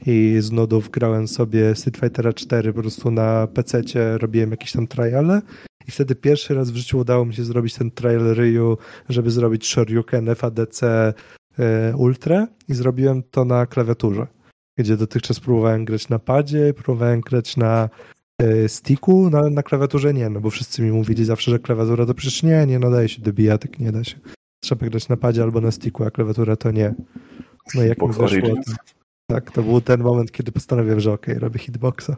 S1: I z nudów grałem sobie Street Fightera 4 po prostu na PC-cie, robiłem jakieś tam triale. I wtedy pierwszy raz w życiu udało mi się zrobić ten trial Ryu, żeby zrobić Shoryuken FADC e, Ultra i zrobiłem to na klawiaturze, gdzie dotychczas próbowałem grać na padzie, próbowałem grać na e, sticku, no ale na klawiaturze nie, no bo wszyscy mi mówili zawsze, że klawiatura to przecież nie, nie nadaje się do bijatyk, nie da się. Trzeba grać na padzie albo na sticku, a klawiatura to nie. No i jak mi
S2: Origins.
S1: to, tak, to był ten moment, kiedy postanowiłem, że okej, robię hitboxa.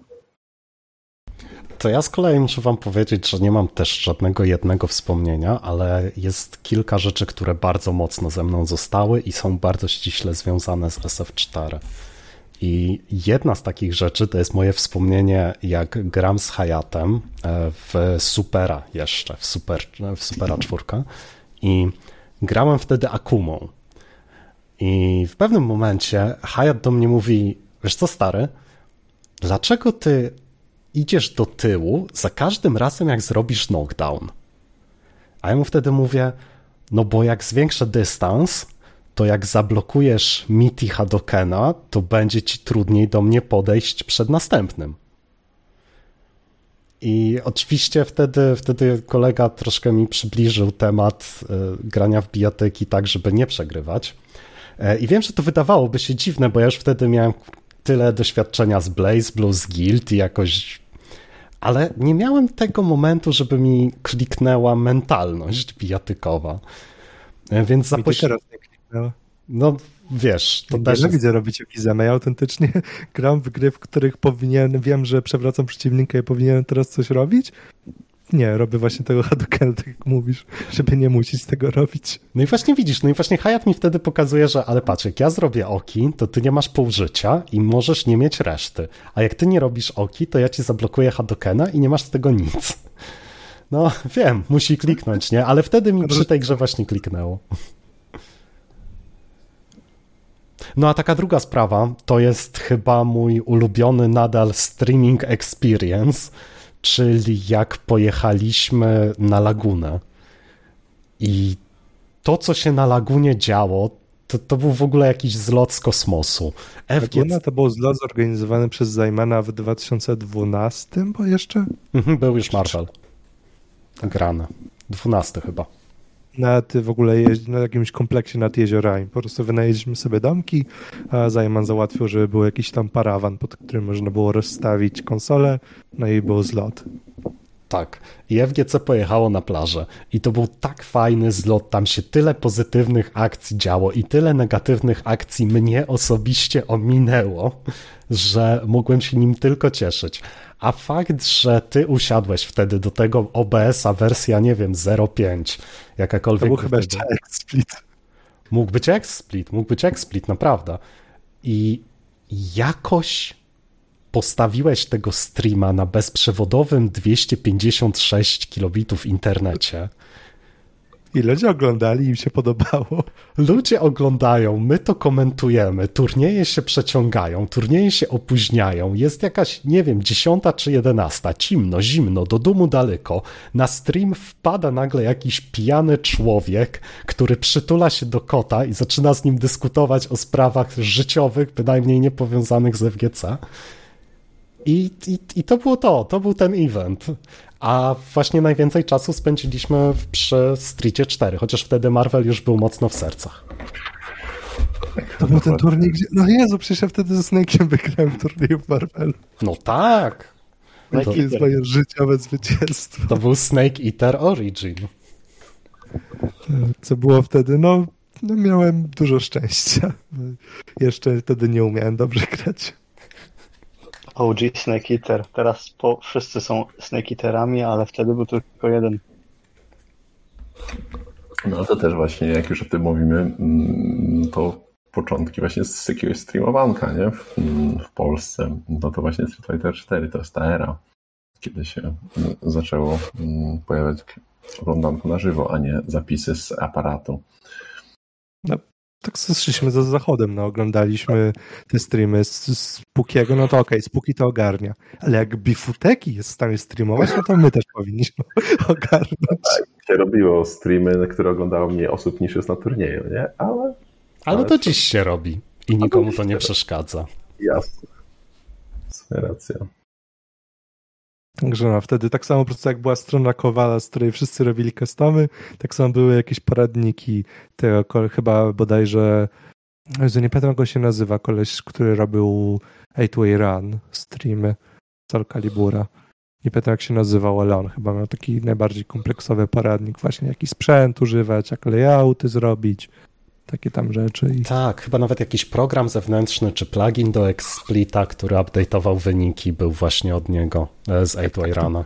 S4: To ja z kolei muszę wam powiedzieć, że nie mam też żadnego jednego wspomnienia, ale jest kilka rzeczy, które bardzo mocno ze mną zostały i są bardzo ściśle związane z SF4. I jedna z takich rzeczy to jest moje wspomnienie, jak gram z Hayatem e, w Supera jeszcze, w, super, w Supera 4 i grałem wtedy Akumą. I w pewnym momencie Hayat do mnie mówi, wiesz co stary, dlaczego ty idziesz do tyłu za każdym razem, jak zrobisz knockdown. A ja mu wtedy mówię, no bo jak zwiększę dystans, to jak zablokujesz Miti Hadokena, to będzie ci trudniej do mnie podejść przed następnym. I oczywiście wtedy, wtedy kolega troszkę mi przybliżył temat y, grania w bijatyki tak, żeby nie przegrywać. E, I wiem, że to wydawałoby się dziwne, bo ja już wtedy miałem tyle doświadczenia z Blaze Blue, z Guild i jakoś ale nie miałem tego momentu, żeby mi kliknęła mentalność bijatykowa. E, Więc
S1: Mi
S4: zapoś...
S1: teraz nie kliknęło.
S4: No wiesz, to
S1: To
S4: też
S1: nie
S4: jest...
S1: widzę robić Okizemę. Ja autentycznie gram w gry, w których powinien, wiem, że przewracam przeciwnika i powinienem teraz coś robić. Nie, robię właśnie tego Hadokena, tak jak mówisz, żeby nie musieć tego robić.
S4: No i właśnie widzisz, no i właśnie Hayat mi wtedy pokazuje, że ale patrz, jak ja zrobię oki, to ty nie masz pół życia i możesz nie mieć reszty. A jak ty nie robisz oki, to ja ci zablokuję Hadokena i nie masz z tego nic. No, wiem, musi kliknąć, nie? Ale wtedy mi przy tej grze właśnie kliknęło. No a taka druga sprawa, to jest chyba mój ulubiony nadal streaming experience, czyli jak pojechaliśmy na lagunę. I to, co się na lagunie działo, to, to był w ogóle jakiś zlot z kosmosu. FG...
S1: Laguna to był zlot zorganizowany przez Zajmana w 2012, bo jeszcze
S4: Mhm, Był już Marvel. Grane. 12 chyba.
S1: Nad w ogóle na jakimś kompleksie nad jeziorami. Po prostu wynajęliśmy sobie domki, a Zajman załatwił, żeby był jakiś tam parawan, pod którym można było rozstawić konsolę, no i był zlot.
S4: Tak. I FGC pojechało na plażę. I to był tak fajny zlot. Tam się tyle pozytywnych akcji działo i tyle negatywnych akcji mnie osobiście ominęło, że mogłem się nim tylko cieszyć. A fakt, że ty usiadłeś wtedy do tego OBS-a wersja, nie wiem, 0.5,
S1: To
S4: jakakolwiek.
S1: był chyba jeszcze X-Split.
S4: Mógł być XSplit, mógł być XSplit, naprawdę. I jakoś postawiłeś tego streama na bezprzewodowym 256 kilobitów w internecie.
S1: I ludzie oglądali, im się podobało.
S4: Ludzie oglądają, my to komentujemy, turnieje się przeciągają, turnieje się opóźniają, jest jakaś, nie wiem, dziesiąta czy jedenasta, cimno, zimno, do domu daleko. Na stream wpada nagle jakiś pijany człowiek, który przytula się do kota i zaczyna z nim dyskutować o sprawach życiowych, bynajmniej nie powiązanych z FGC. I, i, I to było to, to był ten event. A właśnie najwięcej czasu spędziliśmy w- przy Streetie 4, chociaż wtedy Marvel już był mocno w sercach.
S1: To był ten turniej, gdzie... No Jezu, przecież ja wtedy ze Snake'iem wygrałem turniej w Marvelu.
S4: No tak,
S3: No
S1: To jest moje życiowe zwycięstwo.
S4: to był Snake Eater Origin.
S1: Co było wtedy? No, no miałem dużo szczęścia. Jeszcze wtedy nie umiałem dobrze grać.
S3: OG Snake Eater. Teraz po, wszyscy są Snake Eaterami, ale wtedy był tylko jeden.
S2: No to też właśnie, jak już o tym mówimy, mm, to początki właśnie z jakiegoś streamowanka, nie? W, mm, w Polsce. No to właśnie Street Fighter 4 to jest ta era, kiedy się mm, zaczęło pojawiać oglądanko na żywo, a nie zapisy z aparatu.
S1: Tak szliśmy za zachodem, no oglądaliśmy te streamy z, z Pukiego, no to okej, z Puki to ogarnia. Ale jak Bifuteki jest w stanie streamować, no to my też powinniśmy ogarnąć.
S2: Się robiło streamy, które oglądało mniej osób niż jest na turnieju, nie? Ale
S4: Ale
S2: Ale
S4: to
S2: co?
S4: dziś się robi i nikomu to nie przeszkadza.
S2: jasne. Racja.
S1: Także no, wtedy tak samo po prostu jak była strona Kowala, z której wszyscy robili customy, tak samo były jakieś poradniki tego, chyba bodajże, Jezu, nie pamiętam jak on się nazywa, koleś, który robił 8-Way Run streamy Soul Calibura. Nie pamiętam jak się nazywał, ale on chyba miał taki najbardziej kompleksowy poradnik, właśnie jaki sprzęt używać, jak layouty zrobić, takie tam rzeczy. I...
S4: Tak, chyba nawet jakiś program zewnętrzny czy plugin do XSplita, który update'ował wyniki, był właśnie od niego e, z 8-Way Runa.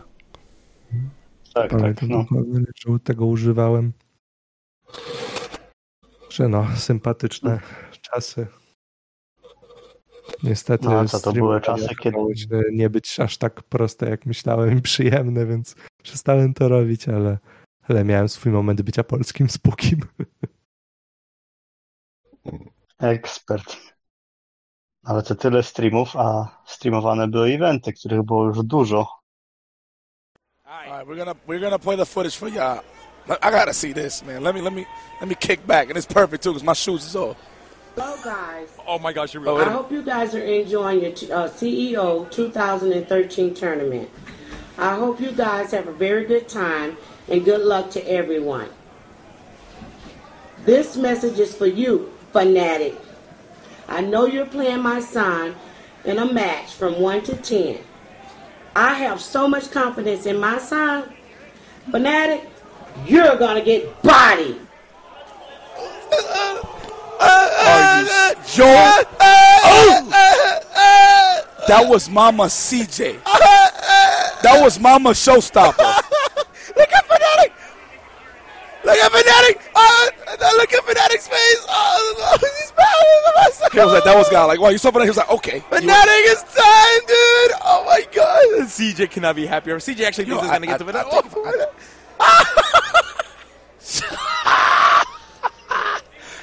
S3: Tak, tak.
S1: Pamiętam
S3: No.
S1: dokładnie, że tego używałem. Że no, sympatyczne czasy. Niestety
S3: No, co to były czasy, kiedy-
S1: nie być aż tak proste, jak myślałem i przyjemne, więc przestałem to robić, ale, ale miałem swój moment bycia polskim spukim.
S3: Ekspert. Ale to tyle streamów, a streamowane były eventy, których było już dużo.
S5: All right, we're gonna we're gonna play the footage for y'all. I I gotta see this, man. Let me let me let me kick back, and it's perfect too, cause my shoes is off.
S6: Hello, guys.
S5: Oh my gosh, you're really.
S6: I hope you guys are enjoying your uh, CEO 2013 tournament. I hope you guys have a very good time and good luck to everyone. This message is for you, fanatic. I know you're playing my son in a match from 1 to 10. I have so much confidence in my son. Fanatic, you're gonna get bodied.
S5: Joe. Oh! That was Mama CJ. That was Mama Showstopper. look at Fanatic. Look at Fnatic! Oh, uh, look at Fnatic's face! Oh, he's bad. He was like, that was God. Like, wow, you saw Fnatic. He was like, okay. Fnatic is time, dude! Oh my god!
S7: CJ cannot be happier. CJ actually thinks he's
S5: going
S7: to get to
S5: Fnatic.
S7: Oh,
S5: I,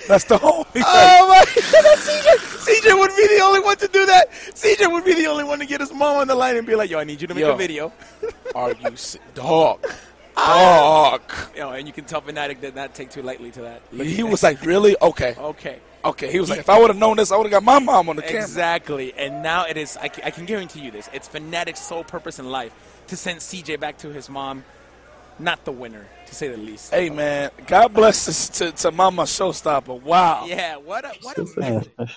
S5: that's the whole thing.
S7: Oh my god, CJ, CJ would be the only one to do that. CJ would be the only one to get his mom on the line and be like, yo, I need you to make
S5: yo,
S7: a video.
S5: Are you dog? Dog? Dog.
S7: Yo, and you can tell Fanatic did not take too lightly to that.
S5: He was like, really? Okay.
S7: okay.
S5: Okay. He was like, if I would have known this, I would have got my mom on the camera.
S7: Exactly. And now it is, I can, I can guarantee you this, it's Fanatic's sole purpose in life to send CJ back to his mom, not the winner, to say the least.
S5: Hey, man. God bless us to, to Mama Showstopper. Wow.
S7: Yeah, what a, what a
S3: Nie
S7: man.
S3: jesteś.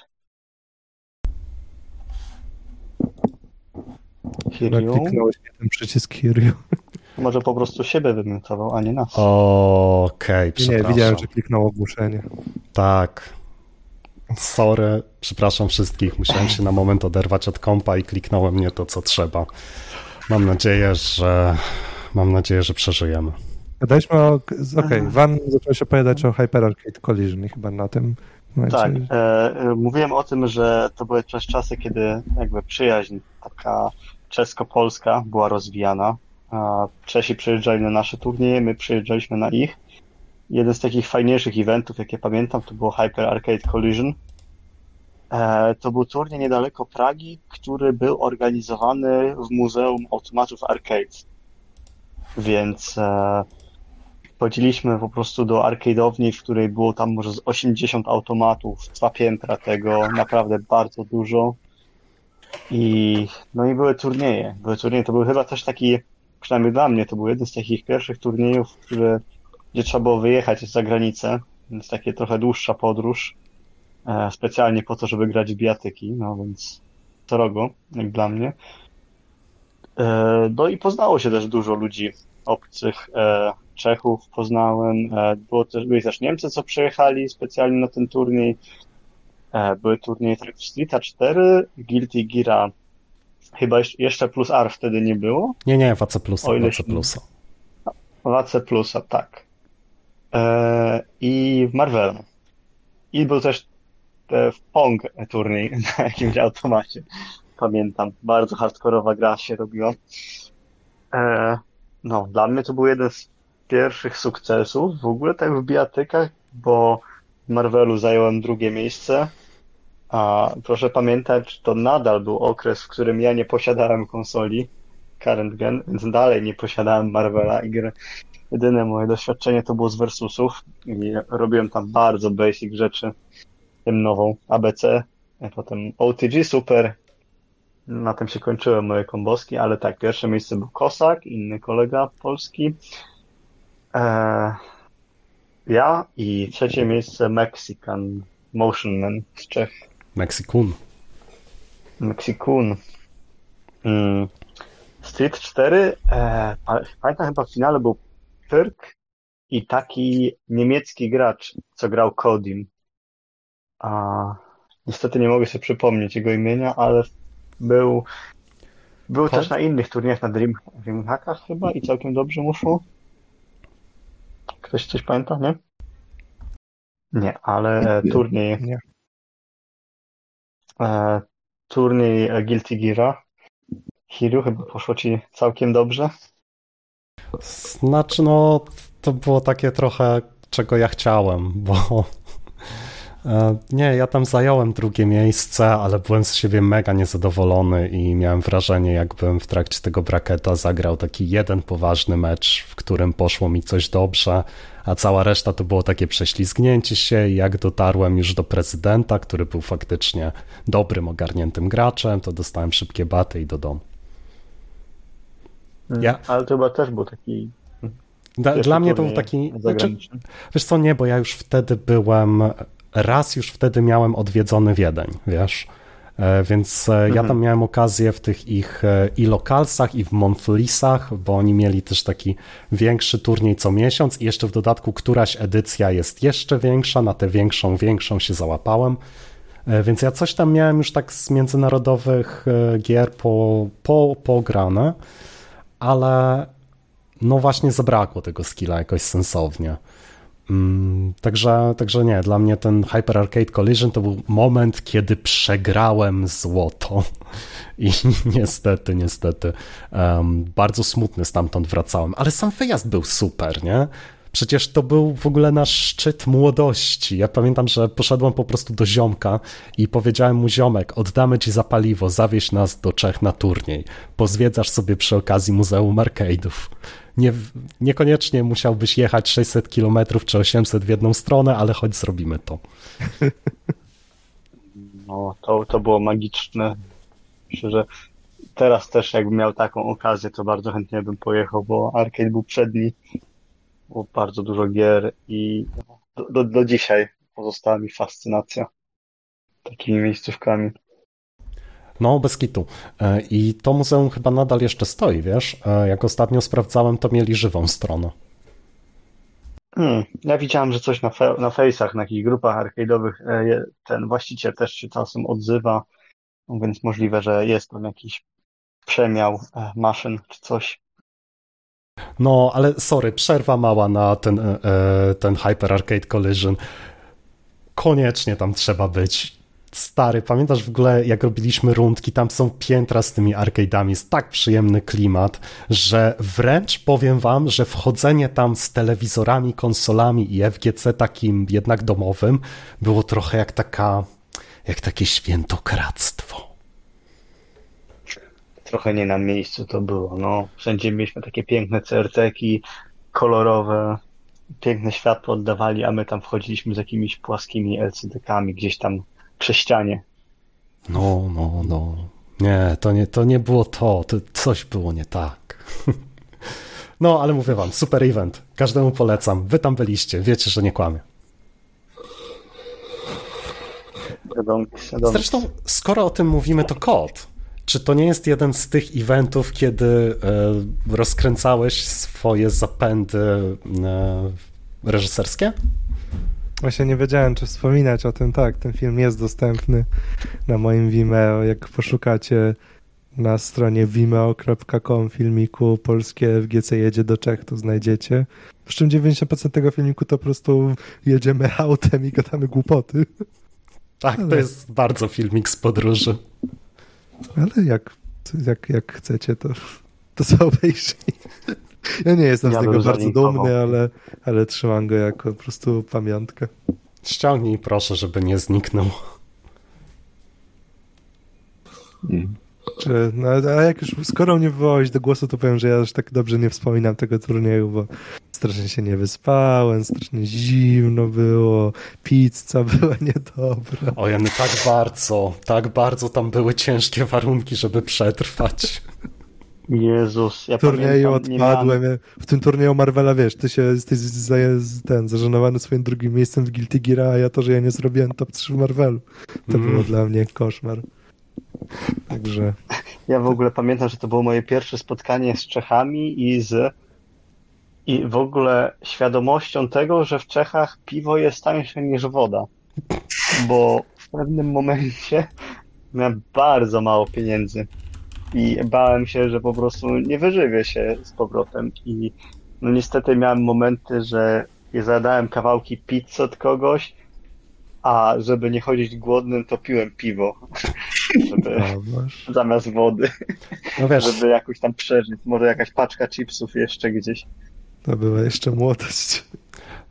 S1: Chyba
S3: Kiryu?
S1: kliknąłeś nie ten przycisk Kiryu.
S3: Może po prostu siebie wymiotował, a nie nas.
S4: Okej,
S1: Nie,
S4: przepraszam.
S1: widziałem, że kliknął ogłuszenie.
S4: Tak. Sorry, przepraszam wszystkich. Musiałem się na moment oderwać od kompa i kliknąłem nie to, co trzeba. Mam nadzieję, że mam nadzieję, że przeżyjemy.
S1: Gadaliśmy o... Okej, Van zaczął się opowiadać o Hyper Arcade Collision i chyba na tym momencie...
S3: Tak, e, e, mówiłem o tym, że to były też czasy, kiedy jakby przyjaźń taka czesko-polska była rozwijana. A Czesi przyjeżdżali na nasze turnieje, my przyjeżdżaliśmy na ich. Jeden z takich fajniejszych eventów, jakie pamiętam, to było Hyper Arcade Collision. E, to był turniej niedaleko Pragi, który był organizowany w Muzeum Automatów Arcade. Więc e, Chodziliśmy po prostu do arcade'owni, w której było tam może z 80 automatów, dwa piętra tego, naprawdę bardzo dużo. I no i były turnieje. Były turnieje. To był chyba też taki, przynajmniej dla mnie, to był jeden z takich pierwszych turniejów, które, gdzie trzeba było wyjechać za granicę, więc takie trochę dłuższa podróż. E, specjalnie po to, żeby grać w bijatyki, no więc srogo, jak dla mnie. E, no i poznało się też dużo ludzi obcych. E, Czechów poznałem. E, było też, byli też Niemcy, co przyjechali specjalnie na ten turniej. E, były turnieje tak w Streeta 4, Guilty Geara chyba jeszcze- plus R wtedy nie było.
S4: Nie, nie, w AC Plusa,
S3: O ile
S4: w AC Plusa.
S3: W AC Plusa, tak. E, I w Marvelu. I był też e, w Pong turniej na jakimś automacie. Pamiętam. Bardzo hardkorowa gra się robiła. E, no, dla mnie to był jeden z pierwszych sukcesów w ogóle tak w bijatykach, bo w Marvelu zająłem drugie miejsce. A proszę pamiętać, to nadal był okres, w którym ja nie posiadałem konsoli current gen, więc dalej nie posiadałem Marvela i gry. Jedyne moje doświadczenie to było z Versusów i robiłem tam bardzo basic rzeczy, tym nową ABC, potem OTG Super. Na tym się kończyły moje komboski, ale tak, pierwsze miejsce był Kosak, inny kolega polski. Eee, ja i trzecie miejsce Mexican Motion Man z Czech.
S4: Mexikun.
S3: Mexikun. Mm. Street 4, e, pa- pamiętam chyba w finale był Pyrk i taki niemiecki gracz, co grał Kodim. A niestety nie mogę sobie przypomnieć jego imienia, ale był, był też na innych turniejach, na Dream, Dreamhackach chyba i całkiem dobrze mu szło. Ktoś coś pamięta, nie? Nie, ale turniej.
S1: Nie.
S3: E, turniej e, Guilty Geara. Hiru, chyba poszło ci całkiem dobrze.
S4: Znaczy, no, to było takie trochę, czego ja chciałem, bo nie, ja tam zająłem drugie miejsce, ale byłem z siebie mega niezadowolony i miałem wrażenie, jakbym w trakcie tego braketa zagrał taki jeden poważny mecz, w którym poszło mi coś dobrze, a cała reszta to było takie prześlizgnięcie się jak dotarłem już do prezydenta, który był faktycznie dobrym, ogarniętym graczem, to dostałem szybkie baty i do domu. Ja-
S3: Ale to chyba też był taki.
S4: Dla, dla mnie to był taki. Znaczy, wiesz co, nie, bo ja już wtedy byłem. Raz już wtedy miałem odwiedzony Wiedeń, wiesz. E, Więc e, ja
S3: Mhm.
S4: tam miałem okazję w tych ich e, i lokalsach, i w Monflisach, bo oni mieli też taki większy turniej co miesiąc, i jeszcze w dodatku któraś edycja jest jeszcze większa. Na tę większą, większą się załapałem. Więc ja coś tam miałem już tak z międzynarodowych gier po, po, pograne, ale no właśnie zabrakło tego skilla jakoś sensownie. Mm, także, także nie, dla mnie ten Hyper Arcade Collision to był moment, kiedy przegrałem złoto. I niestety, niestety, em, bardzo smutny stamtąd wracałem. Ale sam wyjazd był super, nie? Przecież to był w ogóle nasz szczyt młodości. Ja pamiętam, że poszedłem po prostu do ziomka i powiedziałem mu, ziomek, oddamy ci za paliwo, zawieź nas do Czech na turniej. Pozwiedzasz sobie przy okazji Muzeum Arcade'ów. Nie, niekoniecznie musiałbyś jechać 600 km czy 800 w jedną stronę, ale choć zrobimy to.
S3: No, to, to było magiczne. Myślę, że teraz też jakbym miał taką okazję, to bardzo chętnie bym pojechał, bo arcade był przedni. Było bardzo dużo gier i do, do, do dzisiaj pozostała mi fascynacja takimi miejscówkami.
S4: No, bez kitu. E, I to muzeum chyba nadal jeszcze stoi, wiesz? E, Jak ostatnio sprawdzałem, to mieli żywą stronę.
S3: Hmm, ja widziałem, że coś na, fe, na fejsach, na jakichś grupach arcade'owych e, ten właściciel też się czasem odzywa, no więc możliwe, że jest tam jakiś przemiał maszyn czy coś.
S4: No, ale sorry, przerwa mała na ten, ten Hyper Arcade Collision. Koniecznie tam trzeba być. Stary, pamiętasz w ogóle, jak robiliśmy rundki, tam są piętra z tymi arcade'ami, jest tak przyjemny klimat, że wręcz powiem wam, że wchodzenie tam z telewizorami, konsolami i FGC takim jednak domowym było trochę jak taka, jak takie świętokradztwo.
S3: Trochę nie na miejscu to było, no. Wszędzie mieliśmy takie piękne CRT-ki, kolorowe, piękne światło oddawali, a my tam wchodziliśmy z jakimiś płaskimi LCD-kami gdzieś tam przy ścianie.
S4: No, no, no. Nie, to nie, to nie było to, to coś było nie tak. No, ale mówię wam, super event. Każdemu polecam. Wy tam byliście, wiecie, że nie kłamię. Zresztą, skoro o tym mówimy, to kod. Czy to nie jest jeden z tych eventów, kiedy e, rozkręcałeś swoje zapędy e, reżyserskie?
S1: Właśnie nie wiedziałem, czy wspominać o tym. Tak, ten film jest dostępny na moim Vimeo. Jak poszukacie na stronie vimeo.com filmiku polskie FGC jedzie do Czech, to znajdziecie. Przy czym 90% tego filmiku to po prostu jedziemy autem i gadamy głupoty.
S4: Tak, to
S1: Ale-
S4: jest bardzo filmik z podróży.
S1: Ale jak, jak, jak chcecie, to, to sobie obejrzyj. Ja nie jestem
S3: Ja
S1: z niego bardzo dumny, ale, ale trzymam go jako po prostu pamiątkę.
S4: Ściągnij proszę, żeby nie zniknął.
S2: Mm.
S1: Czy, no, a jak już skoro mnie wywołałeś do głosu, to powiem, że ja już tak dobrze nie wspominam tego turnieju, bo strasznie się nie wyspałem, strasznie zimno było, pizza była niedobra.
S4: Ojeny, tak bardzo, tak bardzo tam były ciężkie warunki, żeby przetrwać.
S3: Jezus, ja
S1: W turnieju
S3: pamiętam,
S1: odpadłem. W tym turnieju Marvela, wiesz, ty się jesteś za, ten, zażenowany swoim drugim miejscem w Guilty Gear, a ja to, że ja nie zrobiłem top 3 w Marvelu. To
S4: Mm.
S1: było dla mnie koszmar. Także
S3: Ja w ogóle pamiętam, że to było moje pierwsze spotkanie z Czechami i z i w ogóle świadomością tego, że w Czechach piwo jest tańsze niż woda. Bo w pewnym momencie miałem bardzo mało pieniędzy i bałem się, że po prostu nie wyżywię się z powrotem i no niestety miałem momenty, że zadałem kawałki pizzy od kogoś, a żeby nie chodzić głodnym, to piłem piwo, żeby,
S1: o, masz.
S3: zamiast wody
S4: No wiesz,
S3: żeby jakoś tam przeżyć. Może jakaś paczka chipsów jeszcze gdzieś.
S1: to była jeszcze młodość.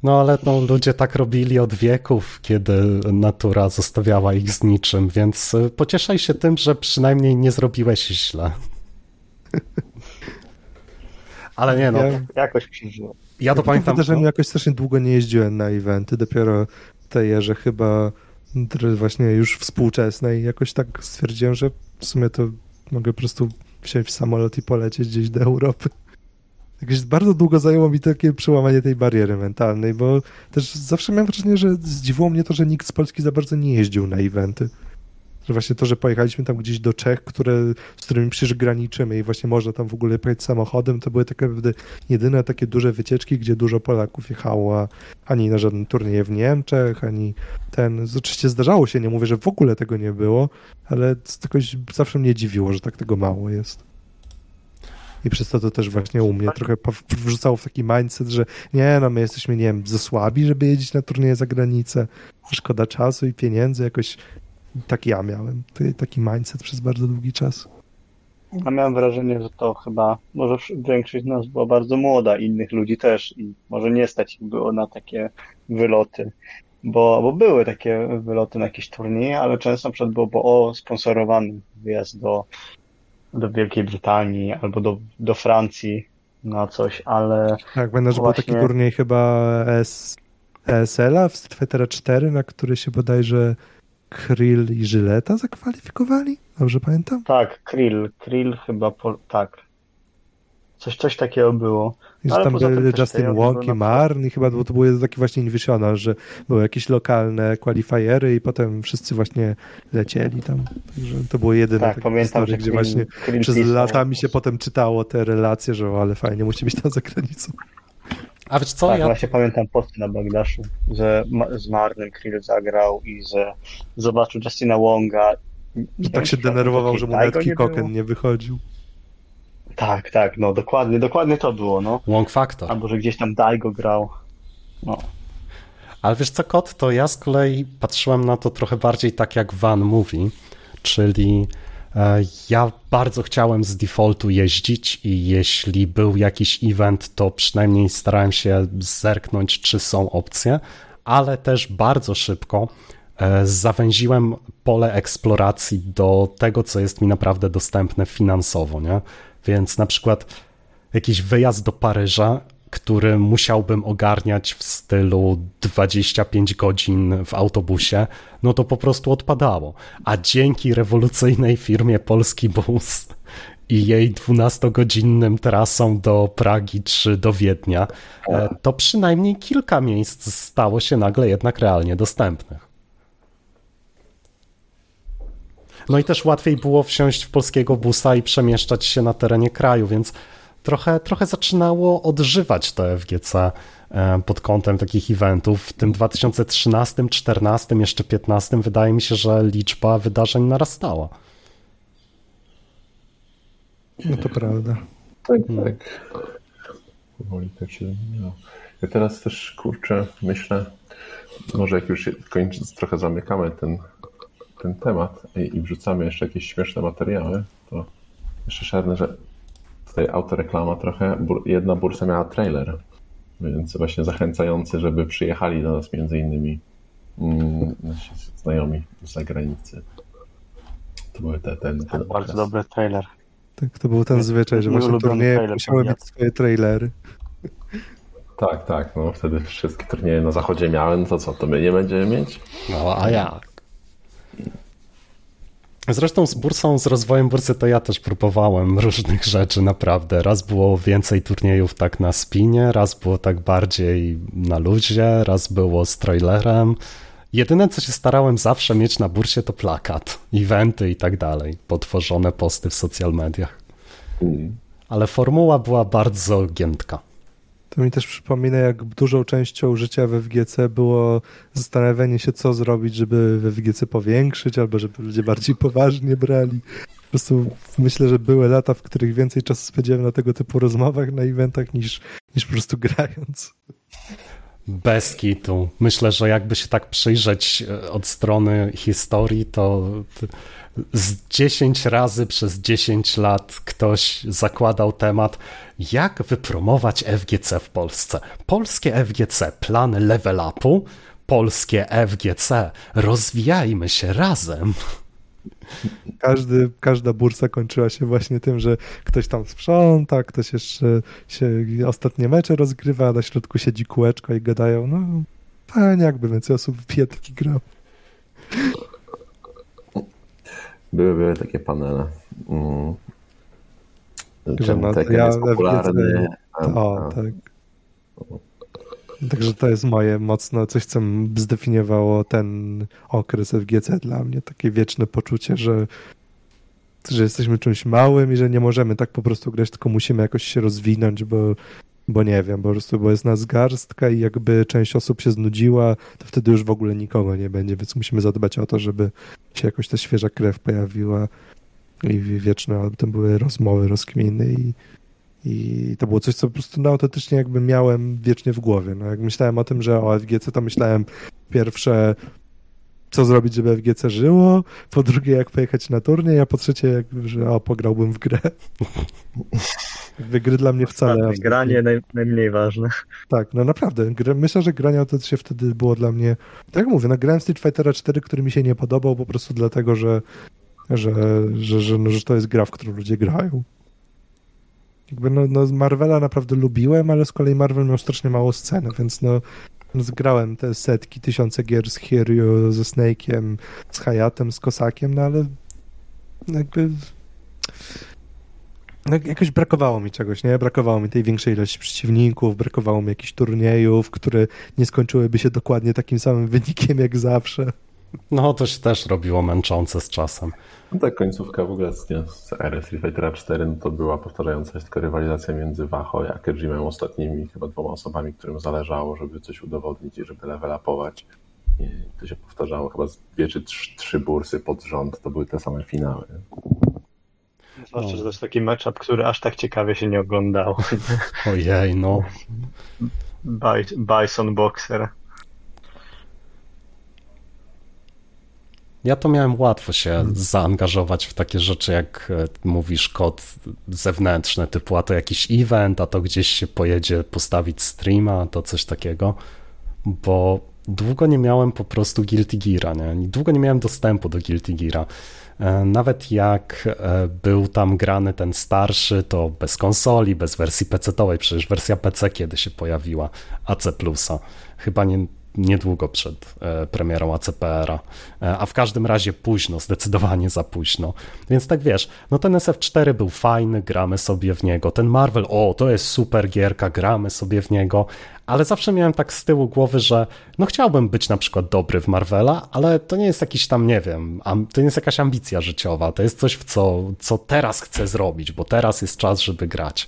S4: No ale no, ludzie tak robili od wieków, kiedy natura zostawiała ich z niczym, więc y, pocieszaj się tym, że przynajmniej nie zrobiłeś źle. Ale nie no,
S1: Ja-
S3: Jakoś przeżyłem.
S4: ja to
S1: tym
S4: pamiętam.
S1: wydarzeniu jakoś strasznie długo nie jeździłem na eventy, dopiero w tej erze chyba właśnie już współczesnej jakoś tak stwierdziłem, że w sumie to mogę po prostu wsiąść w samolot i polecieć gdzieś do Europy. Jakoś bardzo długo zajęło mi takie przełamanie tej bariery mentalnej, bo też zawsze miałem wrażenie, że zdziwiło mnie to, że nikt z Polski za bardzo nie jeździł na eventy. Że właśnie to, że pojechaliśmy tam gdzieś do Czech, które, z którymi przecież graniczymy i właśnie można tam w ogóle pojechać samochodem, to były tak naprawdę jedyne takie duże wycieczki, gdzie dużo Polaków jechało, ani na żadnym turnieje w Niemczech, ani ten. Oczywiście zdarzało się, nie mówię, że w ogóle tego nie było, ale jakoś zawsze mnie dziwiło, że tak tego mało jest. I przez to to też właśnie u mnie trochę po- wrzucało w taki mindset, że nie, no my jesteśmy, nie wiem, za słabi, żeby jeździć na turnieje za granicę. Szkoda czasu i pieniędzy, jakoś tak ja miałem. Taki mindset przez bardzo długi czas.
S3: Ja miałem wrażenie, że to chyba, może większość z nas była bardzo młoda, innych ludzi też i może nie stać ich było na takie wyloty, bo, bo były takie wyloty na jakieś turnieje, ale często przed było, bo o, sponsorowany wyjazd do, do Wielkiej Brytanii albo do, do Francji na coś, ale
S1: Tak, pamiętam, że był taki
S3: Właśnie.
S1: turniej chyba ES, ESL-a w Street Fightera 4, na który się bodajże Krill i Żyleta zakwalifikowali? Dobrze pamiętam?
S3: tak, Krill, Krill chyba, po, tak. Coś, coś takiego było.
S1: I że
S3: Ale
S1: tam
S3: poza tym
S1: byli Justin
S3: były
S1: i Marn i chyba to był taki właśnie Invisional, że były jakieś lokalne qualifiery i potem wszyscy właśnie lecieli tam. Także to było jedyne
S3: Tak,
S1: takie
S3: pamiętam,
S1: historie,
S3: że
S1: gdzie właśnie
S3: Krill
S1: przez
S3: pisał.
S1: latami się potem czytało te relacje, że o, ale fajnie, musi być tam za granicą.
S4: A wiesz co,
S3: Tak,
S4: ja
S3: właśnie pamiętam posty na Bagdaszu, że z Marnym Krill zagrał i że zobaczył Justina Wonga.
S1: Że tak się denerwował, że mu nawet Kikoken nie wychodził.
S3: Tak, tak, no dokładnie, dokładnie to było, no.
S4: Wong Factor.
S3: Albo, że gdzieś tam Daigo grał. No,
S4: Ale wiesz co, Kot, to ja z kolei patrzyłem na to trochę bardziej tak jak Van mówi, czyli e, ja bardzo chciałem z defaultu jeździć i jeśli był jakiś event, to przynajmniej starałem się zerknąć, czy są opcje, ale też bardzo szybko e, zawęziłem pole eksploracji do tego, co jest mi naprawdę dostępne finansowo, nie? Więc na przykład jakiś wyjazd do Paryża, który musiałbym ogarniać w stylu 25 godzin w autobusie, no to po prostu odpadało. A dzięki rewolucyjnej firmie Polski Bus i jej 12-godzinnym trasom do Pragi czy do Wiednia, e, to przynajmniej kilka miejsc stało się nagle jednak realnie dostępnych. No i też łatwiej było wsiąść w polskiego busa i przemieszczać się na terenie kraju, więc trochę, trochę zaczynało odżywać to FGC e, pod kątem takich eventów. W tym 2013, 2014, jeszcze 2015 wydaje mi się, że liczba wydarzeń narastała.
S1: No to prawda.
S2: Tak, tak. Powoli tak się zmieniało. Ja teraz też, kurczę, myślę, może jak już się kończy, trochę zamykamy ten, ten temat i, i wrzucamy jeszcze jakieś śmieszne materiały, to jeszcze szarne, że tutaj autoreklama trochę, jedna bursa miała trailer, więc właśnie zachęcający, żeby przyjechali do nas między innymi mm, nasi znajomi z zagranicy. To były te, ten, ten
S3: tak, bardzo
S2: okres.
S3: dobry trailer.
S1: Tak, to był ten zwyczaj, że właśnie turnieje musiały mieć swoje trailery.
S2: Tak, tak, no wtedy wszystkie turnieje na zachodzie miały, no to co, to my nie będziemy mieć?
S4: No a jak? Zresztą z bursą, z rozwojem bursy to ja też próbowałem różnych rzeczy naprawdę. Raz było więcej turniejów tak na spinie, raz było tak bardziej na luzie, raz było z trailerem. Jedyne co się starałem zawsze mieć na bursie to plakat, eventy i tak dalej, potworzone posty w social mediach.
S2: Mm.
S4: Ale formuła była bardzo giętka.
S1: To mi też przypomina, jak dużą częścią życia we FGC było zastanawianie się, co zrobić, żeby we FGC powiększyć, albo żeby ludzie bardziej poważnie brali. Po prostu myślę, że były lata, w których więcej czasu spędziłem na tego typu rozmowach, na eventach, niż, niż po prostu grając.
S4: Bez kitu. Myślę, że jakby się tak przyjrzeć e, od strony historii, to z 10 razy przez 10 lat ktoś zakładał temat, jak wypromować FGC w Polsce. Polskie FGC, plan level upu, polskie FGC, rozwijajmy się razem.
S1: Każdy, każda bursa kończyła się właśnie tym, że ktoś tam sprząta, ktoś jeszcze się ostatnie mecze rozgrywa, a na środku siedzi kółeczko i gadają, no fajnie, jakby więcej osób w pietki grał.
S2: Były, były takie panele. Mm.
S1: No,
S2: Tekken
S1: ja
S2: jest popularny?
S1: O, tak. Także to jest moje mocno coś, co zdefiniowało ten okres FGC dla mnie. Takie wieczne poczucie, że, że jesteśmy czymś małym i że nie możemy tak po prostu grać, tylko musimy jakoś się rozwinąć, bo, bo nie wiem, po prostu, bo jest nas garstka i jakby część osób się znudziła, to wtedy już w ogóle nikogo nie będzie, więc musimy zadbać o to, żeby się jakoś ta świeża krew pojawiła i wieczne o tym były rozmowy, rozkminy i i to było coś, co po prostu no, autentycznie jakby miałem wiecznie w głowie. No, jak myślałem o tym, że o FGC, to myślałem pierwsze co zrobić, żeby FGC żyło, po drugie, jak pojechać na turniej, a po trzecie, jak, że o, pograłbym w grę. Jakby gry dla mnie wcale...
S3: Granie naj, najmniej ważne.
S1: Tak, no naprawdę. Gra, myślę, że granie to się wtedy było dla mnie. Tak jak mówię, no grałem Street Fightera 4, który mi się nie podobał po prostu dlatego, że, że, że, że, no, że to jest gra, w którą ludzie grają. Jakby no, no Marvela naprawdę lubiłem, ale z kolei Marvel miał strasznie mało sceny, więc no zgrałem te setki, tysiące gier z Hiryu, ze Snake'iem, z Hayatem, z Kosakiem, no ale jakby no, jakoś brakowało mi czegoś, nie? Brakowało mi tej większej ilości przeciwników, brakowało mi jakichś turniejów, które nie skończyłyby się dokładnie takim samym wynikiem jak zawsze.
S4: No, to się też robiło męczące z czasem.
S2: No tak, końcówka w ogóle z, nie, z ery Street Fightera 4 no to była powtarzająca się tylko rywalizacja między Wacho a Kejimem, ostatnimi chyba dwoma osobami, którym zależało, żeby coś udowodnić i żeby level upować. I to się powtarzało chyba z dwie czy trzy, trzy bursy pod rząd, to były te same finały.
S3: Zwłaszcza, że to jest taki matchup, który aż tak ciekawie się nie oglądał.
S4: Ojej, no.
S3: Bi- Bison Boxer.
S4: Ja to miałem łatwo się zaangażować w takie rzeczy, jak e, mówisz, kod zewnętrzny, typu a to jakiś event, a to gdzieś się pojedzie postawić streama, to coś takiego, bo długo nie miałem po prostu Guilty Geara, nie? Długo nie miałem dostępu do Guilty Geara. E, Nawet jak e, był tam grany ten starszy, to bez konsoli, bez wersji PC-owej, przecież wersja PC kiedy się pojawiła, AC Plusa. Chyba nie, niedługo przed e, premierą ACPR-a, E, a w każdym razie późno, zdecydowanie za późno. Więc tak wiesz, no ten SF4 był fajny, gramy sobie w niego. Ten Marvel, o, to jest super gierka, gramy sobie w niego, ale zawsze miałem tak z tyłu głowy, że no chciałbym być na przykład dobry w Marvela, ale to nie jest jakiś tam, nie wiem, to nie jest jakaś ambicja życiowa, to jest coś, w co, co teraz chcę zrobić, bo teraz jest czas, żeby grać.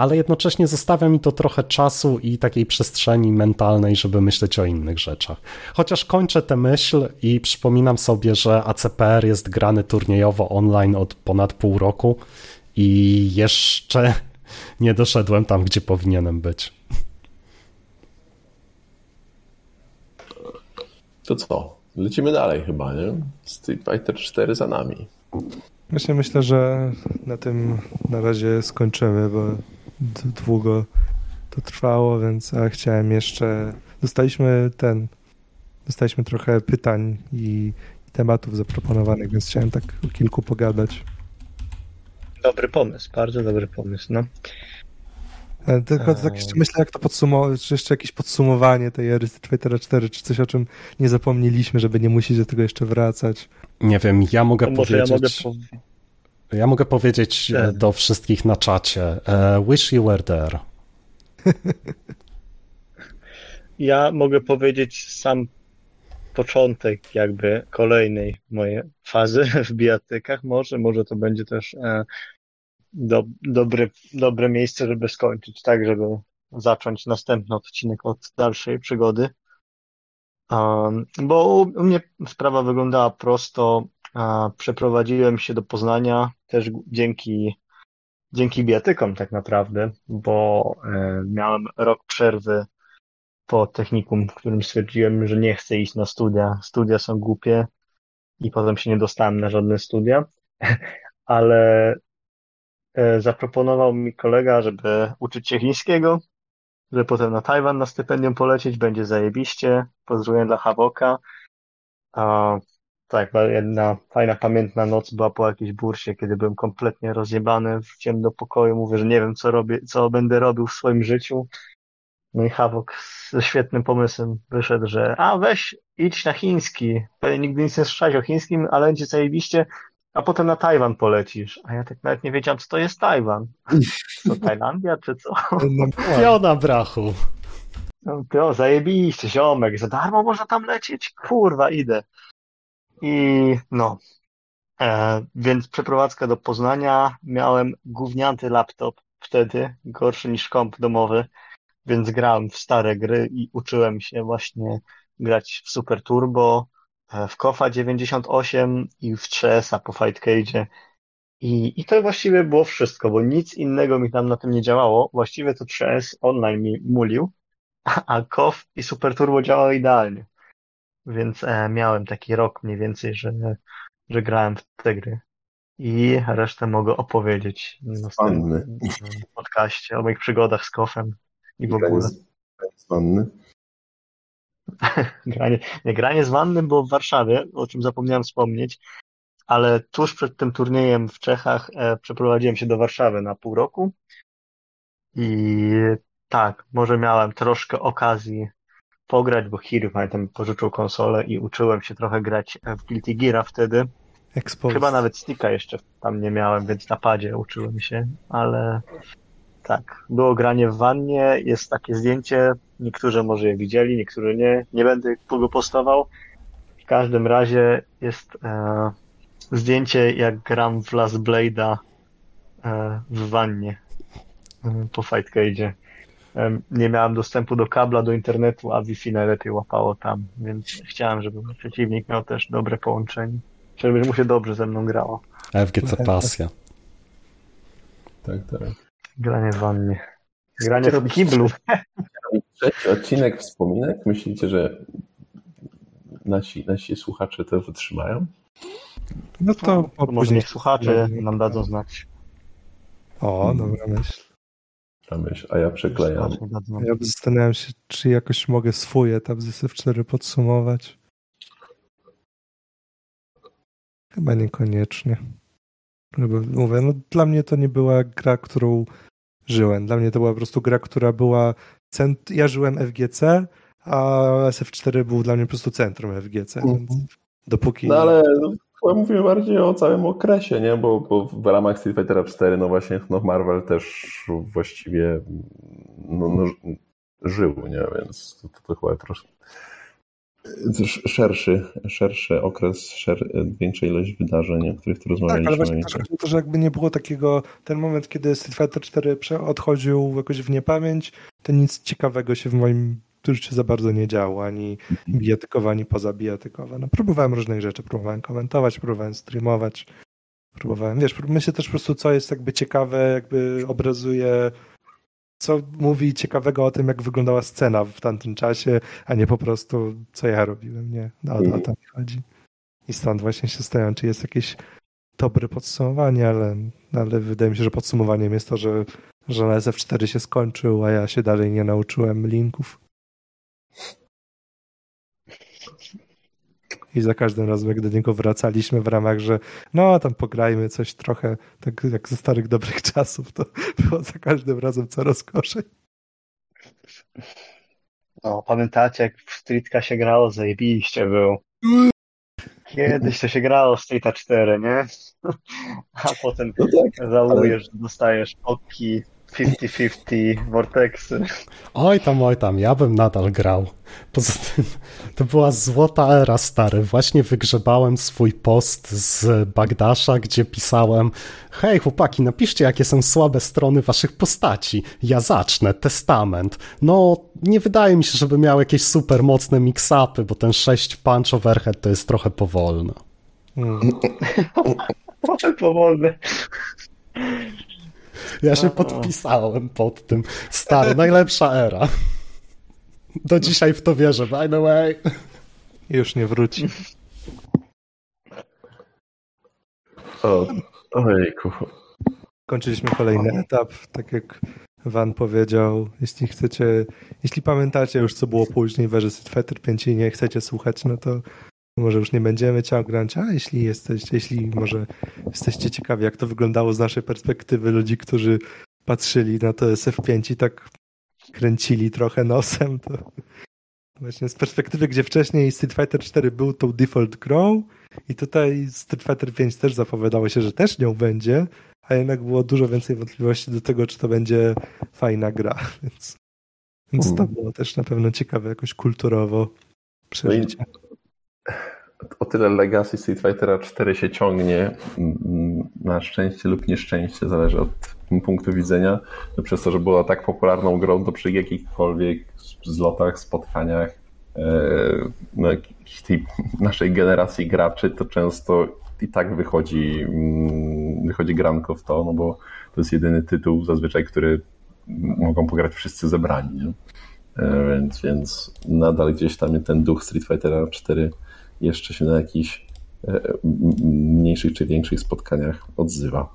S4: Ale jednocześnie zostawia mi to trochę czasu i takiej przestrzeni mentalnej, żeby myśleć o innych rzeczach. Chociaż kończę tę myśl i przypominam sobie, że ACPR jest grany turniejowo online od ponad pół roku i jeszcze nie doszedłem tam, gdzie powinienem być.
S2: To co? Lecimy dalej chyba, nie? Street Fighter 4 za nami.
S1: Właśnie myślę, że na tym na razie skończymy, bo długo to trwało, więc a chciałem jeszcze. Dostaliśmy ten. Dostaliśmy trochę pytań i, tematów zaproponowanych, więc chciałem tak o kilku pogadać.
S3: Dobry pomysł, bardzo dobry pomysł, no.
S1: E, Tylko tak jeszcze myślę, jak to podsumować, czy jeszcze jakieś podsumowanie tej ery Fightera 4, czy coś o czym nie zapomnieliśmy, żeby nie musieć do tego jeszcze wracać.
S4: Nie wiem, ja mogę
S3: To może ja
S4: powiedzieć.
S3: mogę po...
S4: Ja mogę powiedzieć e,
S3: Tak.
S4: do wszystkich na czacie. e, Wish you were there.
S3: Ja mogę powiedzieć sam początek jakby kolejnej mojej fazy w bijatykach. Może, może to będzie też e, do, dobre, dobre miejsce, żeby skończyć, tak, żeby zacząć następny odcinek od dalszej przygody. Um, bo u mnie sprawa wyglądała prosto. Przeprowadziłem się do Poznania też dzięki, dzięki bijatykom tak naprawdę, bo e, miałem rok przerwy po technikum, w którym stwierdziłem, że nie chcę iść na studia. Studia są głupie i potem się nie dostałem na żadne studia, ale e, zaproponował mi kolega, żeby uczyć się chińskiego, żeby potem na Tajwan na stypendium polecieć, będzie zajebiście. Pozdrowienia dla Hawoka. Tak, bo jedna fajna, pamiętna noc była po jakiejś bursie, kiedy byłem kompletnie rozjebany, wróciłem do pokoju, mówię, że nie wiem, co robię, co będę robił w swoim życiu. No i Havok ze świetnym pomysłem wyszedł, że a weź, idź na chiński. Pewnie nigdy nic nie słyszałeś o chińskim, ale będzie zajebiście, a potem na Tajwan polecisz. A ja tak nawet nie wiedziałem, co to jest Tajwan. To Tajlandia, czy co?
S4: Piona brachu.
S3: No, to zajebiście, ziomek, za darmo można tam lecieć? Kurwa, idę. I no, e, więc przeprowadzka do Poznania, miałem gówniaty laptop wtedy, gorszy niż komp domowy, więc grałem w stare gry i uczyłem się właśnie grać w Super Turbo, e, w KOFA 98 i w 3S-a po Fight Cage'ie. I, I to właściwie było wszystko, bo nic innego mi tam na tym nie działało. Właściwie to 3S online mi mulił, a KOF i Super Turbo działały idealnie. Więc e, miałem taki rok mniej więcej, że, że grałem w te gry. I resztę mogę opowiedzieć
S2: Wanny.
S3: następnym podcaście o moich przygodach z kofem i w ogóle.
S2: z, granie z wanny.
S3: Granie, nie, granie z wannym było w Warszawie, o czym zapomniałem wspomnieć, ale tuż przed tym turniejem w Czechach e, przeprowadziłem się do Warszawy na pół roku i tak, może miałem troszkę okazji pograć, bo Hir, pamiętam, pożyczył konsolę i uczyłem się trochę grać w Guilty Geara wtedy.
S1: Exposed.
S3: Chyba nawet sticka jeszcze tam nie miałem, więc na padzie uczyłem się, ale tak, było granie w wannie, jest takie zdjęcie, niektórzy może je widzieli, niektórzy nie, nie będę go postował. W każdym razie jest e, zdjęcie jak gram w Last Blade'a e, w wannie e, po Fightcade'zie. E, nie miałem dostępu do kabla, do internetu, a Wi-Fi najlepiej łapało tam, więc chciałem, żeby mój przeciwnik miał też dobre połączenie. Żeby mu się dobrze ze mną grało.
S4: FGC Pasja.
S2: Tak, tak.
S3: Granie w wannie. Granie w kiblu.
S2: Trzeci odcinek wspominek. Myślicie, że nasi, nasi słuchacze to wytrzymają?
S1: No to po
S3: Może
S1: później.
S3: niech słuchacze nam dadzą znać.
S1: O, dobra myśl.
S2: A, myśl, a ja przeklejam.
S1: Ja zastanawiam się, czy jakoś mogę swoje tab z SF4 podsumować. Chyba niekoniecznie. Mówię, no dla mnie to nie była gra, którą żyłem. Dla mnie to była po prostu gra, która była... Cent... Ja żyłem FGC, a SF4 był dla mnie po prostu centrum FGC,
S2: Mhm.
S1: więc dopóki...
S2: No ale no, chyba mówimy bardziej o całym okresie, nie? Bo, bo w ramach Street Fightera 4, no właśnie, no Marvel też właściwie no, no, żył, nie? Więc to, to, chyba troszkę sz- szerszy, szerszy okres, szer, większa ilość wydarzeń, o których tu
S1: Tak,
S2: rozmawialiśmy.
S1: ale właśnie
S2: i
S1: też
S2: tak.
S1: chodzi o to, że jakby nie było takiego, ten moment, kiedy Street Fighter 4 prze- odchodził jakoś w niepamięć, to nic ciekawego się w moim życiu za bardzo nie działo, ani bijatykowa, ani poza bijatykowa. No, próbowałem różnych rzeczy, próbowałem komentować, próbowałem streamować, próbowałem, wiesz, myślę też po prostu, co jest jakby ciekawe, jakby obrazuje, co mówi ciekawego o tym, jak wyglądała scena w tamtym czasie, a nie po prostu, co ja robiłem, nie? No, o, o to mi chodzi. I stąd właśnie się zastanawiam, czy jest jakieś dobre podsumowanie, ale, ale wydaje mi się, że podsumowaniem jest to, że, że na SF4 się skończył, a ja się dalej nie nauczyłem linków. I za każdym razem, jak do niego wracaliśmy w ramach, że no tam pograjmy coś trochę, tak jak ze starych dobrych czasów, to było za każdym razem coraz gorzej.
S3: O, pamiętacie, jak w Streetka się grało? Zajebiście był. Kiedyś to się grało w Streeta 4, nie? A potem
S2: No tak,
S3: żałujesz, że dostajesz oki 50-50 Vortexy.
S4: Oj tam, oj tam, ja bym nadal grał. Poza tym, to była złota era, stary. Właśnie wygrzebałem swój post z Bagdasza, gdzie pisałem hej chłopaki, napiszcie jakie są słabe strony waszych postaci. Ja zacznę, testament. No, nie wydaje mi się, żeby miał jakieś super mocne mix-upy, bo ten 6 punch overhead to jest trochę powolne.
S1: Mm.
S3: Potem powolny.
S4: Ja się podpisałem pod tym. Stary, najlepsza era. Do dzisiaj w to wierzę, by the way.
S1: Już nie wróci.
S2: O, ojejku.
S1: Kończyliśmy kolejny etap, tak jak Van powiedział, jeśli chcecie, jeśli pamiętacie już co było później w erze Street Fighter 5 i nie chcecie słuchać, no to może już nie będziemy ciągnąć, a jeśli jesteście, jeśli może jesteście ciekawi jak to wyglądało z naszej perspektywy ludzi, którzy patrzyli na to SF5 i tak kręcili trochę nosem, to właśnie z perspektywy, gdzie wcześniej Street Fighter 4 był tą default grą i tutaj Street Fighter 5 też zapowiadało się, że też nią będzie, a jednak było dużo więcej wątpliwości do tego, czy to będzie fajna gra, więc, więc to
S2: Mm.
S1: było też na pewno ciekawe jakoś kulturowo przeżycie.
S2: O tyle Legacy Street Fightera 4 się ciągnie, na szczęście lub nieszczęście, zależy od punktu widzenia, że przez to, że była tak popularną grą, to przy jakichkolwiek zlotach, spotkaniach e, no, tej naszej generacji graczy, to często i tak wychodzi, mm, wychodzi granko w to, no bo to jest jedyny tytuł zazwyczaj, który mogą pograć wszyscy zebrani. Nie? E, Więc, więc nadal gdzieś tam ten duch Street Fightera 4 jeszcze się na jakichś e, mniejszych czy większych spotkaniach odzywa.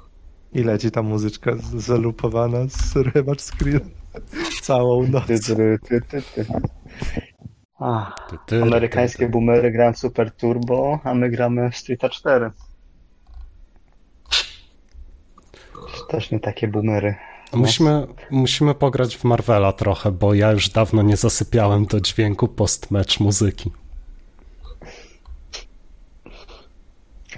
S1: I leci ta muzyczka zalupowana z rybacz screen całą noc.
S3: Ty, ty, ty, ty, ty. Ach,
S4: Ty, ty,
S3: amerykańskie boomery grają w Super Turbo, a my gramy w Streeta 4. Też nie takie boomery.
S4: Musimy, musimy pograć w Marvela trochę, bo ja już dawno nie zasypiałem do dźwięku post-match muzyki.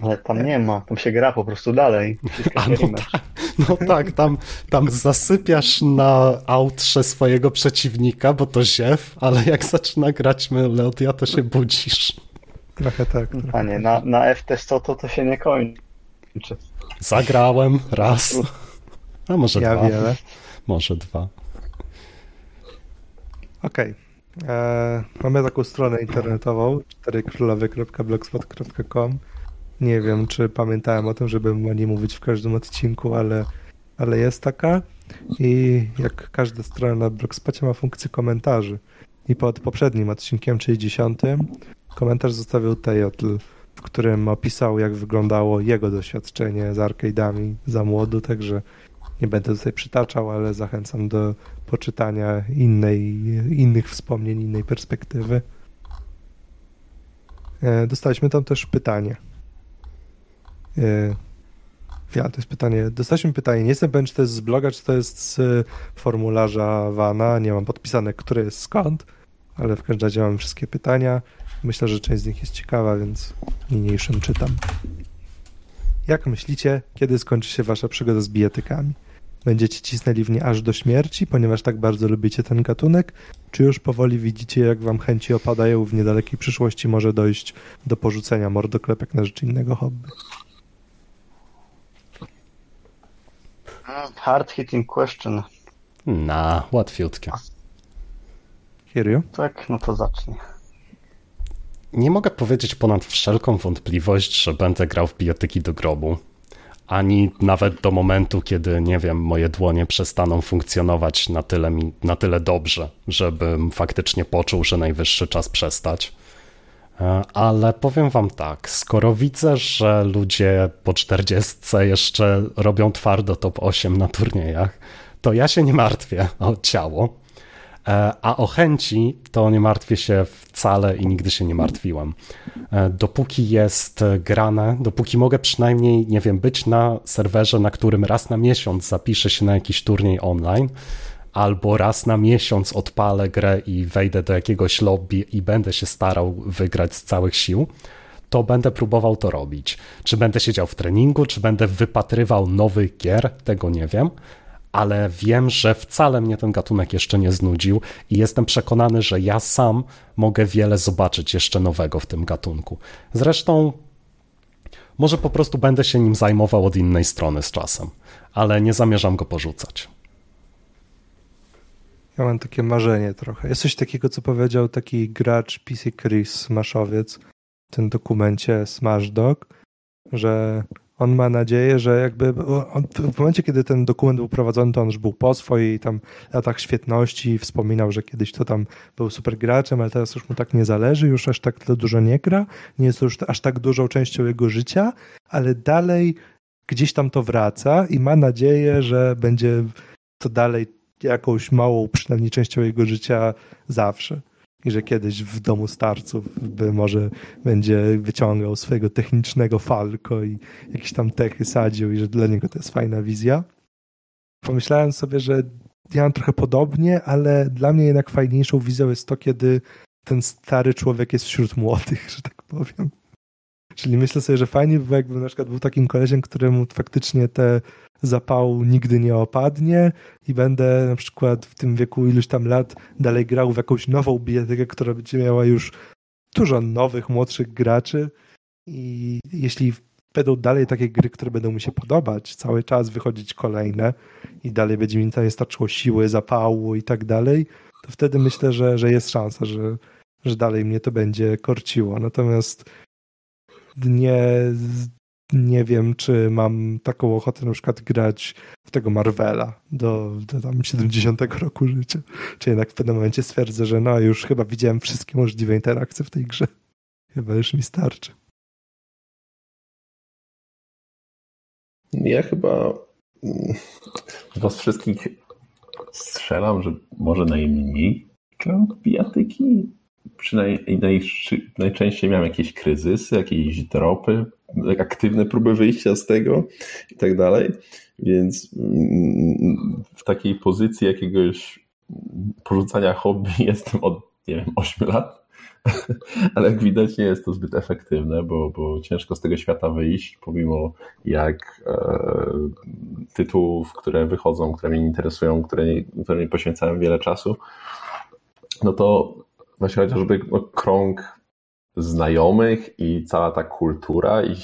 S3: Ale tam nie ma, tam się gra po prostu dalej.
S4: A no tak, no tak, tam, tam zasypiasz na outrze swojego przeciwnika, bo to ziew, ale jak zaczyna grać melodia, to się budzisz.
S1: Trochę tak.
S3: Panie, na, na FT100 to to się nie kończy.
S4: Zagrałem raz, a może
S1: Ja
S4: dwa.
S1: wiele.
S4: Może dwa.
S1: Okej. E, Mamy taką stronę internetową 4królowy.blogspot.com Nie wiem, czy pamiętałem o tym, żebym o niej mówić w każdym odcinku, ale, ale jest taka. I jak każda strona na Blogspocie ma funkcję komentarzy. I pod poprzednim odcinkiem, czyli dziesiątym, komentarz zostawił Tejotl, w którym opisał, jak wyglądało jego doświadczenie z arcade'ami za młodu, także nie będę tutaj przytaczał, ale zachęcam do poczytania innej, innych wspomnień, innej perspektywy. E, Dostaliśmy tam też pytanie. E, Ja, to jest pytanie. Dostaliśmy pytanie. Nie jestem pewien, czy to jest z bloga, czy to jest z e, formularza Wana. Nie mam podpisane, które jest skąd, ale w każdym razie mam wszystkie pytania. Myślę, że część z nich jest ciekawa, więc niniejszym czytam. Jak myślicie, kiedy skończy się wasza przygoda z bijatykami? Będziecie cisnęli w nie aż do śmierci, ponieważ tak bardzo lubicie ten gatunek? Czy już powoli widzicie, jak wam chęci opadają w niedalekiej przyszłości może dojść do porzucenia mordoklepek na rzecz innego hobby?
S3: Hard hitting question.
S4: Na, łatwiutkie.
S1: Kiryu?
S3: Tak, no to zacznij.
S4: Nie mogę powiedzieć ponad wszelką wątpliwość, że będę grał w bijatyki do grobu. Ani nawet do momentu, kiedy, nie wiem, moje dłonie przestaną funkcjonować na tyle, mi, na tyle dobrze, żebym faktycznie poczuł, że najwyższy czas przestać. E, Ale powiem wam tak, skoro widzę, że ludzie po 40 jeszcze robią twardo top 8 na turniejach, to ja się nie martwię o ciało. E, A o chęci to nie martwię się wcale i nigdy się nie martwiłem. E, Dopóki jest grane, dopóki mogę przynajmniej, nie wiem, być na serwerze, na którym raz na miesiąc zapiszę się na jakiś turniej online, albo raz na miesiąc odpalę grę i wejdę do jakiegoś lobby i będę się starał wygrać z całych sił, to będę próbował to robić. Czy będę siedział w treningu, czy będę wypatrywał nowych gier, tego nie wiem, ale wiem, że wcale mnie ten gatunek jeszcze nie znudził i jestem przekonany, że ja sam mogę wiele zobaczyć jeszcze nowego w tym gatunku. Zresztą może po prostu będę się nim zajmował od innej strony z czasem, ale nie zamierzam go porzucać.
S1: Ja mam takie marzenie trochę. Jest coś takiego, co powiedział taki gracz PC Chris Maszowiec w tym dokumencie Smash Dog, że on ma nadzieję, że jakby on, w momencie, kiedy ten dokument był prowadzony, to on już był po swojej tam latach świetności, wspominał, że kiedyś to tam był super graczem, ale teraz już mu tak nie zależy, już aż tak dużo nie gra, nie jest to już aż tak dużą częścią jego życia, ale dalej gdzieś tam to wraca i ma nadzieję, że będzie to dalej jakąś małą przynajmniej częścią jego życia zawsze. I że kiedyś w domu starców by może będzie wyciągał swojego technicznego falko i jakieś tam techy sadził i że dla niego to jest fajna wizja. Pomyślałem sobie, że ja mam trochę podobnie, ale dla mnie jednak fajniejszą wizją jest to, kiedy ten stary człowiek jest wśród młodych, że tak powiem. Czyli myślę sobie, że fajnie by było, jakbym na przykład był takim kolesiem, któremu faktycznie te zapał nigdy nie opadnie i będę na przykład w tym wieku iluś tam lat dalej grał w jakąś nową bijatykę, która będzie miała już dużo nowych, młodszych graczy i jeśli będą dalej takie gry, które będą mi się podobać, cały czas wychodzić kolejne i dalej będzie mi tam starczyło siły, zapału i tak dalej, to wtedy myślę, że, że jest szansa, że, że dalej mnie to będzie korciło. Natomiast nie nie wiem, czy mam taką ochotę na przykład grać w tego Marvela do, do tam 70 roku życia. Czy jednak w pewnym momencie stwierdzę, że no już chyba widziałem wszystkie możliwe interakcje w tej grze. Chyba już mi starczy.
S2: Ja chyba mm, z was wszystkich strzelam, że może najmniej w bijatyki. Przynajmniej naj, najczęściej miałem jakieś kryzysy, jakieś dropy, aktywne próby wyjścia z tego i tak dalej. Więc mm, w takiej pozycji jakiegoś porzucania hobby jestem od, nie wiem, 8 lat. Ale jak widać, nie jest to zbyt efektywne, bo, bo ciężko z tego świata wyjść, pomimo jak e, tytułów, które wychodzą, które mnie interesują, które, które poświęcałem wiele czasu, no to właśnie chociażby no, krąg znajomych i cała ta kultura, i,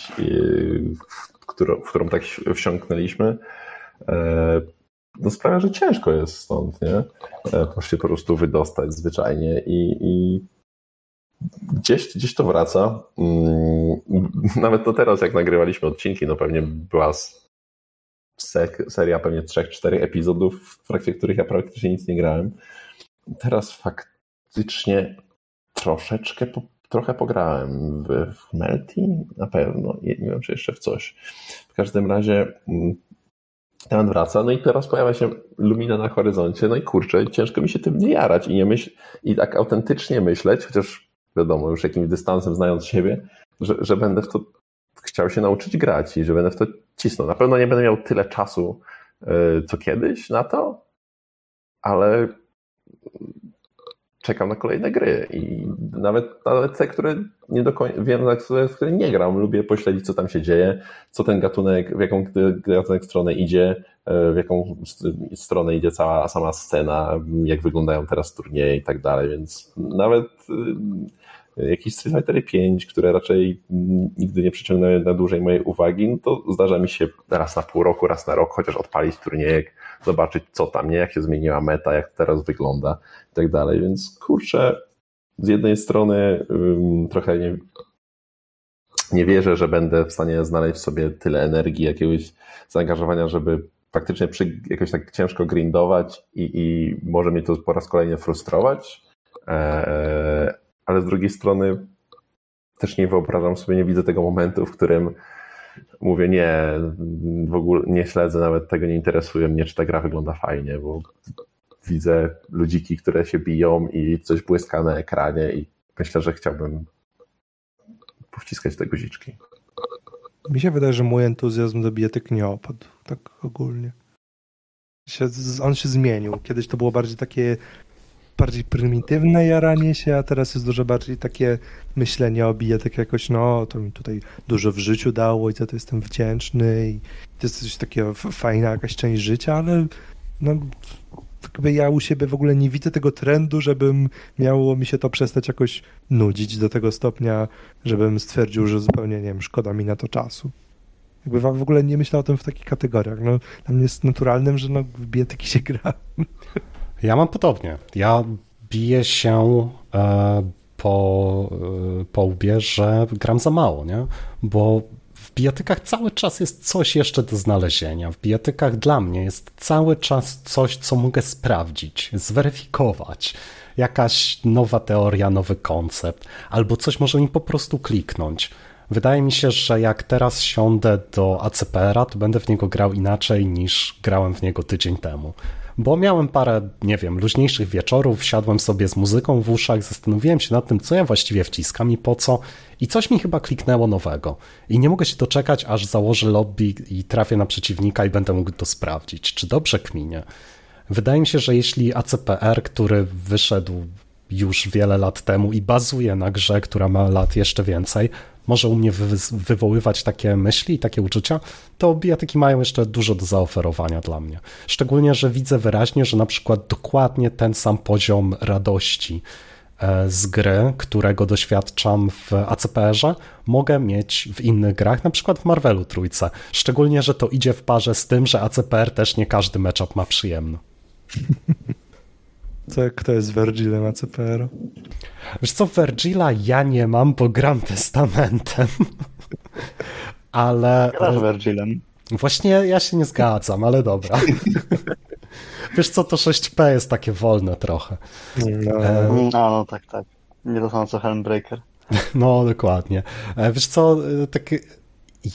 S2: w, którą, w którą tak wsiąknęliśmy, e, no sprawia, że ciężko jest stąd, nie? E, się po prostu wydostać zwyczajnie i, i gdzieś, gdzieś to wraca. Mm, nawet to teraz, jak nagrywaliśmy odcinki, no pewnie była seria pewnie 3-4 epizodów, w trakcie których ja praktycznie nic nie grałem. Teraz faktycznie troszeczkę, trochę pograłem w, w Melty, na pewno, nie, wiem, czy jeszcze w coś. W każdym razie mm, ten wraca, no i teraz pojawia się Lumina na horyzoncie, no i kurczę, ciężko mi się tym nie jarać i nie myśl, i tak autentycznie myśleć, chociaż wiadomo, już jakimś dystansem znając siebie, że, że będę w to chciał się nauczyć grać i że będę w to cisnął. Na pewno nie będę miał tyle czasu, e, co kiedyś na to, ale czekam na kolejne gry i nawet, nawet te, które nie do końca, wiem, w które nie gram, lubię pośledzić, co tam się dzieje, co ten gatunek, w jaką gatunek stronę idzie, e, w jaką stronę idzie cała sama scena, jak wyglądają teraz turnieje i tak dalej, więc nawet jakieś Street Fighter 5, które raczej nigdy nie przyciągnęły na dłużej mojej uwagi, no to zdarza mi się raz na pół roku, raz na rok chociaż odpalić turniejek, zobaczyć co tam, nie, jak się zmieniła meta, jak teraz wygląda i tak dalej, więc kurczę, z jednej strony um, trochę nie, nie wierzę, że będę w stanie znaleźć sobie tyle energii, jakiegoś zaangażowania, żeby faktycznie przy, jakoś tak ciężko grindować i, i może mnie to po raz kolejny frustrować, eee, ale z drugiej strony też nie wyobrażam sobie, nie widzę tego momentu, w którym mówię, nie, w ogóle nie śledzę nawet tego, nie interesuje mnie, czy ta gra wygląda fajnie, bo widzę ludziki, które się biją i coś błyska na ekranie i myślę, że chciałbym powciskać te guziczki.
S1: Mi się wydaje, że mój entuzjazm do bijatyk nie opadł, tak ogólnie. on się zmienił. Kiedyś to było bardziej takie bardziej prymitywne jaranie się, a teraz jest dużo bardziej takie myślenie o bije, tak jakoś, no, to mi tutaj dużo w życiu dało i za to jestem wdzięczny i to jest coś takiego fajna jakaś część życia, ale no, jakby ja u siebie w ogóle nie widzę tego trendu, żebym miało mi się to przestać jakoś nudzić do tego stopnia, żebym stwierdził, że zupełnie, nie wiem, szkoda mi na to czasu. Jakby w ogóle nie myślę o tym w takich kategoriach. No, dla mnie jest naturalnym, że no, w bijatyki się gra.
S4: Ja mam podobnie. Ja biję się e, po, e, po łbie, że gram za mało, nie? Bo w bijatykach cały czas jest coś jeszcze do znalezienia. W bijatykach dla mnie jest cały czas coś, co mogę sprawdzić, zweryfikować. Jakaś nowa teoria, nowy koncept, albo coś może mi po prostu kliknąć. Wydaje mi się, że jak teraz siądę do ACPR-a, to będę w niego grał inaczej niż grałem w niego tydzień temu bo miałem parę, nie wiem, luźniejszych wieczorów, siadłem sobie z muzyką w uszach, zastanowiłem się nad tym, co ja właściwie wciskam i po co, i coś mi chyba kliknęło nowego. I nie mogę się doczekać, aż założę lobby i trafię na przeciwnika i będę mógł to sprawdzić, czy dobrze kminie. Wydaje mi się, że jeśli ACPR, który wyszedł już wiele lat temu i bazuje na grze, która ma lat jeszcze więcej, może u mnie wy wywoływać takie myśli i takie uczucia, to bijatyki mają jeszcze dużo do zaoferowania dla mnie. Szczególnie, że widzę wyraźnie, że na przykład dokładnie ten sam poziom radości e, z gry, którego doświadczam w ACPR-ze, mogę mieć w innych grach, na przykład w Marvelu Trójce. Szczególnie, że to idzie w parze z tym, że ACPR też nie każdy matchup ma przyjemny.
S1: Co, kto jest Virgilem ACPR?
S4: Wiesz co, Virgila ja nie mam, bo gram testamentem. ale...
S3: Grasz Virgilem.
S4: Właśnie ja się nie zgadzam, ale dobra. Wiesz co, to 6P jest takie wolne trochę.
S1: No,
S4: E,
S3: A, no tak, tak. Nie to samo co Helmbreaker.
S4: No, dokładnie. E, Wiesz co, tak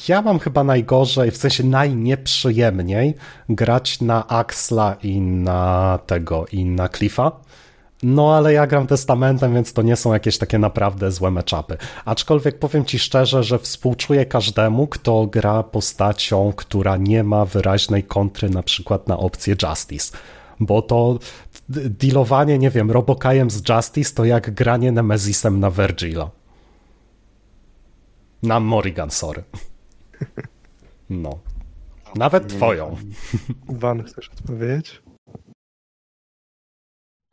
S4: ja mam chyba najgorzej, w sensie najnieprzyjemniej grać na Axla i na tego, i na Cliffa. No, ale ja gram testamentem, więc to nie są jakieś takie naprawdę złe meczapy. Aczkolwiek powiem ci szczerze, że współczuję każdemu, kto gra postacią, która nie ma wyraźnej kontry na przykład na opcję Justice. Bo to dealowanie, nie wiem, Robokajem z Justice to jak granie Nemezisem na Virgila. Na Morrigan, sorry. No. Nawet twoją.
S1: Van, chcesz odpowiedzieć?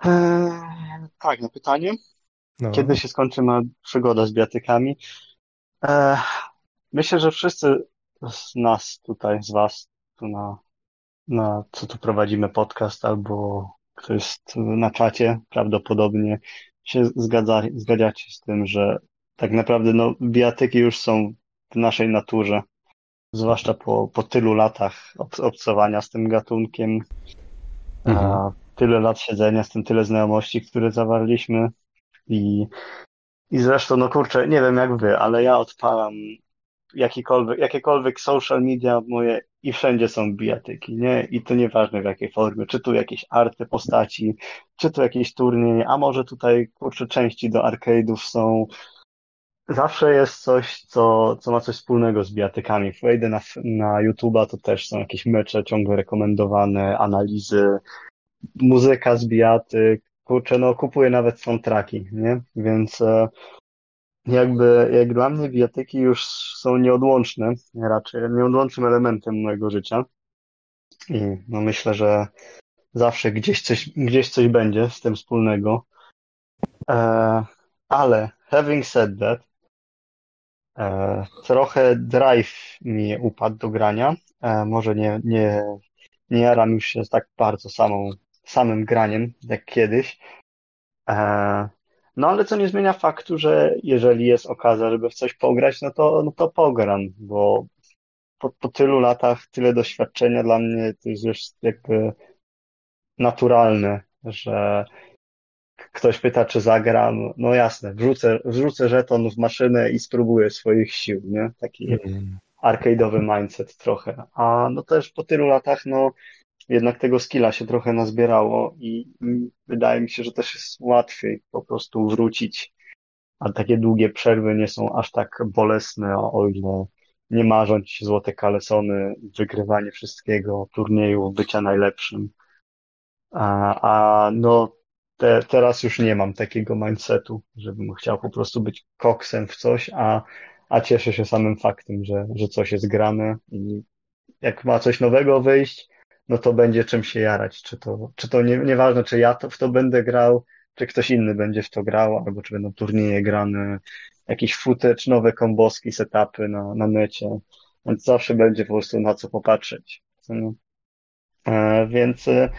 S3: Eee, tak, na pytanie.
S1: No.
S3: Kiedy się skończy ma przygoda z biatykami? Eee, myślę, że wszyscy z nas tutaj, z was, tu na, na co tu prowadzimy podcast, albo kto jest na czacie, prawdopodobnie się zgadza, zgadzacie z tym, że tak naprawdę no, biatyki już są w naszej naturze. Zwłaszcza po, po tylu latach ob- obcowania z tym gatunkiem,
S4: Mhm.
S3: a tyle lat siedzenia z tym, tyle znajomości, które zawarliśmy i, i zresztą, no kurczę, nie wiem jak wy, ale ja odpalam jakikolwiek, jakiekolwiek social media moje i wszędzie są bijatyki, nie? I to nieważne w jakiej formie, czy tu jakieś arty postaci, czy tu jakiś turniej, a może tutaj, kurczę, części do arcade'ów są. Zawsze jest coś, co, co ma coś wspólnego z bijatykami. Jak wejdę na, na YouTube'a, to też są jakieś mecze ciągle rekomendowane, analizy, muzyka z bijatyk, kurczę, no kupuję nawet soundtracki, nie? Więc e, jakby, jak dla mnie bijatyki już są nieodłączne, raczej nieodłącznym elementem mojego życia. I no myślę, że zawsze gdzieś coś, gdzieś coś będzie z tym wspólnego. E, ale having said that, trochę drive mi upadł do grania. E, może nie, nie, nie jaram już się tak bardzo samą, samym graniem jak kiedyś. E, no ale co nie zmienia faktu, że jeżeli jest okazja, żeby w coś pograć, no to, no to pogram, bo po, po tylu latach, tyle doświadczenia dla mnie to jest już jakby naturalne, że ktoś pyta, czy zagram. No jasne, wrzucę, wrzucę żeton w maszynę i spróbuję swoich sił, nie? Taki
S1: Mm.
S3: arcade'owy mindset trochę. A no też po tylu latach, no jednak tego skilla się trochę nazbierało i wydaje mi się, że też jest łatwiej po prostu wrócić, a takie długie przerwy nie są aż tak bolesne, o ile nie marzą ci się złote kalesony, wygrywanie wszystkiego, turnieju, bycia najlepszym. A, a no te, teraz już nie mam takiego mindsetu, żebym chciał po prostu być koksem w coś, a, a cieszę się samym faktem, że, że coś jest grane i jak ma coś nowego wyjść, no to będzie czym się jarać. Czy to, czy to nie, nieważne, czy ja to, w to będę grał, czy ktoś inny będzie w to grał, albo czy będą turnieje grane, jakiś footage, nowe komboski, setupy na, na necie, więc zawsze będzie po prostu na co popatrzeć. E, więc e,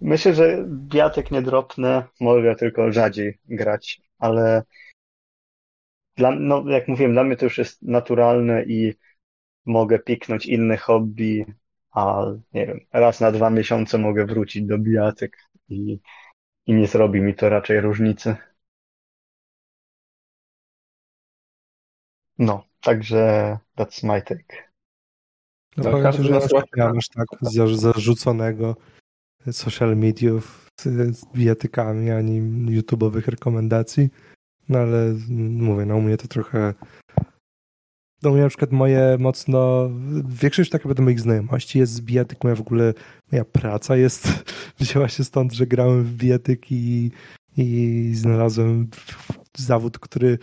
S3: myślę, że biatek nie dropnę, mogę tylko rzadziej grać, ale dla, no, jak mówiłem, dla mnie to już jest naturalne i mogę piknąć inne hobby, a nie wiem, raz na dwa miesiące mogę wrócić do bijatyk i, i nie zrobi mi to raczej różnicy. No, także that's my take.
S1: No
S2: Tak,
S1: powiem
S2: każdy nas
S1: też
S2: ma-
S1: nie miałem aż tak za- zarzuconego social mediów z bijatykami, ani YouTube'owych rekomendacji. No ale mm, mówię, no u mnie to trochę no mnie na przykład moje mocno, większość tak naprawdę moich znajomości jest z bijatyk, moja w ogóle, moja praca jest, wzięła się stąd, że grałem w bijatyki i, i znalazłem zawód, który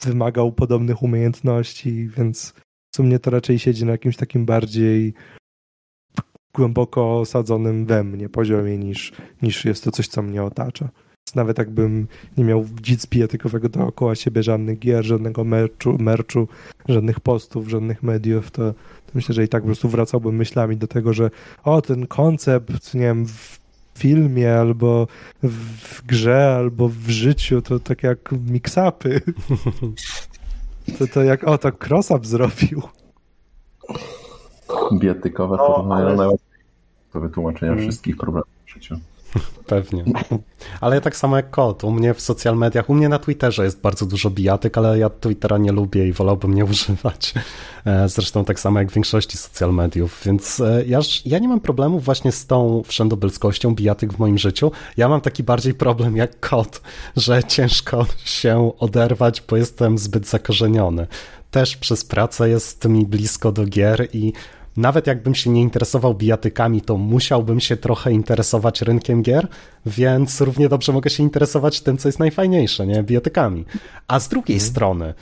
S1: wymagał podobnych umiejętności, więc w sumie to raczej siedzi na jakimś takim bardziej głęboko osadzonym we mnie poziomie niż, niż jest to coś, co mnie otacza. Więc nawet jakbym nie miał nic bijatykowego dookoła siebie, żadnych gier, żadnego merchu, merchu, żadnych postów, żadnych mediów, to, to myślę, że i tak po prostu wracałbym myślami do tego, że o, ten koncept, nie wiem, w filmie albo w, w grze, albo w życiu, to tak jak mix-upy. To, to jak, o, to cross-up zrobił.
S2: Bijatykowe
S3: No, ale-
S2: do wytłumaczenia
S3: Mm.
S2: wszystkich problemów w życiu.
S4: Pewnie. Ale tak samo jak kot. U mnie w social mediach, u mnie na Twitterze jest bardzo dużo bijatyk, ale ja Twittera nie lubię i wolałbym nie używać. E, Zresztą tak samo jak w większości social mediów, więc e, ja, ja nie mam problemu właśnie z tą wszędobylskością bijatyk w moim życiu. Ja mam taki bardziej problem jak kot, że ciężko się oderwać, bo jestem zbyt zakorzeniony. Też przez pracę jest mi blisko do gier i nawet jakbym się nie interesował bijatykami, to musiałbym się trochę interesować rynkiem gier, więc równie dobrze mogę się interesować tym, co jest najfajniejsze, nie? Bijatykami. A z drugiej strony,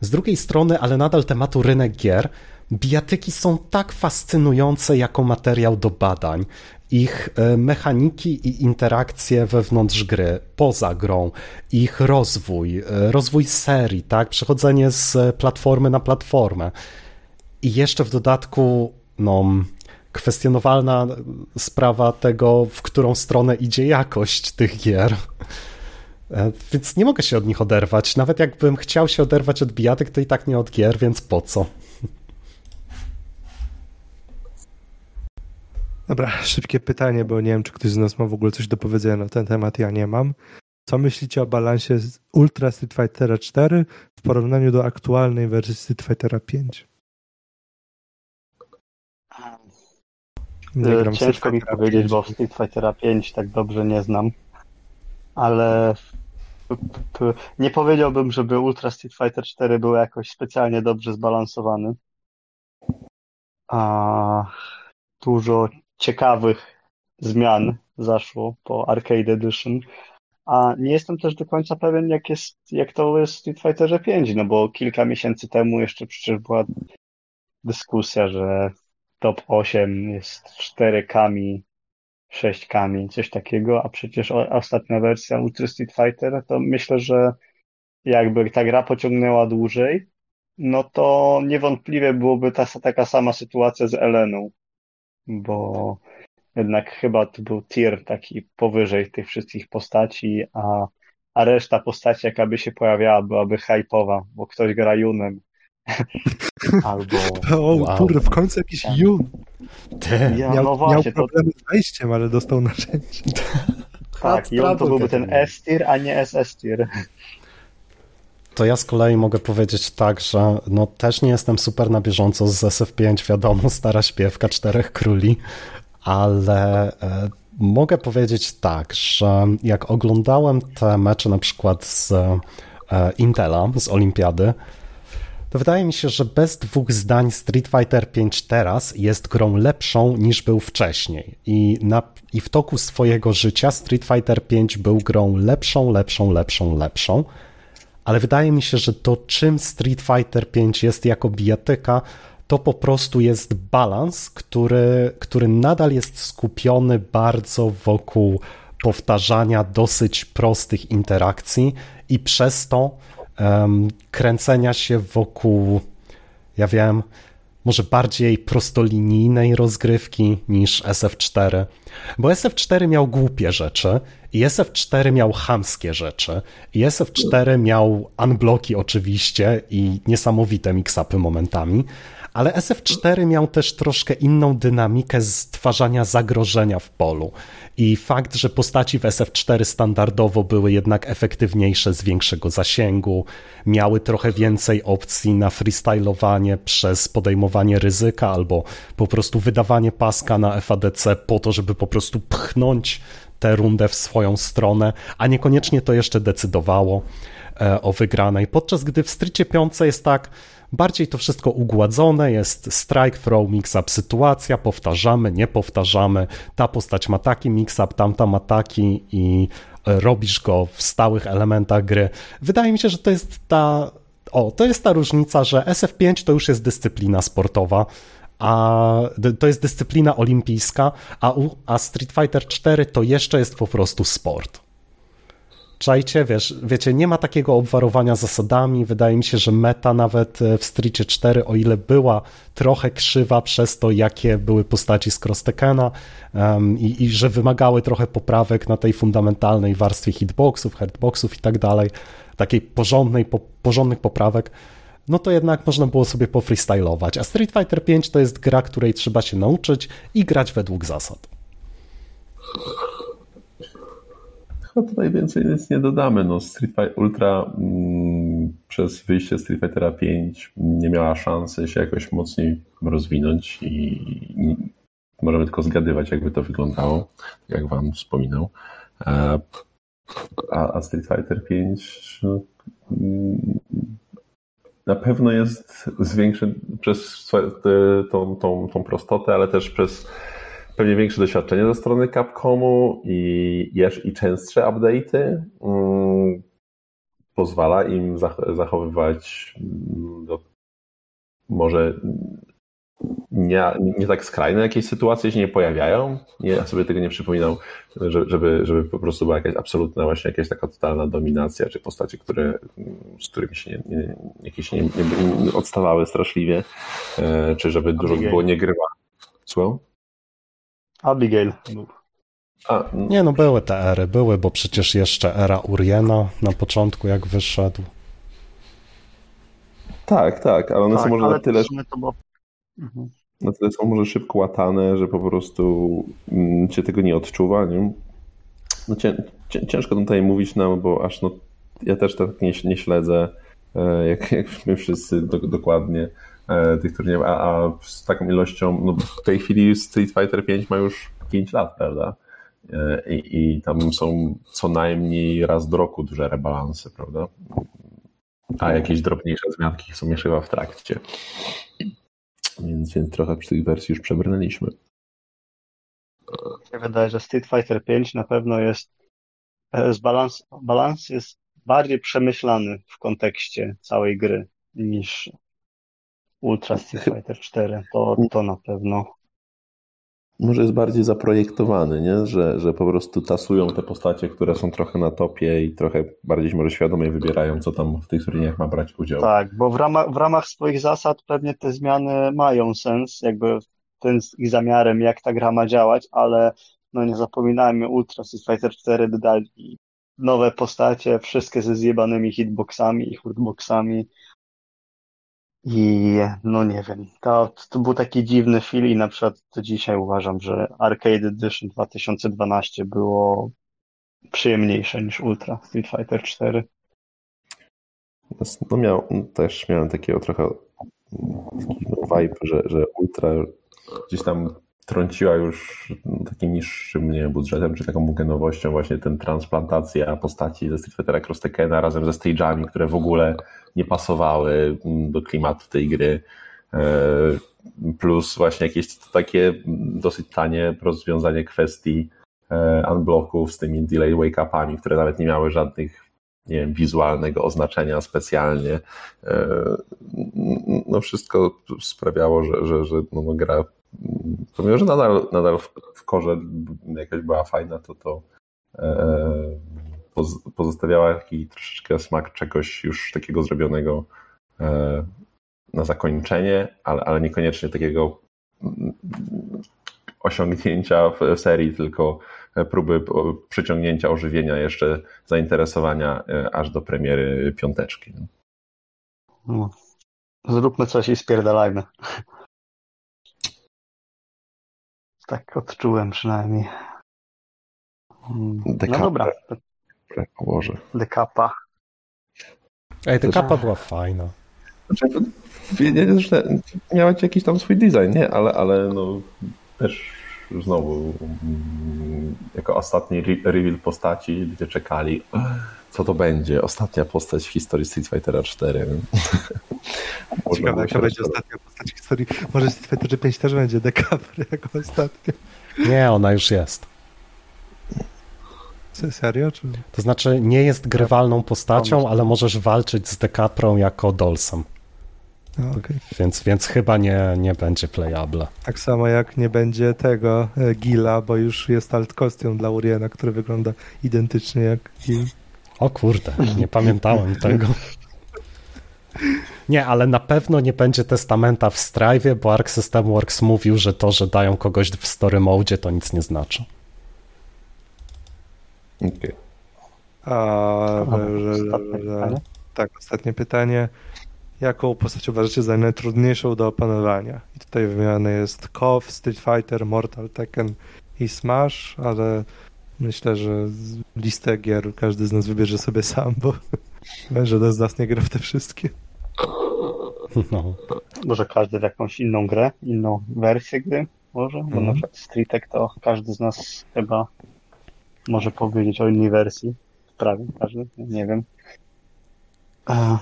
S4: z drugiej strony, ale nadal tematu rynek gier, bijatyki są tak fascynujące jako materiał do badań. Ich e, mechaniki i interakcje wewnątrz gry, poza grą, ich rozwój, e, rozwój serii, tak? Przechodzenie z platformy na platformę. I jeszcze w dodatku, no, kwestionowalna sprawa tego, w którą stronę idzie jakość tych gier. E, Więc nie mogę się od nich oderwać. Nawet jakbym chciał się oderwać od bijatyk, to i tak nie od gier, więc po co?
S1: Dobra, szybkie pytanie, bo nie wiem, czy ktoś z nas ma w ogóle coś do powiedzenia na ten temat. Ja nie mam. Co myślicie o balansie Ultra Street Fightera 4 w porównaniu do aktualnej wersji Street Fightera 5? Nie gram
S3: Ciężko mi powiedzieć,
S1: 5.
S3: bo Street Fightera 5 tak dobrze nie znam. Ale nie powiedziałbym, żeby Ultra Street Fighter 4 był jakoś specjalnie dobrze zbalansowany. A dużo ciekawych zmian zaszło po Arcade Edition. A nie jestem też do końca pewien, jak jest, jak to jest w Street Fighterze 5, no bo kilka miesięcy temu jeszcze przecież była dyskusja, że top 8 jest 4 kami, 6 kami, coś takiego, a przecież ostatnia wersja Ultra Street Fighter, to myślę, że jakby ta gra pociągnęła dłużej, no to niewątpliwie byłoby ta, taka sama sytuacja z Eleną, bo jednak chyba to był tier taki powyżej tych wszystkich postaci, a, a reszta postaci, jaka by się pojawiała, byłaby hype'owa, bo ktoś gra Junem. Albo
S1: O,
S4: Wow.
S1: kurde, w końcu jakiś
S3: Tak.
S1: Jun.
S4: Ty,
S3: ja,
S1: Miał,
S3: no
S1: miał
S3: właśnie, to,
S1: problemy z wejściem, ale dostał narzędzie.
S3: tak, Jun to byłby ten S tier, a nie SS tier.
S4: To ja z kolei mogę powiedzieć tak, że no też nie jestem super na bieżąco z SF5, wiadomo, stara śpiewka Czterech Króli, ale e, mogę powiedzieć tak, że jak oglądałem te mecze na przykład z e, Intela, z Olimpiady, to wydaje mi się, że bez dwóch zdań Street Fighter 5 teraz jest grą lepszą niż był wcześniej. I, na, I w toku swojego życia Street Fighter 5 był grą lepszą, lepszą, lepszą, lepszą. Ale wydaje mi się, że to czym Street Fighter 5 jest jako bijatyka, to po prostu jest balans, który, który nadal jest skupiony bardzo wokół powtarzania dosyć prostych interakcji i przez to em, kręcenia się wokół, ja wiem, może bardziej prostolinijnej rozgrywki niż SF4. Bo SF4 miał głupie rzeczy i SF4 miał chamskie rzeczy i SF4 miał unblocki oczywiście i niesamowite mix-upy momentami, ale SF4 miał też troszkę inną dynamikę stwarzania zagrożenia w polu. I fakt, że postaci w SF4 standardowo były jednak efektywniejsze z większego zasięgu, miały trochę więcej opcji na freestylowanie przez podejmowanie ryzyka albo po prostu wydawanie paska na FADC po to, żeby po prostu pchnąć tę rundę w swoją stronę, a niekoniecznie to jeszcze decydowało e, o wygranej. Podczas gdy w Streetie 5 jest tak, bardziej to wszystko ugładzone, jest strike, throw, mix-up, sytuacja, powtarzamy, nie powtarzamy, ta postać ma taki mix-up, tamta ma taki i robisz go w stałych elementach gry. Wydaje mi się, że to jest ta, o, to jest ta różnica, że SF5 to już jest dyscyplina sportowa, a to jest dyscyplina olimpijska, a, a Street Fighter 4 to jeszcze jest po prostu sport. Czajcie, wiesz, wiecie, nie ma takiego obwarowania zasadami. Wydaje mi się, że meta nawet e, w Streetie 4, o ile była trochę krzywa przez to, jakie były postaci z Cross Tekkena um, i, i że wymagały trochę poprawek na tej fundamentalnej warstwie hitboxów, hurtboxów i tak dalej, takiej porządnej, po, porządnych poprawek, no to jednak można było sobie pofreestylować. A Street Fighter 5 to jest gra, której trzeba się nauczyć i grać według zasad.
S2: Chyba tutaj więcej nic nie dodamy. No, Street Fighter Ultra mm, przez wyjście Street Fightera 5 nie miała szansy się jakoś mocniej rozwinąć i, i możemy tylko zgadywać, jakby to wyglądało, jak wam wspominał. A, a Street Fighter 5 no, mm, na pewno jest zwiększony przez tą, tą, tą prostotę, ale też przez pewnie większe doświadczenie ze strony Capcomu i, i częstsze update'y um, pozwala im zachowywać um, może nie, nie tak skrajne jakieś sytuacje się nie pojawiają. Nie, ja sobie tego nie przypominam, żeby, żeby po prostu była jakaś absolutna właśnie jakaś taka totalna dominacja, czy postacie, które, z którymi się nie, nie, jakieś nie, nie, odstawały straszliwie, e, czy żeby dużo było nie grywa. Słucham?
S3: Abigail.
S4: A, nie no, były te ery, były, bo przecież jeszcze era Uriena na początku jak wyszedł.
S2: Tak, tak, ale one tak, są może na tyle... To było... mhm. Na tyle są może szybko łatane, że po prostu mm, cię tego nie odczuwa, nie? No cię, ciężko tutaj mówić nam, bo aż no, ja też tak nie, nie śledzę, e, jak, jak my wszyscy do, dokładnie tych turniejów, a, a z taką ilością, no w tej chwili Street Fighter 5 ma już 5 lat, prawda? E, I, I tam są co najmniej raz do roku duże rebalanse, prawda? A jakieś drobniejsze zmianki są jeszcze w trakcie. Więc, więc trochę przy tych wersji już przebrnęliśmy.
S3: Mi wydaje, że Street Fighter 5 na pewno jest e, balans, balans jest bardziej przemyślany w kontekście całej gry niż Ultra Street Fighter 4, to, to na pewno.
S2: Może jest bardziej zaprojektowany, nie? Że, że po prostu tasują te postacie, które są trochę na topie i trochę bardziej może świadomie wybierają, co tam w tych turniejach ma brać udział.
S3: Tak, bo w ramach, w ramach swoich zasad pewnie te zmiany mają sens, jakby ten z ich zamiarem, jak ta gra ma działać, ale no nie zapominajmy, Ultra Street Fighter 4 dodali nowe postacie, wszystkie ze zjebanymi hitboxami i hurtboxami, i no nie wiem, to, to był taki dziwny feel i na przykład do dzisiaj uważam, że Arcade Edition 2012 było przyjemniejsze niż Ultra Street Fighter 4.
S2: No miał, też miałem takiego trochę vibe, że, że Ultra gdzieś tam trąciła już takim niższym nie wiem, budżetem, czy taką genowością właśnie ten transplantacja postaci ze Street Fightera Cross Tekkena razem ze stage'ami, które w ogóle nie pasowały do klimatu tej gry. E, plus właśnie jakieś takie dosyć tanie rozwiązanie kwestii e, unblocków z tymi delay wake-upami, które nawet nie miały żadnych nie wiem, wizualnego oznaczenia specjalnie. E, no wszystko sprawiało, że, że, że no, no gra pomimo, że nadal, nadal w, korze jakaś była fajna, to to e, pozostawiała taki troszeczkę smak czegoś już takiego zrobionego e, na zakończenie, ale, ale niekoniecznie takiego mm, osiągnięcia w serii, tylko próby przyciągnięcia, ożywienia jeszcze zainteresowania e, aż do premiery piąteczki.
S3: No. Zróbmy coś i spierdalajmy. Tak odczułem przynajmniej. No dobra.
S2: O Boże.
S3: Dekapa.
S4: Ej, dekapa była fajna.
S2: Znaczy, miała jakiś tam swój design, nie? Ale, ale no też znowu mm, jako ostatni reveal postaci ludzie czekali co to będzie? Ostatnia postać w historii Street Fightera 4.
S1: Ciekawe, jaka będzie ostatnia postać w historii. Może Street Fighter 5 też będzie Decapre jako ostatnia.
S4: Nie, ona już jest.
S1: Serio? Czy...
S4: To znaczy nie jest grywalną postacią, ale możesz walczyć z Decaprą jako Dolsem. Okay. Więc, więc chyba nie, nie będzie playable.
S1: Tak samo jak nie będzie tego e, Gila, bo już jest alt kostium dla Uriena, który wygląda identycznie jak Gil.
S4: O kurde, nie pamiętałem tego. Nie, ale na pewno nie będzie testamenta w Strive, bo Arc System Works mówił, że to, że dają kogoś w story mode, to nic nie znaczy.
S2: Okay.
S1: A, ostatnie tak, ostatnie pytanie. jaką postać uważacie za najtrudniejszą do opanowania? I tutaj wymieniony jest KOF, Street Fighter, Mortal Tekken i Smash, ale myślę, że listę gier każdy z nas wybierze sobie sam, bo że z nas nie gra w te wszystkie.
S4: No.
S3: Może każdy w jakąś inną grę, inną wersję gry może, bo
S4: Mhm.
S3: na przykład Streetek to każdy z nas chyba może powiedzieć o innej wersji. Prawie każdy, nie wiem. E,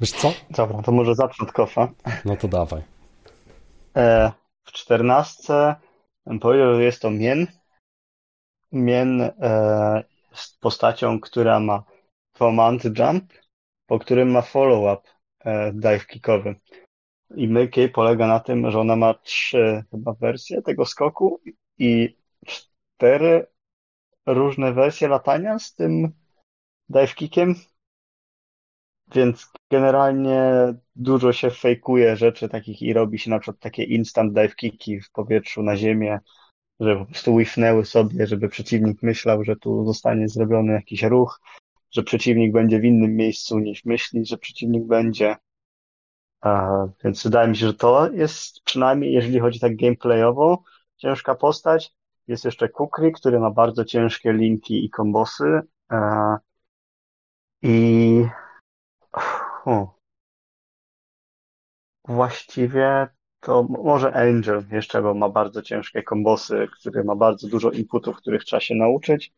S4: Wiesz co?
S3: dobra, to może zacznę od kofa.
S4: No to dawaj.
S3: E, w czternastce bym powiedział, że jest to Mien. Mien jest postacią, która ma command jump, po którym ma follow-up e, dive kickowy. I myki polega na tym, że ona ma trzy chyba wersje tego skoku i cztery różne wersje latania z tym dive kickiem. Więc generalnie dużo się fejkuje rzeczy takich i robi się na przykład takie instant dive kicki w powietrzu na ziemię, że po prostu whiffnęły sobie, żeby przeciwnik myślał, że tu zostanie zrobiony jakiś ruch, że przeciwnik będzie w innym miejscu niż myśli, że przeciwnik będzie. Więc wydaje mi się, że to jest przynajmniej, jeżeli chodzi tak gameplayowo, ciężka postać. Jest jeszcze Kukri, który ma bardzo ciężkie linki i kombosy. I właściwie to może Angel jeszcze, bo ma bardzo ciężkie kombosy, który ma bardzo dużo inputów, których trzeba się nauczyć.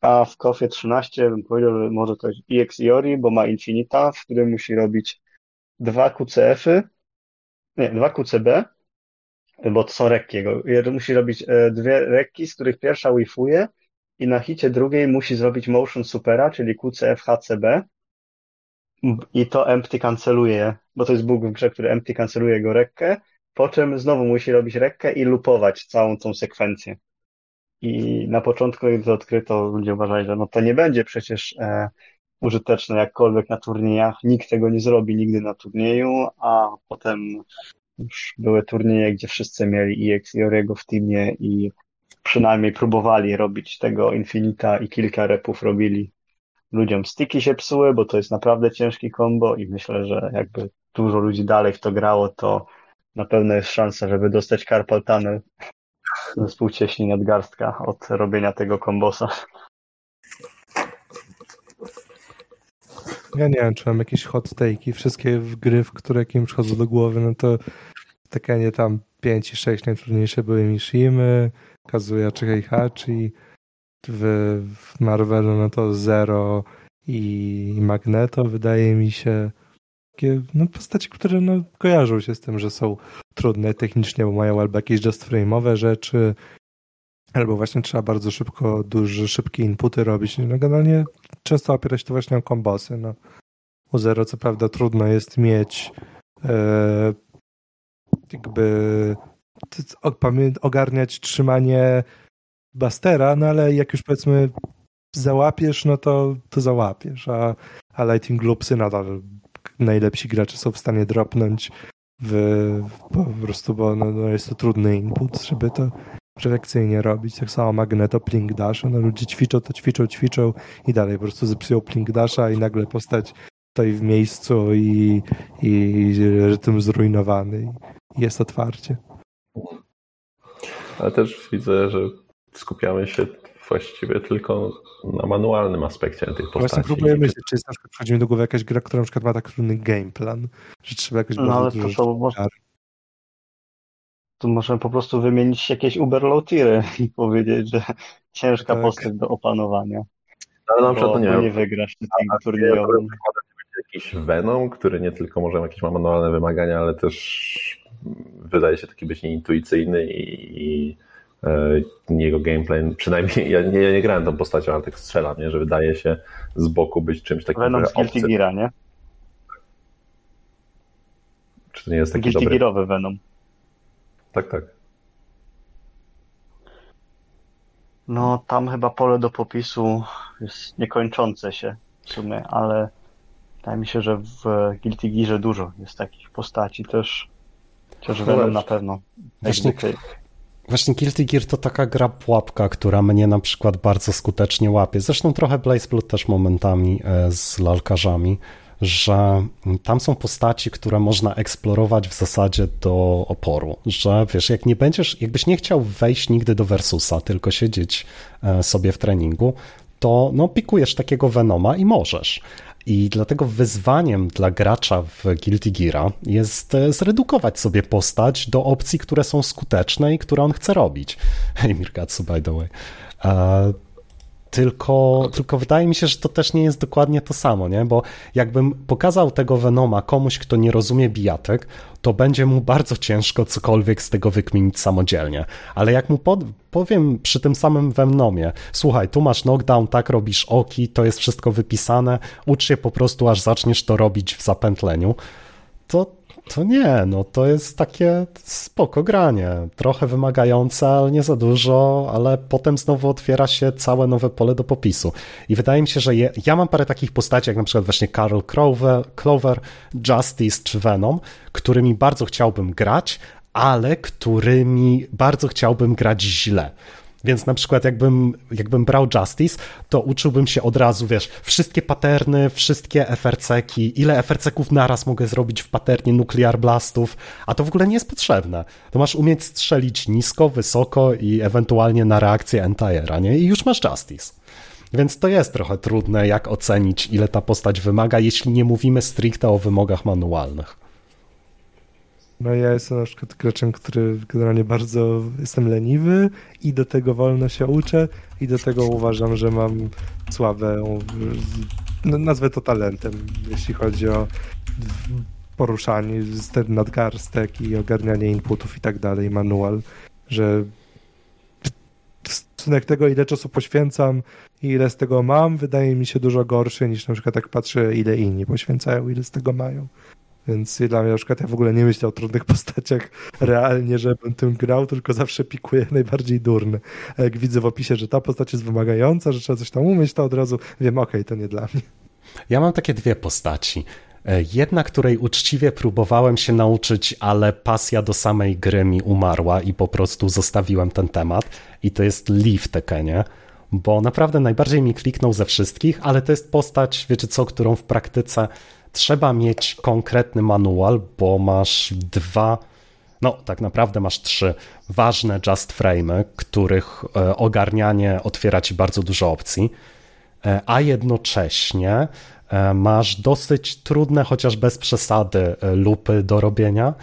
S3: A w KOFie 13 bym powiedział, że może to jest EX Iori, bo ma Infinita, w którym musi robić dwa QCF-y, nie, dwa QCB, bo to są rekki jego. Musi robić e, dwie rekki, z których pierwsza whiffuje i na hicie drugiej musi zrobić motion supera, czyli QCF HCB i to empty kanceluje, bo to jest bug w grze, który empty kanceluje jego rekkę, po czym znowu musi robić rekkę i lupować całą tą sekwencję. I na początku, gdy to odkryto, ludzie uważali, że no to nie będzie przecież e, użyteczne jakkolwiek na turniejach, nikt tego nie zrobi nigdy na turnieju, a potem już były turnieje, gdzie wszyscy mieli EX i Oriego w teamie i przynajmniej próbowali robić tego Infinita i kilka repów robili. Ludziom stiki się psuły, bo to jest naprawdę ciężki combo i myślę, że jakby dużo ludzi dalej w to grało, to na pewno jest szansa, żeby dostać Carpal Tunnel ze współcieśni nadgarstka od robienia tego kombosa.
S1: Ja nie wiem, czy mam jakieś hot take'i. Wszystkie gry, w które jakimś przychodzą do głowy, no to takie nie tam 5 i 6 najtrudniejsze były Mishimy, Kazuya czy Heihachi. W, w Marvelu no to Zero i Magneto wydaje mi się takie no, postacie, które no, kojarzą się z tym, że są trudne technicznie, bo mają albo jakieś just frame'owe rzeczy, albo właśnie trzeba bardzo szybko, duże, szybkie inputy robić. No generalnie często opiera się to właśnie o kombosy. No. U Zero co prawda trudno jest mieć e, jakby ogarniać trzymanie Bastera, no ale jak już powiedzmy załapiesz, no to, to załapiesz, a, a Lighting Loopsy nadal najlepsi gracze są w stanie dropnąć w, po prostu, bo no, no jest to trudny input, żeby to perfekcyjnie robić. Tak samo Magneto, Plink Dash, no ludzie ćwiczą, to ćwiczą, ćwiczą i dalej po prostu zepsują Plink Dasha i nagle postać stoi w miejscu i, i rytm zrujnowany jest otwarcie.
S2: Ale też widzę, że skupiamy się właściwie tylko na manualnym aspekcie tych postaci.
S1: Właśnie próbuję myśleć, czy jest na przykład przychodzi mi do głowy jakaś gra, która na przykład ma tak trudny gameplan, że trzeba jakoś
S3: No
S1: bardzo
S3: ale
S1: dużo
S3: to są, może, tu możemy po prostu wymienić jakieś uber low i powiedzieć, że ciężka
S1: Tak.
S3: postać do opanowania.
S2: Ale na przykład, no nie
S3: nie wygrasz tego turniejowym.
S2: jakiś Venom, który nie tylko może jakieś ma manualne wymagania, ale też wydaje się taki być nieintuicyjny i, i jego gameplay, przynajmniej ja nie, ja nie grałem tą postacią, ale tak strzelam, nie, że wydaje się z boku być czymś takim
S3: Venom z Guilty. Geara, nie?
S2: Czy to nie jest taki
S3: Guilty
S2: dobry?
S3: Gearowy Venom.
S2: Tak, tak.
S3: No tam chyba pole do popisu jest niekończące się w sumie, ale wydaje mi się, że w Guilty Gearze dużo jest takich postaci też. Chociaż Venom na pewno.
S4: Właśnie-
S3: Jakby
S4: Właśnie Guilty Gear to taka gra pułapka, która mnie na przykład bardzo skutecznie łapie. Zresztą trochę Blaze Blood też momentami e, z lalkarzami, że tam są postaci, które można eksplorować w zasadzie do oporu, że wiesz, jak nie będziesz, jakbyś nie chciał wejść nigdy do Versusa, tylko siedzieć e, sobie w treningu, to no, pikujesz takiego Venoma i możesz. I dlatego wyzwaniem dla gracza w Guilty Gear jest e, zredukować sobie postać do opcji, które są skuteczne i które on chce robić. Hey Mirkatsu, by the way. Tylko, tylko wydaje mi się, że to też nie jest dokładnie to samo, nie? Bo jakbym pokazał tego Venoma komuś, kto nie rozumie bijatek, to będzie mu bardzo ciężko cokolwiek z tego wykminić samodzielnie. Ale jak mu pod, powiem przy tym samym Venomie, słuchaj, tu masz knockdown, tak robisz oki, to jest wszystko wypisane, ucz się po prostu, aż zaczniesz to robić w zapętleniu, to to nie, no to jest takie spoko granie. Trochę wymagające, ale nie za dużo, ale potem znowu otwiera się całe nowe pole do popisu. I wydaje mi się, że je, ja mam parę takich postaci, jak na przykład właśnie Carl Clover, Clover, Justice czy Venom, którymi bardzo chciałbym grać, ale którymi bardzo chciałbym grać źle. Więc na przykład jakbym, jakbym brał Justice, to uczyłbym się od razu, wiesz, wszystkie paterny, wszystkie FRC-ki, ile FRC-ków naraz mogę zrobić w paternie Nuclear Blastów, a to w ogóle nie jest potrzebne. To masz umieć strzelić nisko, wysoko i ewentualnie na reakcję Entire'a, nie? I już masz Justice. Więc to jest trochę trudne, jak ocenić, ile ta postać wymaga, jeśli nie mówimy stricte o wymogach manualnych.
S1: No ja jestem na przykład graczem, który generalnie bardzo jestem leniwy i do tego wolno się uczę i do tego uważam, że mam słabę, no, nazwę to talentem, jeśli chodzi o poruszanie ten nadgarstek i ogarnianie inputów i tak dalej, manual, że stosunek tego, ile czasu poświęcam i ile z tego mam, wydaje mi się dużo gorszy niż na przykład tak patrzę, ile inni poświęcają, ile z tego mają. Więc dla mnie na przykład ja w ogóle nie myślę o trudnych postaciach realnie, żebym tym grał, tylko zawsze pikuję najbardziej durny. A jak widzę w opisie, że ta postać jest wymagająca, że trzeba coś tam umieć, to od razu wiem, okej, okay, to nie dla mnie.
S4: Ja mam takie dwie postaci. E, jedna, której uczciwie próbowałem się nauczyć, ale pasja do samej gry mi umarła i po prostu zostawiłem ten temat. I to jest Lee w Tekenie, bo naprawdę najbardziej mi kliknął ze wszystkich, ale to jest postać, wiecie co, którą w praktyce trzeba mieć konkretny manual, bo masz dwa, no tak naprawdę masz trzy ważne just frame'y, których e, ogarnianie otwiera ci bardzo dużo opcji, e, a jednocześnie e, masz dosyć trudne, chociaż bez przesady, lupy do robienia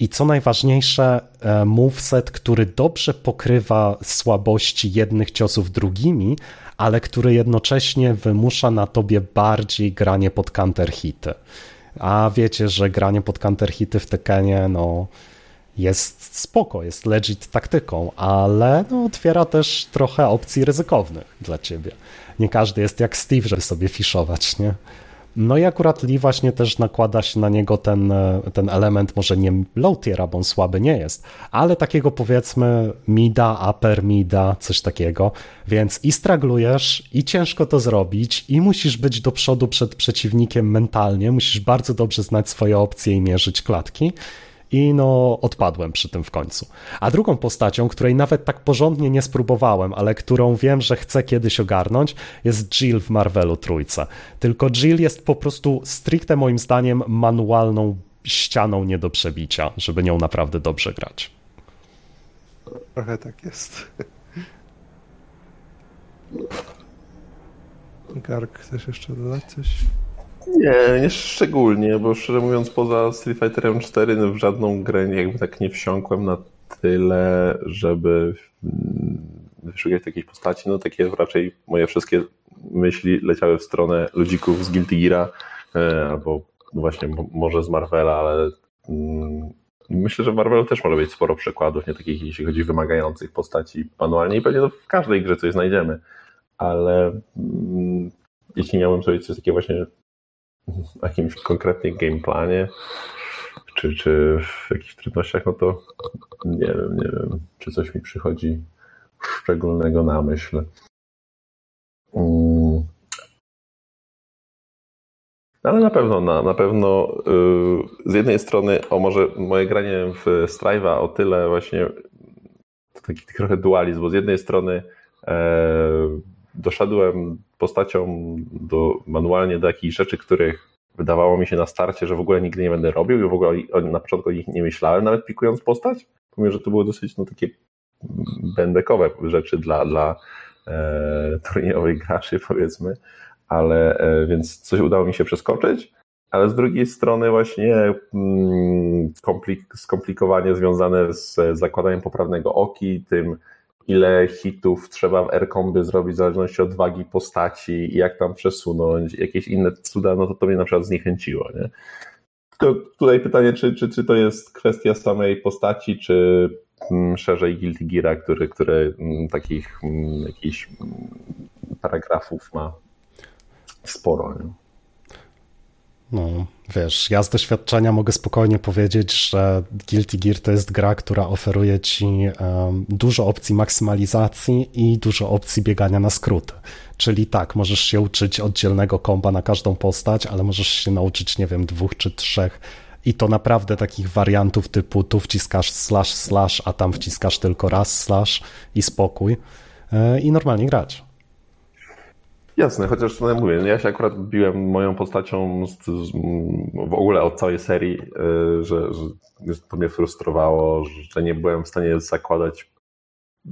S4: i co najważniejsze, moveset, który dobrze pokrywa słabości jednych ciosów drugimi, ale który jednocześnie wymusza na tobie bardziej granie pod counter hity. A wiecie, że granie pod counter hity w Tekenie, no jest spoko, jest legit taktyką, ale no, otwiera też trochę opcji ryzykownych dla ciebie. Nie każdy jest jak Steve, żeby sobie fiszować, nie? No i akurat Lee właśnie też nakłada się na niego ten, e, ten element, może nie low tiera, bo on słaby nie jest, ale takiego powiedzmy mida, upper mida, coś takiego, więc i straglujesz, i ciężko to zrobić, i musisz być do przodu przed przeciwnikiem mentalnie, musisz bardzo dobrze znać swoje opcje i mierzyć klatki, i no odpadłem przy tym w końcu. A drugą postacią, której nawet tak porządnie nie spróbowałem, ale którą wiem, że chcę kiedyś ogarnąć, jest Jill w Marvelu Trójce. Tylko Jill jest po prostu stricte moim zdaniem manualną ścianą nie do przebicia, żeby nią naprawdę dobrze grać.
S1: Trochę tak jest. Gark, chcesz jeszcze dodać coś?
S2: Nie, nie szczególnie, bo szczerze mówiąc, poza Street Fighterem 4 no w żadną grę jakby tak nie wsiąkłem na tyle, żeby mm, wyszukać takiej postaci. No takie raczej moje wszystkie myśli leciały w stronę ludzików z Guilty Gear, e, albo właśnie może z Marvela, ale mm, myślę, że w Marvelu też może być sporo przykładów, nie takich jeśli chodzi o wymagających postaci manualnie i pewnie w każdej grze coś znajdziemy, ale mm, jeśli miałbym sobie coś takiego właśnie w jakimś konkretnym gameplanie, czy, czy w jakichś trudnościach, no to nie wiem, nie wiem, czy coś mi przychodzi szczególnego na myśl. Mm. Ale na pewno, na, na pewno yy, z jednej strony, o może moje granie w Strive'a o tyle właśnie taki trochę dualizm, bo z jednej strony e, doszedłem postacią do, manualnie do jakichś rzeczy, których wydawało mi się na starcie, że w ogóle nigdy nie będę robił i w ogóle na początku o nich nie myślałem, nawet pikując postać. Pomimo, że to były dosyć no, takie bendekowe rzeczy dla, dla e, turniejowych graczy, powiedzmy, ale e, więc coś udało mi się przeskoczyć, ale z drugiej strony właśnie mm, komplik- skomplikowanie związane z zakładaniem poprawnego oki, tym ile hitów trzeba w aircom by zrobić w zależności od wagi postaci jak tam przesunąć, jakieś inne cuda, no to to mnie na przykład zniechęciło, nie? Tylko tutaj pytanie, czy, czy, czy to jest kwestia samej postaci, czy mm, szerzej Guilty Geara, który, który mm, takich mm, jakichś paragrafów ma sporo. Nie?
S4: No, wiesz, ja z doświadczenia mogę spokojnie powiedzieć, że Guilty Gear to jest gra, która oferuje ci um, dużo opcji maksymalizacji i dużo opcji biegania na skróty. Czyli tak, możesz się uczyć oddzielnego komba na każdą postać, ale możesz się nauczyć, nie wiem, dwóch czy trzech. I to naprawdę takich wariantów typu tu wciskasz slash slash, a tam wciskasz tylko raz slash i spokój. Yy, I normalnie grać.
S2: Jasne, chociaż no, mówię, ja się akurat biłem moją postacią z, z, w ogóle od całej serii, y, że, że to mnie frustrowało, że nie byłem w stanie zakładać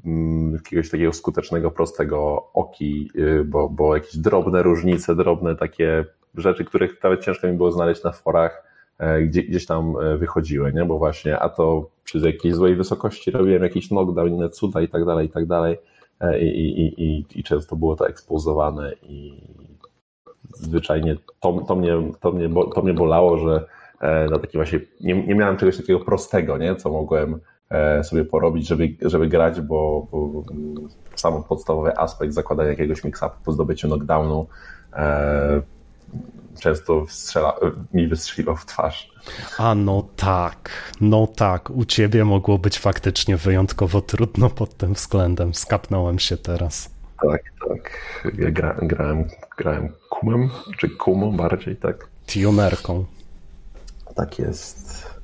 S2: mm, jakiegoś takiego skutecznego, prostego oki, y, bo, bo jakieś drobne różnice, drobne takie rzeczy, których nawet ciężko mi było znaleźć na forach, e, gdzie, gdzieś tam e, wychodziły, nie? bo właśnie, a to przy jakiejś złej wysokości robiłem jakiś knockdown, inne cuda i tak dalej, i tak dalej. I, i, i, i często było to ekspozowane i zwyczajnie to, to, mnie, to, mnie, to mnie bolało, że e, na takim właśnie nie, nie miałem czegoś takiego prostego, nie? co mogłem e, sobie porobić, żeby, żeby grać, bo, bo sam podstawowy aspekt zakładania jakiegoś mix-upu po zdobyciu knockdownu e, często strzela, mi wystrzeliwał w twarz.
S4: A no tak, no tak, u ciebie mogło być faktycznie wyjątkowo trudno pod tym względem. Skapnąłem się teraz.
S2: Tak, tak. Ja gra, grałem, grałem kumem, czy kumą bardziej, tak.
S4: Tunerką.
S2: Tak jest.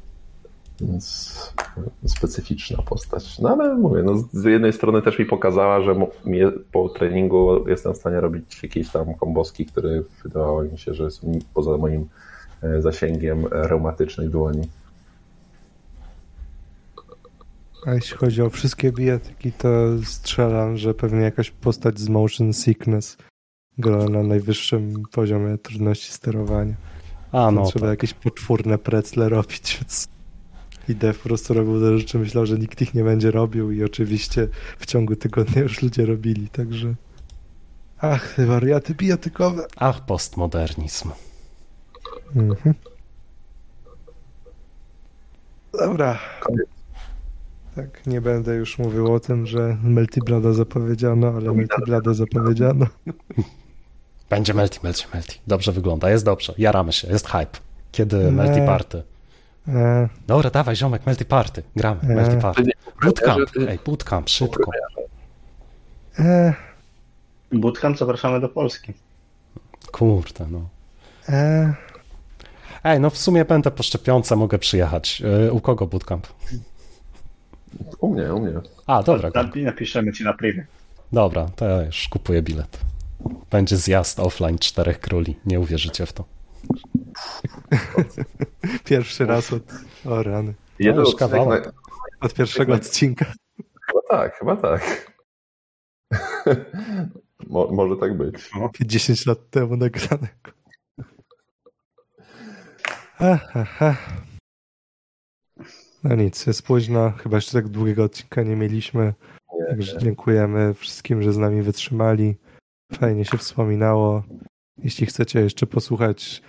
S2: Więc specyficzna postać. No ale mówię, no z jednej strony też mi pokazała, że po treningu jestem w stanie robić jakieś tam komboski, które wydawało mi się, że są poza moim e, zasięgiem reumatycznych dłoni.
S1: A jeśli chodzi o wszystkie bijatyki, to strzelam, że pewnie jakaś postać z motion sickness gra na najwyższym poziomie trudności sterowania.
S4: A no,
S1: Trzeba jakieś poczwórne precle robić, więc idę po prostu robił te rzeczy, myślał, że nikt ich nie będzie robił i oczywiście w ciągu tygodnia już ludzie robili, także ach, te wariaty bijatykowe.
S4: ach, postmodernizm.
S1: Mhm. Dobra. Tak, nie będę już mówił o tym, że Meltiblada zapowiedziano, ale Meltiblada zapowiedziano.
S4: Będzie melty, melty, melty. Dobrze wygląda, jest dobrze. Jaramy się, jest hype. Kiedy
S1: Nie.
S4: melty party?
S1: E,
S4: Dobra, dawaj ziomek, melty party. Gramy,
S1: Nie.
S4: melty party. Bootcamp, ej, bootcamp, szybko.
S1: e,
S3: Bootcamp zapraszamy do Polski.
S4: Kurde, no.
S1: e,
S4: Ej, no w sumie będę po szczepionce, mogę przyjechać. Y, U kogo bootcamp?
S2: U mnie, u mnie.
S4: A, dobra,
S3: Napi- Napiszemy ci na privie.
S4: dobra, to ja już kupuję bilet. Będzie zjazd offline czterech króli, nie uwierzycie w to.
S1: pierwszy raz od... O rany.
S2: Jeden odcinek na-
S1: Od pierwszego odcinka.
S2: Chyba tak, chyba tak. Mo, może tak być.
S1: 10 lat temu nagranego. No nic, jest późno. Chyba jeszcze tak długiego odcinka nie mieliśmy. Także dziękujemy wszystkim, że z nami wytrzymali. Fajnie się wspominało. Jeśli chcecie jeszcze posłuchać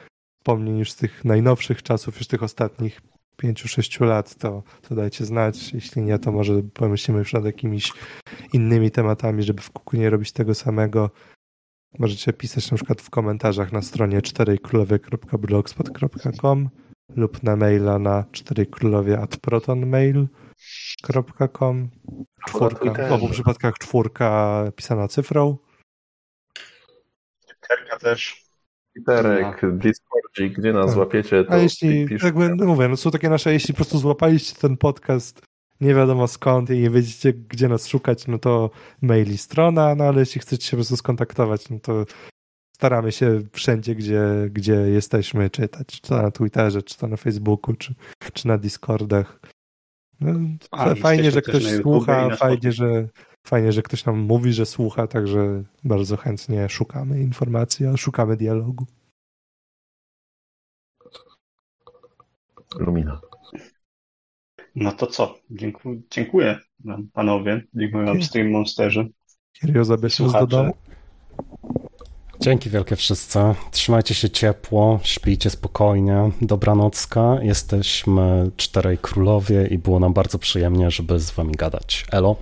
S1: wspomnień już z tych najnowszych czasów, już tych ostatnich 5-6 lat, to, to dajcie znać. Jeśli nie, to może pomyślimy już nad jakimiś innymi tematami, żeby w kuku nie robić tego samego. Możecie pisać na przykład w komentarzach na stronie czterejkrólowie.blogspot.com lub na maila na czterejkrólowie.protonmail.com Czwórka, w obu przypadkach czwórka pisana cyfrą.
S3: Terka też.
S2: Twitterek, Discordzik, gdzie nas
S1: Tak.
S2: złapiecie, to
S1: A jeśli,
S2: pisz-
S1: jakby, no mówię, no są takie nasze, jeśli po prostu złapaliście ten podcast nie wiadomo skąd i nie wiedzicie, gdzie nas szukać, no to mail i strona, no ale jeśli chcecie się po prostu skontaktować, no to staramy się wszędzie, gdzie, gdzie jesteśmy czytać, czy to na Twitterze, czy to na Facebooku, czy, czy na Discordach. No,
S3: A,
S1: fajnie, że ktoś słucha, fajnie że, fajnie, że ktoś nam mówi, że słucha, także bardzo chętnie szukamy informacji, a szukamy dialogu.
S2: Lumina.
S3: No to co? Dziękuję, dziękuję wam, panowie. Dziękuję wam. Stream Monsterze.
S1: Kierio, zabierz nas do
S3: Słuchacze.
S1: domu.
S4: Dzięki wielkie wszyscy. Trzymajcie się ciepło, śpijcie spokojnie. Dobranocka. Jesteśmy czterej królowie i było nam bardzo przyjemnie, żeby z wami gadać. Elo.